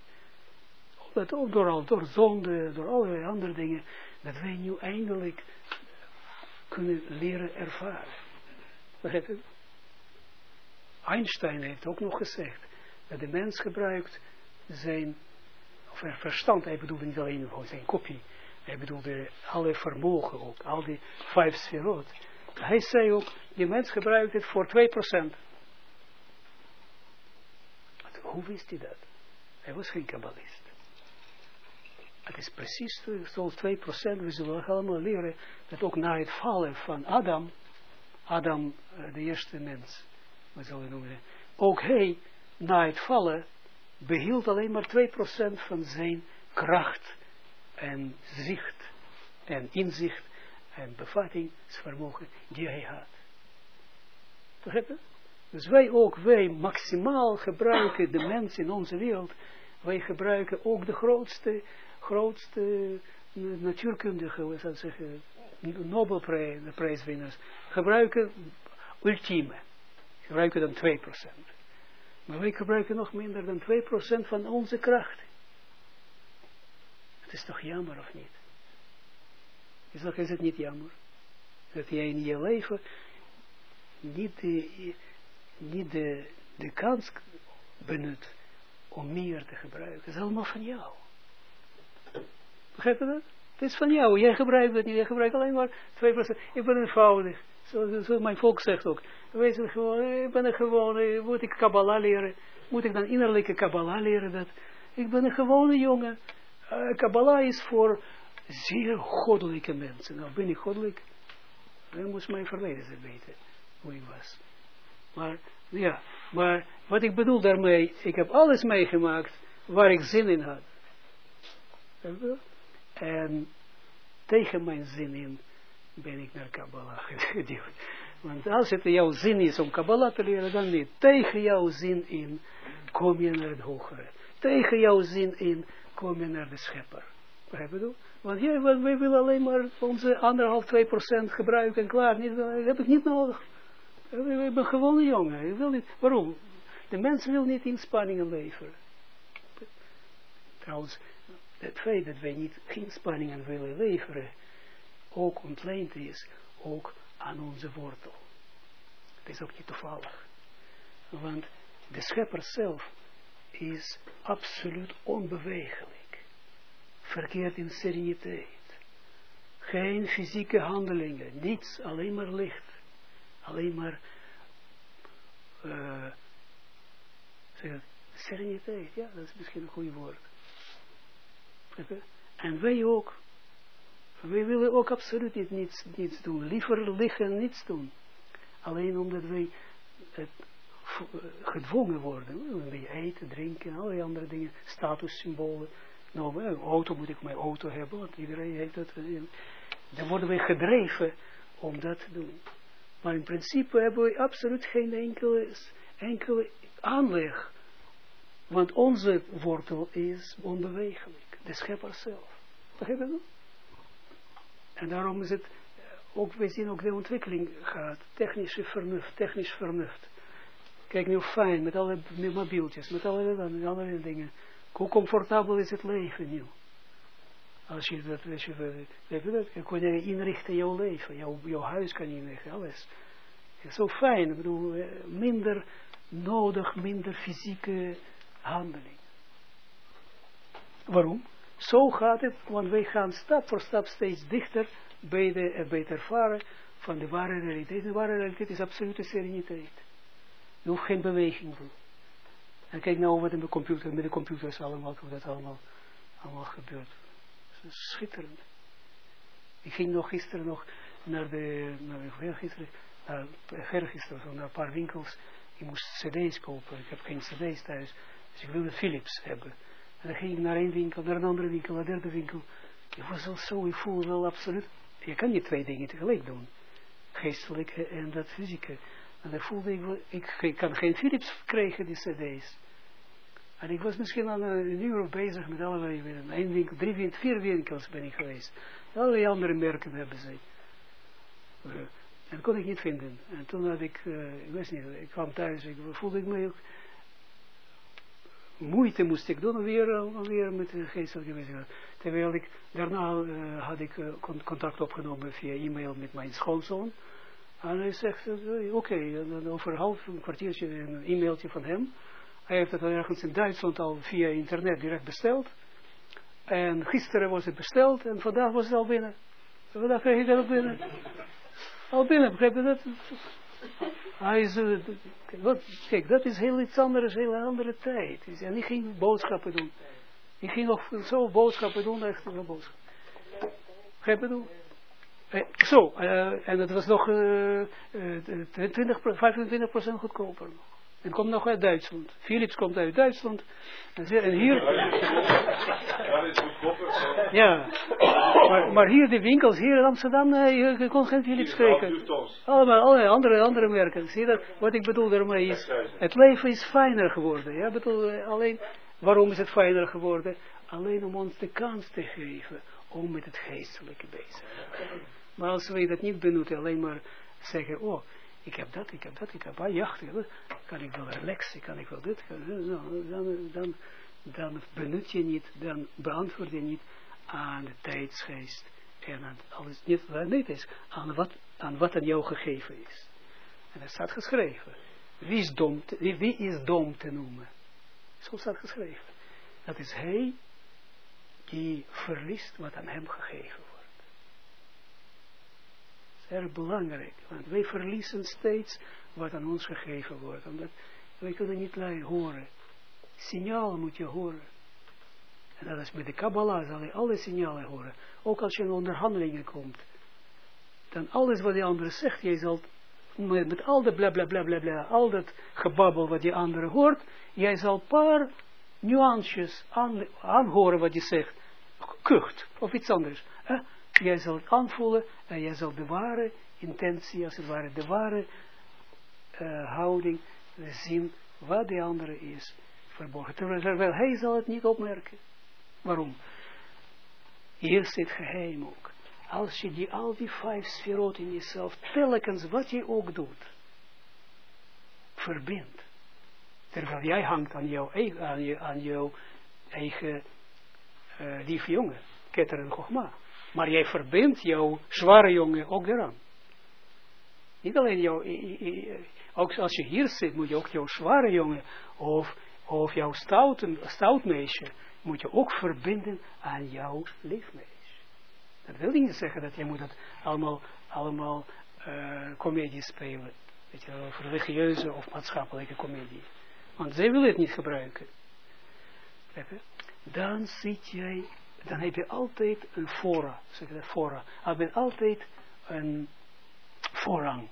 Dat ook door, door zonde, door allerlei andere dingen, dat wij nu eindelijk kunnen leren ervaren. Einstein heeft ook nog gezegd dat de mens gebruikt zijn, of verstand, hij bedoelde niet alleen zijn kopie, hij bedoelde alle vermogen ook, al die vijf sferot. Hij zei ook, die mens gebruikt het voor 2%. Hoe wist hij dat? Hij was geen kabbalist. Het is precies zoals 2%, we zullen allemaal leren, dat ook na het vallen van Adam, Adam, de eerste mens, we zullen noemen, ook hij, na het vallen, behield alleen maar 2% van zijn kracht en zicht en inzicht en bevattingsvermogen die hij had. Dus wij ook, wij maximaal gebruiken de mens in onze wereld, wij gebruiken ook de grootste, grootste natuurkundige, hoe zou zeggen, Nobelprijswinnaars, gebruiken ultieme, gebruiken dan 2%. Maar wij gebruiken nog minder dan 2% van onze kracht. Het is toch jammer of niet? Is, toch, is het niet jammer? Dat jij in je leven niet de, de, de kans benut om meer te gebruiken. Het is allemaal van jou. Begrijp je dat? Het is van jou. Jij gebruikt het niet. Jij gebruikt alleen maar 2%. Ik ben eenvoudig. Zoals zo mijn volk zegt ook. Wees er gewoon, ik ben er gewoon, moet ik Kabbalah leren? Moet ik dan innerlijke Kabbalah leren? Dat, ik ben een gewone jongen. Uh, Kabbalah is voor zeer goddelijke mensen. Nou, ben ik goddelijk? Dan moest mijn verleden weten hoe ik was. Maar, ja, maar wat ik bedoel daarmee, ik heb alles meegemaakt waar ik zin in had. En tegen mijn zin in ben ik naar Kabbalah geduwd. Want als het jouw zin is om Kabbalah te leren, dan niet. Tegen jouw zin in kom je naar het hogere. Tegen jouw zin in kom je naar de schepper. Begrijp je Want jij, wij willen alleen maar onze anderhalf, twee procent gebruiken en klaar. Niet, dat heb ik niet nodig. Ik ben gewoon een jongen. Ik wil niet. Waarom? De mens wil niet inspanningen leveren. Trouwens, het feit dat wij niet inspanningen willen leveren, ook ontleend is, ook aan onze wortel. Het is ook niet toevallig. Want de schepper zelf is absoluut onbewegelijk. Verkeerd in sereniteit. Geen fysieke handelingen, niets, alleen maar licht. Alleen maar zeg, sereniteit, ja, dat is misschien een goed woord. En wij ook, wij willen ook absoluut niet niets, niets doen. Liever liggen, niets doen. Alleen omdat wij het, gedwongen worden. Wij eten, drinken, allerlei andere dingen. Statussymbolen. Nou, een auto moet ik mijn auto hebben, want iedereen heeft dat. Dan worden wij gedreven om dat te doen. Maar in principe hebben we absoluut geen enkele, enkele aanleg. Want onze wortel is onbewegelijk. De schepper zelf. Begrijp je? En daarom is het, eh, ook, we zien ook de ontwikkeling gaat, technische vernuft, technisch vernuft. Kijk nu fijn, met alle mobieltjes, met alle, met alle dingen. Hoe comfortabel is het leven nu? Als je dat, als je, weet je dat, je kon je inrichten jouw leven, jouw, jouw huis kan je inrichten, alles. Het zo fijn, ik bedoel, eh, minder nodig, minder fysieke handeling. Waarom? Zo gaat het, want wij gaan stap voor stap steeds dichter bij, de, bij het ervaren van de ware realiteit. De ware realiteit is absolute sereniteit. Je hoeft geen beweging doen. En kijk nou wat in de computer, met de computers allemaal, hoe dat allemaal, allemaal gebeurt. Schitterend. Ik ging nog gisteren nog naar de, naar, gisteren, naar, gisteren, naar een paar winkels. Ik moest cd's kopen. Ik heb geen cd's thuis. Dus ik wilde Philips hebben. En dan ging ik naar één winkel, naar een andere winkel, naar een derde winkel. Ik was al zo, ik voelde wel absoluut. Je kan niet twee dingen tegelijk doen. Geestelijke en dat fysieke. En dan voelde ik, ik, kan geen Philips krijgen, die cd's. En ik was misschien al een uur bezig met allerlei, één winkel, drie winkels, vier winkels ben ik geweest. Allerlei andere merken hebben ze. Uh, en dat kon ik niet vinden. En toen had ik, uh, ik weet niet, ik kwam thuis, ik voelde ik me ook, moeite moest ik doen, weer, weer met de geestelijke wetenschap. Terwijl ik, daarna uh, had ik contact opgenomen via e-mail met mijn schoonzoon. En hij zegt, oké, okay, over een half een kwartiertje een e-mailtje van hem. Hij heeft het ergens in Duitsland al via internet direct besteld. En gisteren was het besteld en vandaag was het al binnen. Vandaag kreeg hij het al binnen. Al binnen, begrijp je dat? Hij is, uh, wat, kijk, dat is heel iets anders, heel andere tijd. En ik ging boodschappen doen. Ik ging nog zo boodschappen doen, echt een boodschap. Begrijp je dat? Eh, zo, uh, en het was nog uh, 20, 25% goedkoper nog. En komt nog uit Duitsland. Philips komt uit Duitsland. En, hier... Ja, maar, maar, hier de winkels, hier in Amsterdam, uh, je kon geen Philips krijgen. Allemaal, allerlei andere, andere merken. Zie je dat? Wat ik bedoel daarmee is, het leven is fijner geworden. Ja, bedoel, uh, alleen, waarom is het fijner geworden? Alleen om ons de kans te geven om met het geestelijke bezig te zijn. Maar als we dat niet benutten, alleen maar zeggen, oh, ik heb dat, ik heb dat, ik heb dat, jachten, kan ik wel relaxen, kan ik wel dit, dan, dan, dan, dan benut je niet, dan beantwoord je niet aan de tijdsgeest en aan alles, niet wat niet is, aan wat, aan wat aan jou gegeven is. En dat staat geschreven. Wie is dom te, wie is dom te noemen? Zo staat geschreven. Dat is hij die verliest wat aan hem gegeven wordt erg belangrijk. Want wij verliezen steeds wat aan ons gegeven wordt. Omdat wij kunnen niet horen. Signaal moet je horen. En dat is met de Kabbalah, zal je alle signalen horen. Ook als je in onderhandelingen komt. Dan alles wat die andere zegt, jij zal met, met al dat bla bla bla bla bla, al dat gebabbel wat die andere hoort, jij zal een paar nuances aan, aanhoren wat je zegt. Kucht, of iets anders. Hè? jij zal het aanvoelen en jij zal de ware intentie, als het ware, de ware houding zien wat de andere is verborgen. Terwijl hij zal het niet opmerken. Waarom? Hier zit geheim ook. Als je die, al die vijf sferot in jezelf, telkens wat je ook doet, verbindt. Terwijl jij hangt aan jouw, je, aan eigen uh, lieve jongen, Keter en Chogma. Maar jij verbindt jouw zware jongen ook eraan. Niet alleen jouw, ook als je hier zit, moet je ook jouw zware jongen of, of jouw stout meisje, moet je ook verbinden aan jouw liefmeisje. Dat wil niet zeggen dat je moet het allemaal, allemaal uh, comedie spelen. Weet je wel, religieuze of maatschappelijke comedie. Want zij willen het niet gebruiken. Dan zit jij dan heb je altijd een fora, zeg je dat, fora. Je altijd een voorrang,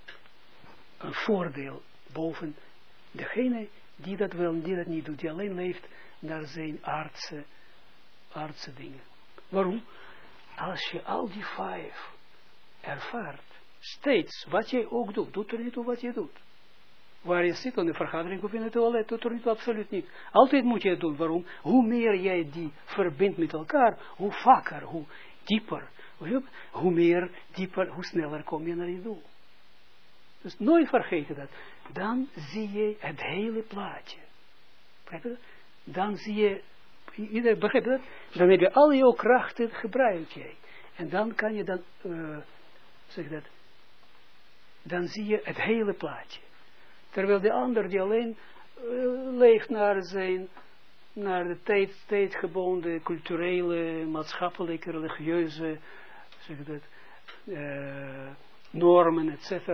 een voordeel boven degene die dat wil, die dat niet doet, die alleen leeft naar zijn aardse, aardse dingen. Waarom? Als je al die vijf ervaart, steeds, wat jij ook doet, doet er niet toe wat je doet waar je zit in de vergadering of in het toilet, doet er niet absoluut niet. Altijd moet je het doen. Waarom? Hoe meer jij die verbindt met elkaar, hoe vaker, hoe dieper, hoe meer dieper, hoe sneller kom je naar je doel. Dus nooit vergeten dat. Dan zie je het hele plaatje. Dan zie je iedereen begrijpt dat? Dan heb je al jouw krachten gebruik jij. En dan kan je dan, uh, zeg dat, dan zie je het hele plaatje. Terwijl de ander die alleen uh, leeft naar zijn, naar de tijd, tijdgebonden, culturele, maatschappelijke, religieuze, zeg dat, uh, normen, etc.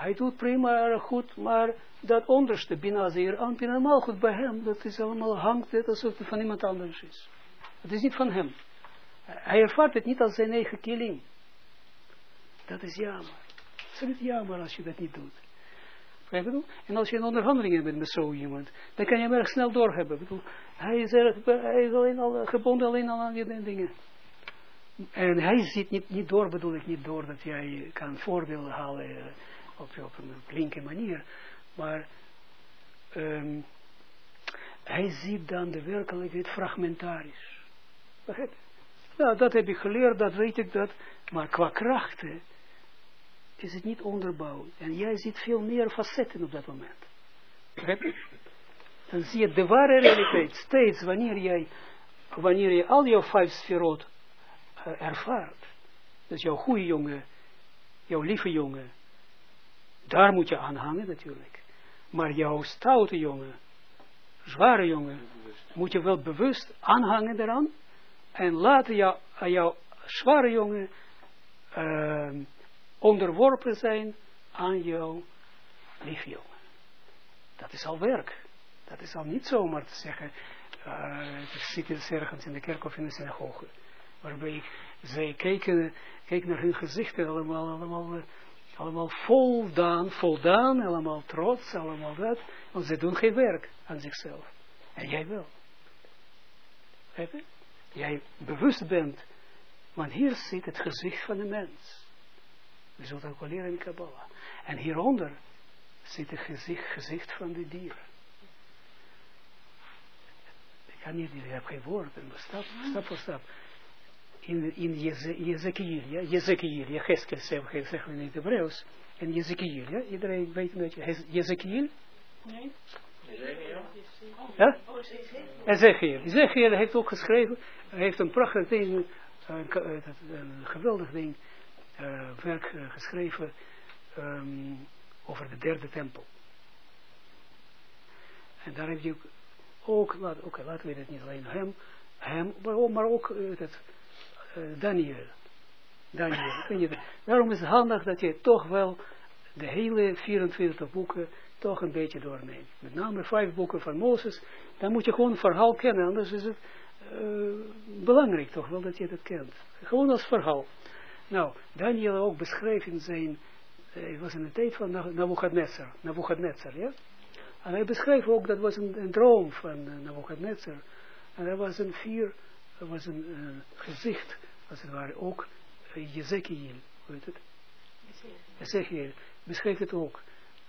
Hij doet prima goed, maar dat onderste, Bina Zeer aan, Bina goed bij hem, dat is allemaal hangt het alsof het van iemand anders is. Het is niet van hem. Hij ervaart het niet als zijn eigen killing. Dat is jammer. Het is niet jammer als je dat niet doet. En als je een onderhandeling hebt met zo iemand, dan kan je hem erg snel doorhebben. Bedoel, hij is, erg, hij is alleen al, gebonden alleen al aan die dingen. En hij ziet niet, niet door, bedoel ik niet door dat jij kan voorbeelden halen eh, op, op een flinke manier. Maar um, hij ziet dan de werkelijkheid fragmentarisch. Nou, dat heb ik geleerd, dat weet ik dat. Maar qua krachten is het niet onderbouwd. En jij ziet veel meer facetten op dat moment. Dan zie je de ware realiteit steeds wanneer jij, wanneer je al jouw vijf sferot uh, ervaart. Dus jouw goede jongen, jouw lieve jongen, daar moet je aan hangen natuurlijk. Maar jouw stoute jongen, zware jongen, moet je wel bewust aanhangen eraan. En laten jou, jouw zware jongen uh, onderworpen zijn aan jouw lieve jongen. Dat is al werk. Dat is al niet zomaar te zeggen, uh, ik zit ergens in de kerk of in de synagoge. Waarbij zij kijken, kijken naar hun gezichten allemaal, allemaal uh, allemaal voldaan, voldaan, allemaal trots, allemaal dat, want ze doen geen werk aan zichzelf. En jij wel. Even? Jij bewust bent, want hier zit het gezicht van de mens. We zullen ook wel leren in Kabbalah. En hieronder zit het gezicht, gezicht van de dieren. Ik kan niet, ik heb geen woorden, stap, stap voor stap in, in Jezekiel, ja, Jezekiel, ja, Heskel zeggen we in het Hebreeuws, en Jezekiel, ja, iedereen weet een beetje, Jezekiel? Nee. Ja? Ezekiel. Ezekiel heeft ook geschreven, hij heeft een prachtig ding, een, een geweldig ding, uh, werk uh, geschreven um, over de derde tempel. En daar heb je ook, ook laat, okay, laten we het niet alleen hem, hem maar ook uh, het, uh, Daniel. Daniel. Daarom is het handig dat je toch wel de hele 24 boeken toch een beetje doorneemt. Met name vijf boeken van Mozes. Dan moet je gewoon het verhaal kennen. Anders is het uh, belangrijk toch wel dat je dat kent. Gewoon als verhaal. Nou, Daniel ook beschreef in zijn... Uh, het was in de tijd van Nabucodonosor. Nabucodonosor, ja? En hij beschreef ook, dat was een, een droom van uh. En er was een vier er was een uh, gezicht, als het ware, ook uh, Jezekiel, weet het? Ezekiel beschreef het ook,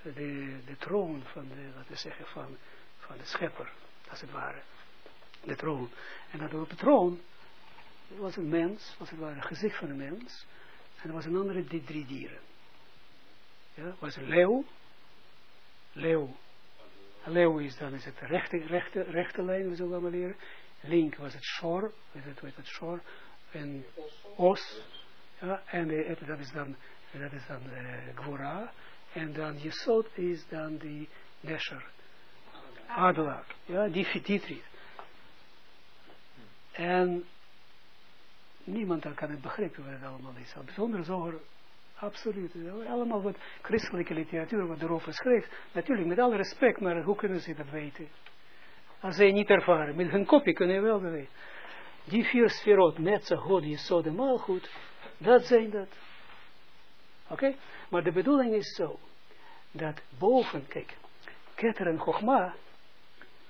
uh, de, de troon van de, laten we zeggen, van, van de schepper, als het ware. De troon. En dat op de troon was een mens, als het ware, een gezicht van een mens, en er was een andere, die drie dieren. Ja, was een leeuw, leeuw, leeuw is dan is het rechte, rechte, rechte lijn, we zullen allemaal leren link was het shor, weet het, weet het shor, en os, ja, en de, dat is dan, dat is dan uh, Gwora, en dan Jesod is dan die Nesher, Adelaar, ja, die Fititri. En niemand dan kan het begrijpen wat het allemaal is. Bijzonder zoger, absoluut. Allemaal wat christelijke literatuur wat erover schrijft. Natuurlijk, met alle respect, maar hoe kunnen ze dat weten? Als zij niet ervaren. Met hun kopje kunnen je wel bewegen. Die vier sferot, Netza, God, Jesod en dat zijn dat. Oké? Maar de bedoeling is zo, dat boven, kijk, Keter en Chogma,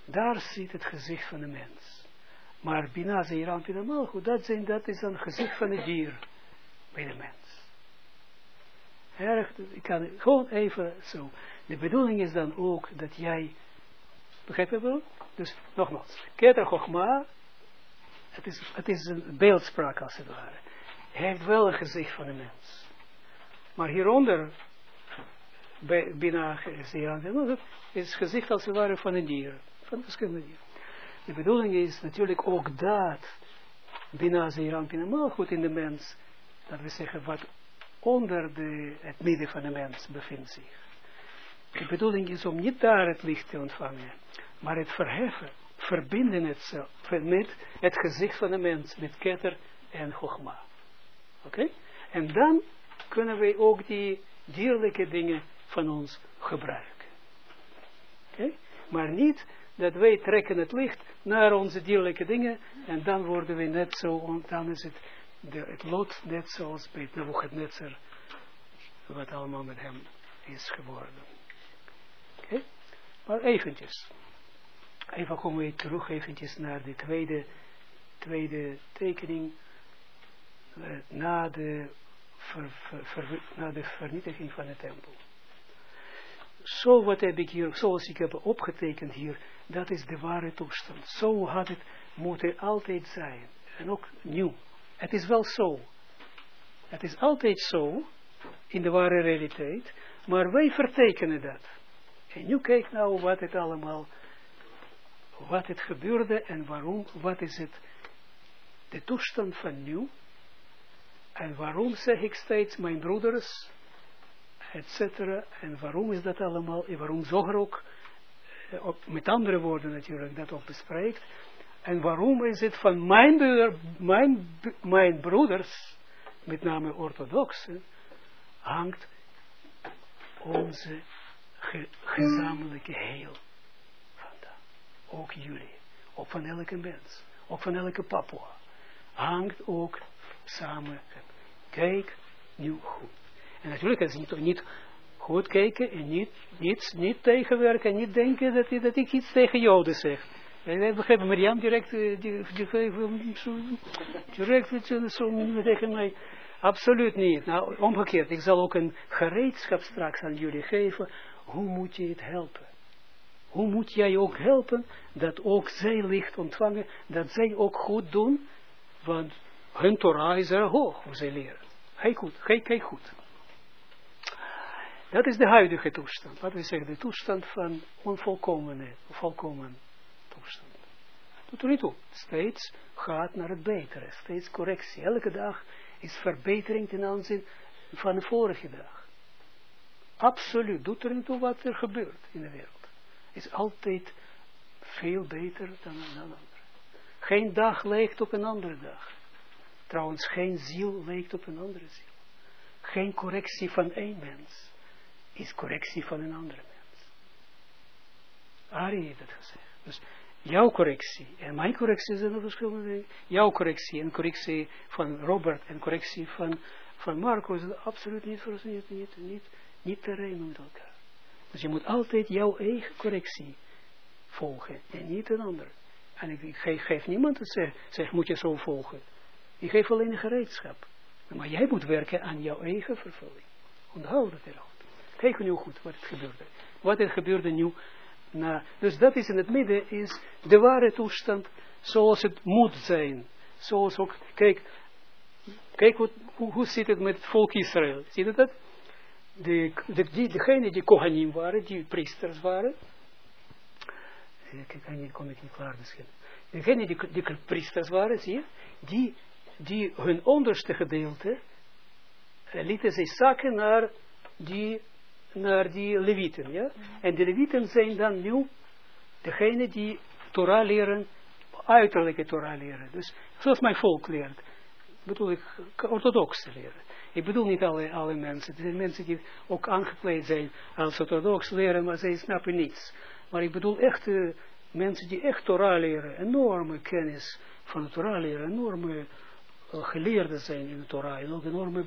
daar zit het gezicht van de mens. Maar Bina, Zeiran, Pina, Malchut, dat, zijn, dat is een gezicht van het dier bij de mens. Erg, ik kan gewoon even zo. De bedoeling is dan ook dat jij, begrijp je wel? Dus nogmaals, Keter Chogma, het is, het is een beeldspraak als het ware. Hij heeft wel een gezicht van een mens. Maar hieronder, binnen is het gezicht als het ware van een dier. Van verschillende dieren. de bedoeling is natuurlijk ook dat, binnen Zeeran Pinamal goed in de mens, dat we zeggen wat onder de, het midden van de mens bevindt zich. De bedoeling is om niet daar het licht te ontvangen, maar het verheffen, verbinden het met het gezicht van de mens, met ketter en gogma. Oké? En dan kunnen wij ook die dierlijke dingen van ons gebruiken. Oké? Maar niet dat wij trekken het licht naar onze dierlijke dingen en dan worden we net zo, dan is het, de, het lot net zoals bij Nebuchadnezzar, wat allemaal met hem is geworden. Oké? Maar eventjes. Even komen we terug eventjes naar de tweede, tweede tekening uh, na, de na de vernietiging van de tempel. Zo wat heb ik hier, zoals ik heb opgetekend hier, dat is de ware toestand. Zo had het moeten altijd zijn. En ook nieuw. Het is wel zo. Het is altijd zo, in de ware realiteit, maar wij vertekenen dat. En nu kijk nou wat het allemaal, wat het gebeurde en waarom, wat is het, de toestand van nu. En waarom zeg ik steeds, mijn broeders, etc. En waarom is dat allemaal? En waarom Zoger ook, eh, met andere woorden natuurlijk, dat ook bespreekt. En waarom is het van mijn, mijn, mijn broeders, met name orthodoxen, hangt onze ge, gezamenlijke heel. Ook jullie, ook van elke mens, ook van elke papua, hangt ook samen. Kijk nu goed. En natuurlijk is het niet goed kijken en niet, niet, niet tegenwerken en niet denken dat, dat ik iets tegen Joden zeg. We geven Mariam direct, zo, direct zo tegen mij. Absoluut niet. Nou, omgekeerd. Ik zal ook een gereedschap straks aan jullie geven. Hoe moet je het helpen? Hoe moet jij ook helpen dat ook zij licht ontvangen, dat zij ook goed doen, want hun Torah is er hoog, hoe zij leren. Kijk goed, kijk goed. Dat is de huidige toestand. Wat we zeggen, de toestand van onvolkomene, volkomen toestand. Doet er niet toe. Steeds gaat naar het betere. Steeds correctie. Elke dag is verbetering ten aanzien van de vorige dag. Absoluut. Doet er niet toe wat er gebeurt in de wereld. Is altijd veel beter dan een andere. Geen dag lijkt op een andere dag. Trouwens, geen ziel lijkt op een andere ziel. Geen correctie van één mens is correctie van een andere mens. Ari heeft het gezegd. Dus jouw correctie en mijn correctie zijn er verschillende dingen. Jouw correctie en correctie van Robert en correctie van, van Marco is absoluut niet, niet, niet, niet, niet te rijmen met elkaar. Dus je moet altijd jouw eigen correctie volgen en niet een ander. En ik geef, niemand te zeggen, zeg, moet je zo volgen. Ik geef alleen een gereedschap. Maar jij moet werken aan jouw eigen vervulling. Onthoud het erop. Kijk nu goed wat het gebeurde. Wat er gebeurde nu. Na, dus dat is in het midden, is de ware toestand zoals het moet zijn. Zoals ook, kijk, kijk hoe, hoe zit het met het volk Israël. Zie je dat? De, de, die, degene die Kohanim waren, die priesters waren. Ik kan niet, kom ik niet klaar misschien. Degene die, die priesters waren, zie je, die, die hun onderste gedeelte eh, lieten zij zakken naar die naar die levieten, ja. En de levieten zijn dan nu degene die Torah leren, uiterlijke Torah leren. Dus zoals mijn volk leert, bedoel ik orthodoxe leren. Ik bedoel niet alle, alle mensen. Er zijn mensen die ook aangekleed zijn als orthodox leren, maar zij snappen niets. Maar ik bedoel echt uh, mensen die echt Torah leren, enorme kennis van de Torah leren, enorme uh, geleerden zijn in de Torah, en ook enorme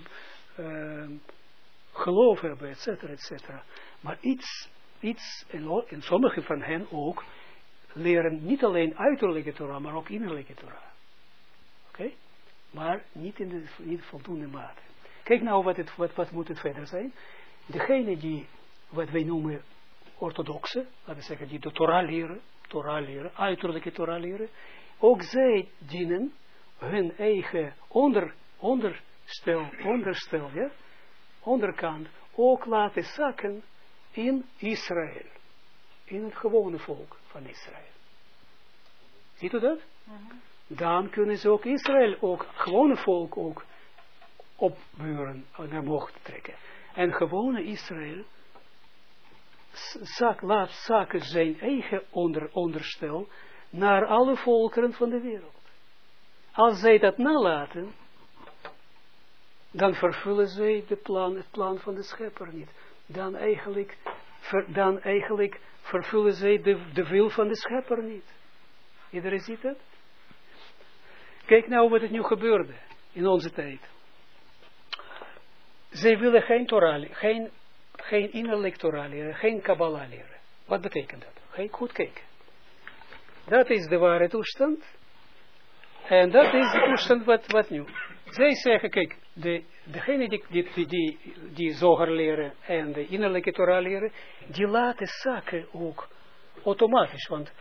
uh, geloof hebben, et cetera, et cetera. Maar iets, iets, en, en sommige van hen ook, leren niet alleen uiterlijke Torah, maar ook innerlijke Torah. Oké? Maar niet in de niet voldoende mate. Kijk nou wat, het, wat, wat moet het verder zijn. Degene die, wat wij noemen orthodoxe, laten we zeggen, die de Torah leren, Torah leren, uiterlijke Torah leren, ook zij dienen hun eigen onder, onderstel, onderstel, ja, onderkant ook laten zakken in Israël. In het gewone volk van Israël. Ziet u dat? Dan kunnen ze ook Israël, ook gewone volk ook opburen, naar mocht trekken. En gewone Israël laat zaken zijn eigen onder, onderstel naar alle volkeren van de wereld. Als zij dat nalaten, dan vervullen zij de plan, het plan van de schepper niet. Dan eigenlijk, dan eigenlijk vervullen zij de, de wil van de schepper niet. Iedereen ziet het? Kijk nou wat het nu gebeurde in onze tijd. Zij willen geen Torah, geen, geen innerlijk Torah leren, geen Kabbalah leren. Wat betekent dat? Ga goed kijken. Dat is de ware toestand. En dat is de toestand wat, wat nu. Zij zeggen, kijk, de, degene die, die, die, die, die zoger leren en de innerlijke Torah leren, die laten zaken ook automatisch, want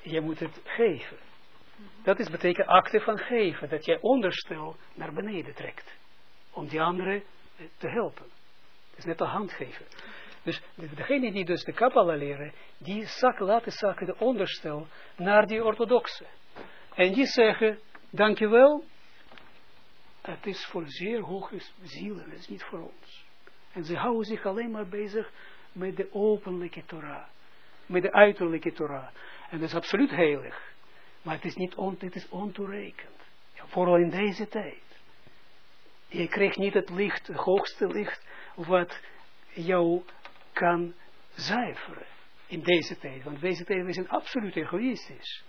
je moet het geven. Dat is betekent acte van geven, dat jij onderstel naar beneden trekt, om die anderen te helpen. Het is net een hand geven. Dus degene die dus de Kabbalah leren, die zak, laten zaken de onderstel naar die orthodoxe. En die zeggen, dankjewel, het is voor zeer hoge zielen, het is niet voor ons. En ze houden zich alleen maar bezig met de openlijke Torah, met de uiterlijke Torah. En dat is absoluut heilig. Maar het is niet on, het is ontoerekend. Ja, vooral in deze tijd. Je krijgt niet het licht, het hoogste licht, wat jou kan zuiveren. In deze tijd. Want deze tijd, we zijn absoluut egoïstisch.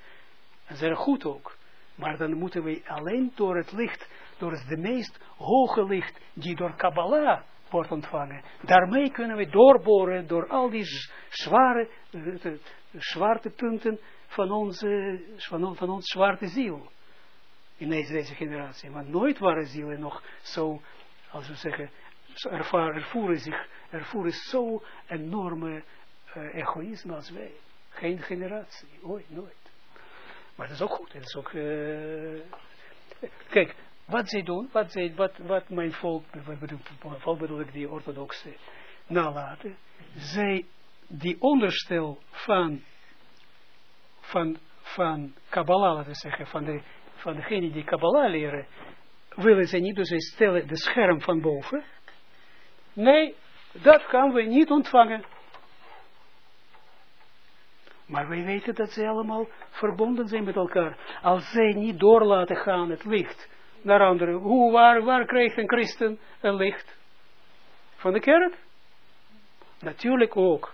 En zijn goed ook. Maar dan moeten we alleen door het licht, door het de meest hoge licht, die door Kabbalah wordt ontvangen. Daarmee kunnen we doorboren door al die zware, zwarte punten van onze, van, van ons zwarte ziel. In deze, generatie. Want nooit waren zielen nog zo, als we zeggen, ervaren, ervoeren zich, ervoeren zo enorme uh, egoïsme als wij. Geen generatie, ooit, nooit. Maar dat is ook goed. Dat is ook, uh, kijk, wat zij doen, wat, zij, wat, wat mijn volk, wat volk bedoel ik die orthodoxe, nalaten. Zij, die onderstel van, van, van Kabbalah, laten we zeggen, van, de, van degene die Kabbalah leren, willen zij niet, dus zij stellen de scherm van boven. Nee, dat gaan we niet ontvangen. Maar wij weten dat ze allemaal verbonden zijn met elkaar. Als zij niet door laten gaan het licht naar anderen. Hoe, waar, waar krijgt een christen een licht? Van de kerk? Natuurlijk ook.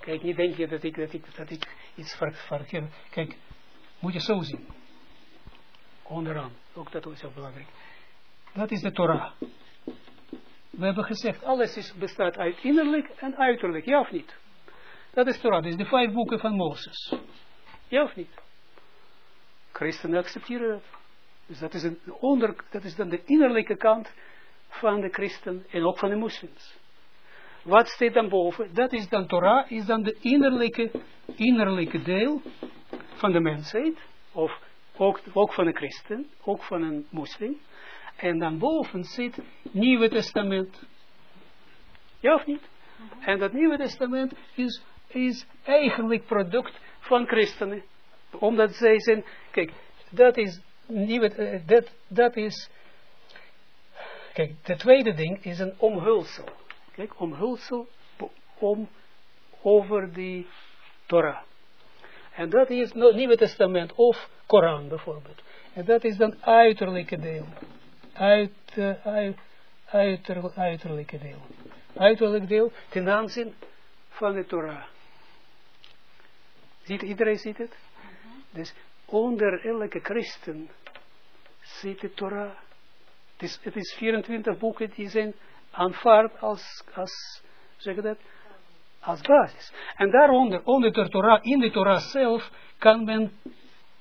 Kijk, niet denk je dat ik, dat ik, dat ik iets verkeerd... Kijk, moet je zo zien. Onderaan. Ook dat is heel belangrijk. Dat is de Torah. We hebben gezegd, alles is, bestaat uit innerlijk en uiterlijk. Ja of niet? Dat is Torah, dat is de vijf boeken van Mozes. Ja of niet? Christenen accepteren dat. Dus dat is, een onder, dat is dan de innerlijke kant van de christen en ook van de moslims. Wat staat dan boven? Dat is dan Torah, is dan de innerlijke, innerlijke deel van de mensheid. Of ook, ook van een christen, ook van een moslim. En dan boven zit Nieuwe Testament. Ja of niet? En dat Nieuwe Testament is is eigenlijk product van christenen. Omdat zij zijn, kijk, dat is, nieuwe, dat, dat is, kijk, de tweede ding is een omhulsel. Kijk, omhulsel om, over die Torah. En dat is het Nieuwe Testament of Koran bijvoorbeeld. En dat is dan uiterlijke deel. Uit, uh, uit, uiter, uiterlijke deel. Uiterlijk deel ten aanzien van de Torah. Ziet, iedereen ziet het? Dus onder elke christen zit de Torah. Het is, het is 24 boeken die zijn aanvaard als, als, zeg dat, als basis. En daaronder, onder de Torah, in de Torah zelf, kan men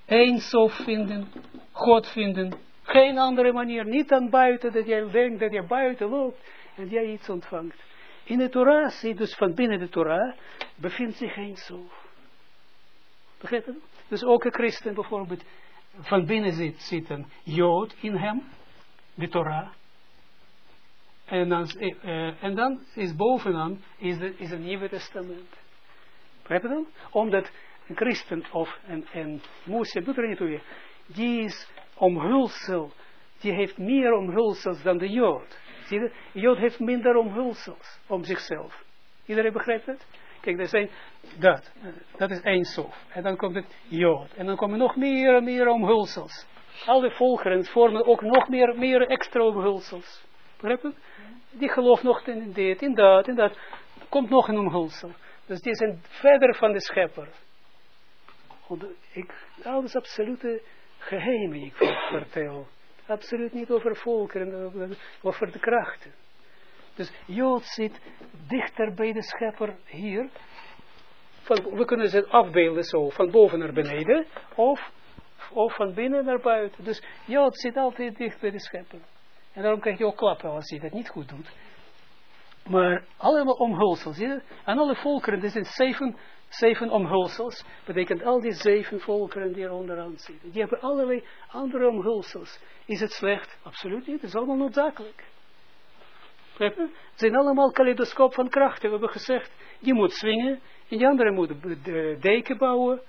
Eindsof vinden, God vinden. Geen andere manier, niet aan buiten, dat jij denkt dat je buiten loopt en jij iets ontvangt. In de Torah dus van binnen de Torah, bevindt zich Eindsof. Begrijp je? Dus ook een christen bijvoorbeeld, van binnen zit, zit een jood in hem, de Torah. En dan, uh, en dan is bovenaan is, de, is het Nieuwe Testament. Begrijp je dan? Omdat een christen of een, een moslim, doet er niet toe, die is omhulsel, die heeft meer omhulsels dan de jood. Zie je, jood heeft minder omhulsels om zichzelf. Iedereen begrijpt het? Kijk, er zijn dat, dat is één sof. En dan komt het jood. En dan komen nog meer en meer omhulsels. Alle volkeren vormen ook nog meer, meer extra omhulsels. Begrijp je? Die gelooft nog in dit, in dat, in dat. Komt nog een omhulsel. Dus die zijn verder van de schepper. Ik, alles absolute geheimen ik vertel. Absoluut niet over volkeren, over de krachten. Dus Jood zit dichter bij de schepper hier. Van, we kunnen ze afbeelden zo, van boven naar beneden, of, of van binnen naar buiten. Dus Jood zit altijd dicht bij de schepper. En daarom krijg je ook klappen als hij dat niet goed doet. Maar allemaal omhulsels, zie je? En alle volkeren, er zijn zeven, zeven omhulsels. Betekent al die zeven volkeren die er onderaan zitten. Die hebben allerlei andere omhulsels. Is het slecht? Absoluut niet. Het is allemaal noodzakelijk. Het zijn allemaal kaleidoscoop van krachten. We hebben gezegd, die moet swingen. En die andere moet de deken bouwen.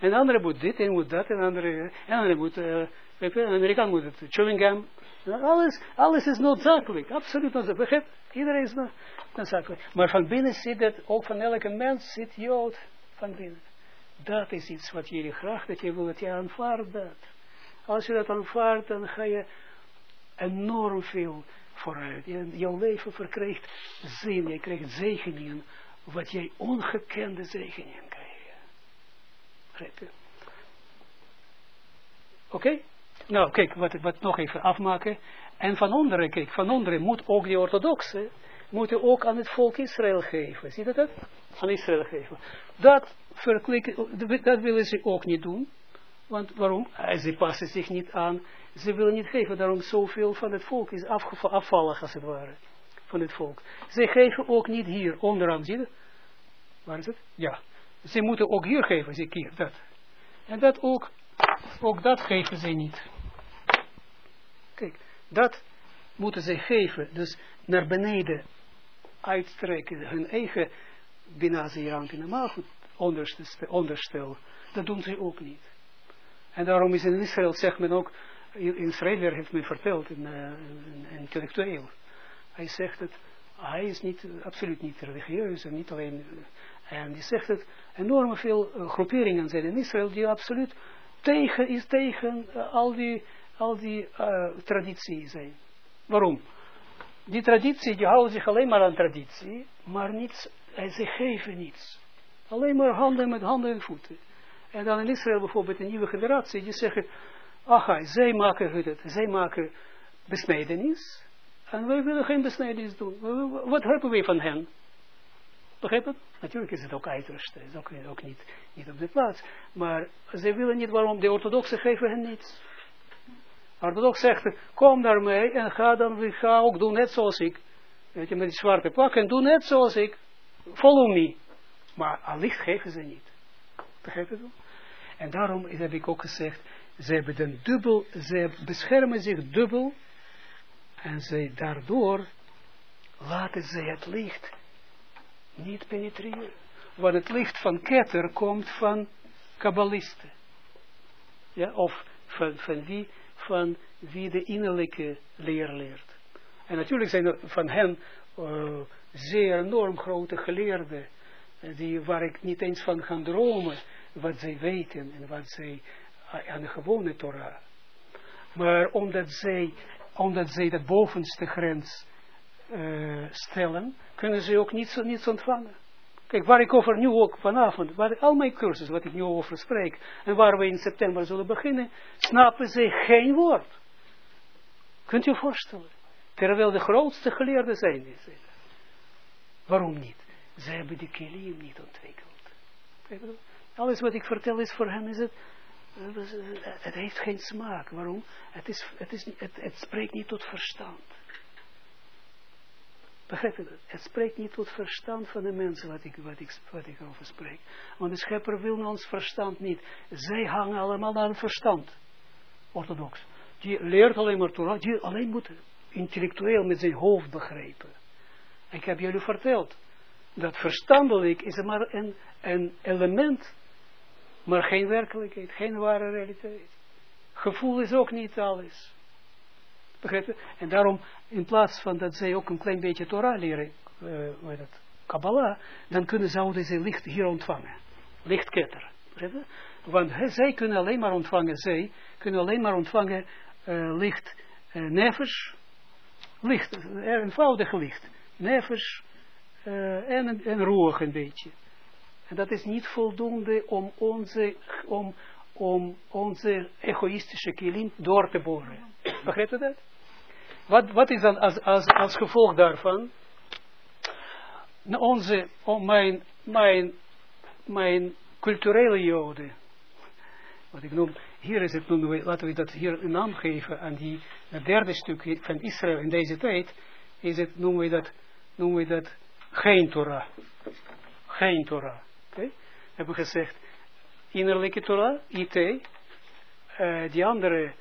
En de andere moet dit en moet dat. En de andere, en andere moet, uh, een Amerikaan moet het chewing gum. Alles, alles is noodzakelijk. Absoluut noodzakelijk. Iedereen is noodzakelijk. Maar van binnen zit het, ook van elke mens zit Jood van binnen. Dat is iets wat jullie graag, dat je wil dat je aanvaardt dat. Als je dat aanvaardt, dan ga je enorm veel vooruit. Je, jouw leven verkrijgt zin, je krijgt zegeningen, wat jij ongekende zegeningen krijgt. Oké? Nou, kijk, wat, wat nog even afmaken. En van onderen, kijk, van onderen moet ook die orthodoxe, moeten ook aan het volk Israël geven. Zie je dat? Aan Israël geven. Dat, dat willen ze ook niet doen. Want waarom? Eh, ze passen zich niet aan. Ze willen niet geven. Daarom zoveel van het volk is afvallig als het ware. Van het volk. Ze geven ook niet hier onderaan. Zie je? Waar is het? Ja. Ze moeten ook hier geven. Zie hier. Dat. En dat ook. Ook dat geven ze niet. Kijk. Dat moeten ze geven. Dus naar beneden uitstrekken. Hun eigen binazirank in de goed onderstel. Dat doen ze ook niet. En daarom is in Israël, zegt men ook, in Israël heeft men verteld, een, een, intellectueel. Hij zegt het, hij is niet, absoluut niet religieus en niet alleen, en die zegt het, enorm veel groeperingen zijn in Israël die absoluut tegen, is tegen al die, al die uh, traditie zijn. Waarom? Die traditie, die houden zich alleen maar aan traditie, maar niets, ze geven niets. Alleen maar handen met handen en voeten. En dan in Israël bijvoorbeeld een nieuwe generatie, die zeggen, ach, zij maken het, zij maken besnijdenis, en wij willen geen besnijdenis doen. Wat hebben wij van hen? Begrijp? Natuurlijk is het ook uiterste, is ook, ook niet, niet op de plaats. Maar zij willen niet, waarom? De orthodoxen geven hen niets. De orthodox zegt, kom daarmee en ga dan, ga ook doen net zoals ik. Weet je, met die zwarte pak en doe net zoals ik. Follow me. Maar allicht geven ze niet. Begrijp je het? En daarom heb ik ook gezegd, ze hebben een dubbel, ze beschermen zich dubbel en ze daardoor laten ze het licht niet penetreren. Want het licht van Keter komt van kabbalisten. Ja, of van, van, wie, van wie de innerlijke leer leert. En natuurlijk zijn er van hen uh, zeer enorm grote geleerden, uh, die, waar ik niet eens van ga dromen, wat zij weten en wat zij aan de gewone Torah. Maar omdat zij, omdat zij dat bovenste grens stellen, kunnen ze ook niets, niets ontvangen. Kijk, waar ik over nu ook vanavond, waar al mijn cursussen, wat ik nu over spreek, en waar we in september zullen beginnen, snappen ze geen woord. Kunt u voorstellen? Terwijl de grootste geleerden zijn. Waarom niet? Ze hebben die kilim niet ontwikkeld. Alles wat ik vertel is voor hen, is het, het heeft geen smaak. Waarom? Het, is, het, is, het spreekt niet tot verstand. Begrijp je dat? Het spreekt niet tot verstand van de mensen wat ik, wat ik, over spreek. Want de schepper wil ons verstand niet. Zij hangen allemaal aan verstand. Orthodox. Die leert alleen maar Torah. Die alleen moet intellectueel met zijn hoofd begrijpen. Ik heb jullie verteld. Dat verstandelijk is maar een, een element maar geen werkelijkheid, geen ware realiteit. Gevoel is ook niet alles. Begrijp je? En daarom, in plaats van dat zij ook een klein beetje Torah leren, uh, hoe dat, Kabbalah, dan kunnen zouden ze licht hier ontvangen. Lichtketter. Want zij kunnen alleen maar ontvangen, zij kunnen alleen maar ontvangen uh, licht, uh, nevers, licht, eenvoudig licht. Nevers en, en roerig een beetje. En dat is niet voldoende om onze, om, om onze egoïstische kilim door te boren. Begrijpt u dat? Wat, wat is dan als, als, als gevolg daarvan? Onze, oh, mijn, mijn, mijn culturele joden, wat ik noem, hier is het, we, laten we dat hier een naam geven aan die, het derde stuk van Israël in deze tijd, is het, noemen we dat, noemen we dat geen Torah. Geen Torah. Okay? Hebben we gezegd, innerlijke Torah, IT, uh, die andere,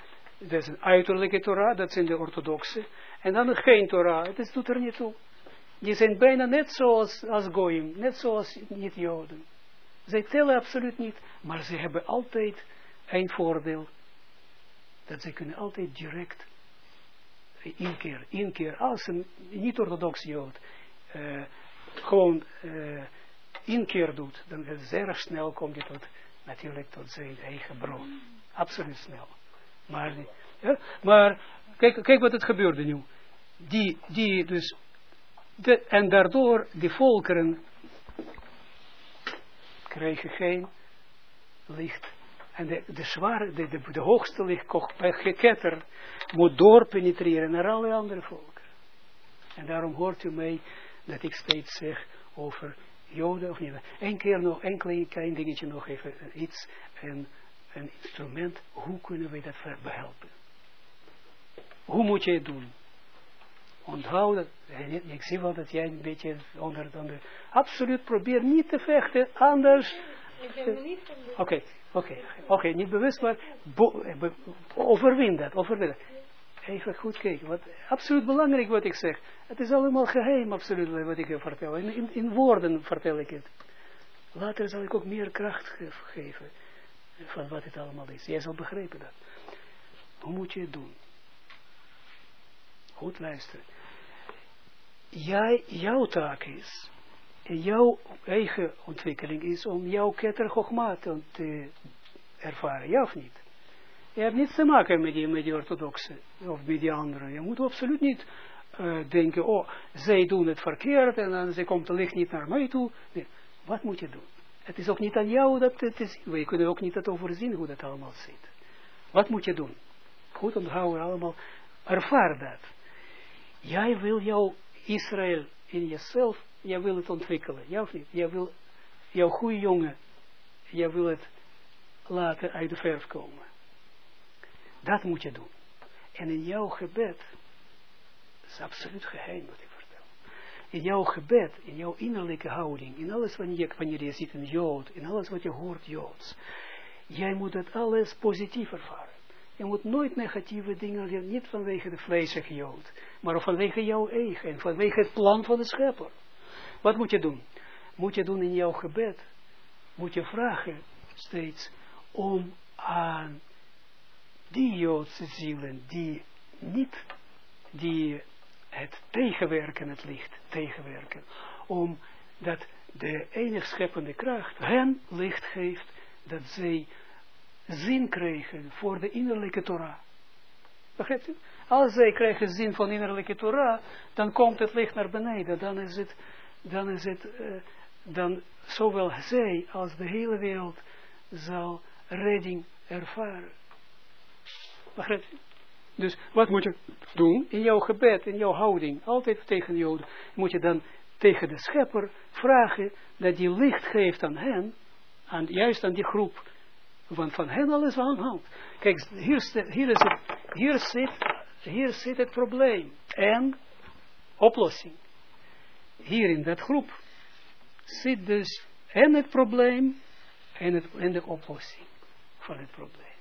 dat is een uiterlijke Torah, dat zijn de orthodoxe, en dan geen Torah, dat doet er niet toe. Die zijn bijna net zoals als Goyim, net zoals niet-Joden. Zij tellen absoluut niet, maar ze hebben altijd een voordeel. Dat ze kunnen altijd direct inkeer, inkeer als een niet-orthodox Jood uh, gewoon uh, inkeer doet, dan zeer snel komt hij tot, natuurlijk tot zijn eigen bron. Absoluut snel. Maar, maar kijk, kijk wat het gebeurde nu. Die, die dus, de, en daardoor de volkeren krijgen geen licht. En de, de zware, de, de, de hoogste licht, geketter, moet doorpenetreren naar alle andere volken. En daarom hoort u mij dat ik steeds zeg over Joden of niet. Eén keer nog, een klein, dingetje nog even, iets, een, een instrument, hoe kunnen we dat behelpen? Hoe moet je het doen? Onthoud dat, ik zie wel dat jij een beetje onder, onder absoluut probeer niet te vechten, anders... Oké, oké, oké, niet bewust, maar overwin dat, overwin dat. Even goed kijken, wat absoluut belangrijk wat ik zeg. Het is allemaal geheim, absoluut, wat ik vertel. In, in, in woorden vertel ik het. Later zal ik ook meer kracht geven van wat het allemaal is. Jij zal begrijpen dat. Hoe moet je het doen? Goed luisteren. Jij, jouw taak is, en jouw eigen ontwikkeling is om jouw ketter te ervaren, ja of niet? Je hebt niets te maken met die, met orthodoxen of met die anderen. Je moet absoluut niet uh, denken, oh, zij doen het verkeerd en dan ze komt het licht niet naar mij toe. Nee, wat moet je doen? Het is ook niet aan jou dat het is. We kunnen ook niet het overzien hoe dat allemaal zit. Wat moet je doen? Goed onthouden allemaal. Ervaar dat. Jij wil jouw Israël in jezelf, jij wil het ontwikkelen. Jij wil jouw goede jongen, jij wil het laten uit de verf komen. Dat moet je doen. En in jouw gebed, dat is absoluut geheim wat ik. In jouw gebed, in jouw innerlijke houding, in alles wanneer je, wanneer je ziet in Jood, in alles wat je hoort Joods, jij moet dat alles positief ervaren. Je moet nooit negatieve dingen, niet vanwege de vleesige Jood, maar vanwege jouw eigen, en vanwege het plan van de schepper. Wat moet je doen? Moet je doen in jouw gebed, moet je vragen steeds om aan die Joodse zielen die niet, die het tegenwerken, het licht tegenwerken, om dat de enige scheppende kracht hen licht geeft, dat zij zin krijgen voor de innerlijke Torah. Begrijpt u? Als zij krijgen zin van innerlijke Torah, dan komt het licht naar beneden. Dan is het, dan is het, uh, dan zowel zij als de hele wereld zal redding ervaren. Begrijp je? Dus wat moet je doen? In jouw gebed, in jouw houding, altijd tegen Joden, moet je dan tegen de schepper vragen dat die licht geeft aan hen, aan, juist aan die groep, want van hen alles aanhangt. Kijk, hier, hier, is het, hier, zit, hier zit het probleem en oplossing. Hier in dat groep zit dus en het probleem en, het, en de oplossing van het probleem.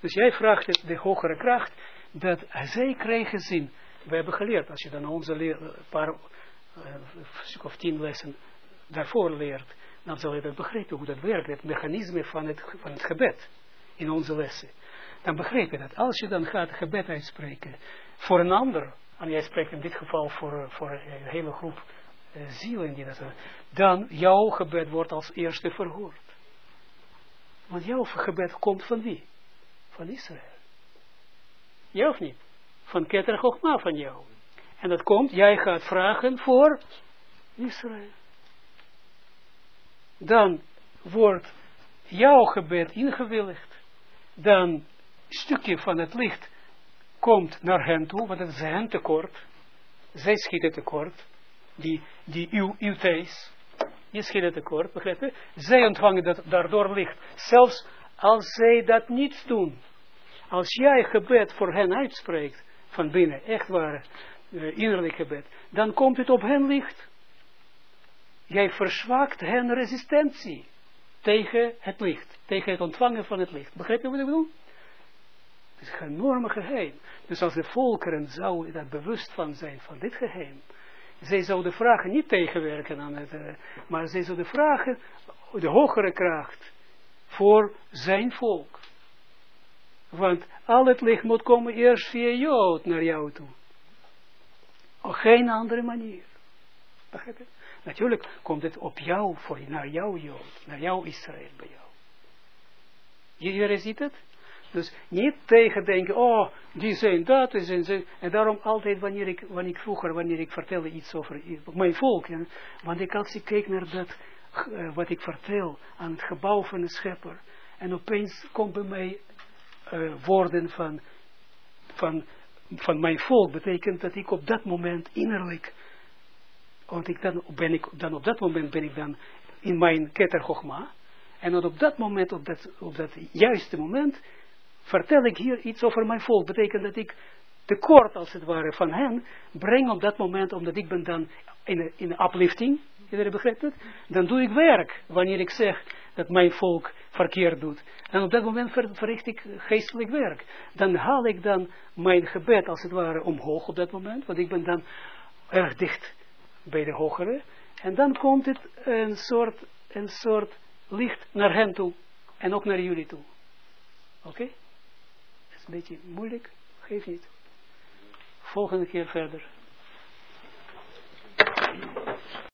Dus jij vraagt het, de hogere kracht, dat zij krijgen zin. We hebben geleerd, als je dan onze leer, een paar uh, of tien lessen daarvoor leert, dan zal je dat begrijpen hoe dat werkt, het mechanisme van het, van het gebed in onze lessen. Dan begrijp je dat. Als je dan gaat gebed uitspreken voor een ander, en jij spreekt in dit geval voor, voor een hele groep zielen, die dat, dan jouw gebed wordt als eerste verhoord. Want jouw gebed komt van wie? Van Israël. Ja of niet? Van Keter Chochma van jou. En dat komt, jij gaat vragen voor Israël. Dan wordt jouw gebed ingewilligd. Dan stukje van het licht komt naar hen toe, want het is hen tekort. Zij schieten tekort. Die, die uw, uw. Je schieten tekort, begrijp je? Zij ontvangen dat daardoor licht. Zelfs als zij dat niet doen. Als jij gebed voor hen uitspreekt, van binnen, echt waar, uh, innerlijk gebed, dan komt het op hen licht. Jij verzwakt hen resistentie tegen het licht, tegen het ontvangen van het licht. Begrijp je wat ik bedoel? Het is een enorme geheim. Dus als de volkeren zouden daar bewust van zijn, van dit geheim, zij zouden vragen, niet tegenwerken aan het, uh, maar zij zouden vragen, de hogere kracht, voor zijn volk. Want al het licht moet komen eerst via Jood naar jou toe. Op geen andere manier. Natuurlijk komt het op jou, voor, naar jouw Jood, naar jouw Israël bij jou. Jullie ziet het? Dus niet tegendenken, oh, die zijn dat, is zijn En daarom altijd wanneer ik, wanneer ik vroeger, wanneer ik vertelde iets over mijn volk, want ik als ik keek naar dat, uh, wat ik vertel aan het gebouw van de schepper, en opeens komt bij mij uh, woorden van, van, van mijn volk, betekent dat ik op dat moment innerlijk, want ik dan, ben ik, dan op dat moment ben ik dan in mijn keter en op dat moment, op dat, op dat juiste moment, vertel ik hier iets over mijn volk. Betekent dat ik tekort, als het ware, van hen breng op dat moment, omdat ik ben dan in in uplifting, iedereen begrijpt het? Dan doe ik werk, wanneer ik zeg dat mijn volk verkeerd doet. En op dat moment verricht ik geestelijk werk. Dan haal ik dan mijn gebed, als het ware, omhoog op dat moment, want ik ben dan erg dicht bij de hogere. En dan komt het een soort, een soort licht naar hen toe. En ook naar jullie toe. Oké? een beetje moeilijk, geef niet. Volgende keer verder.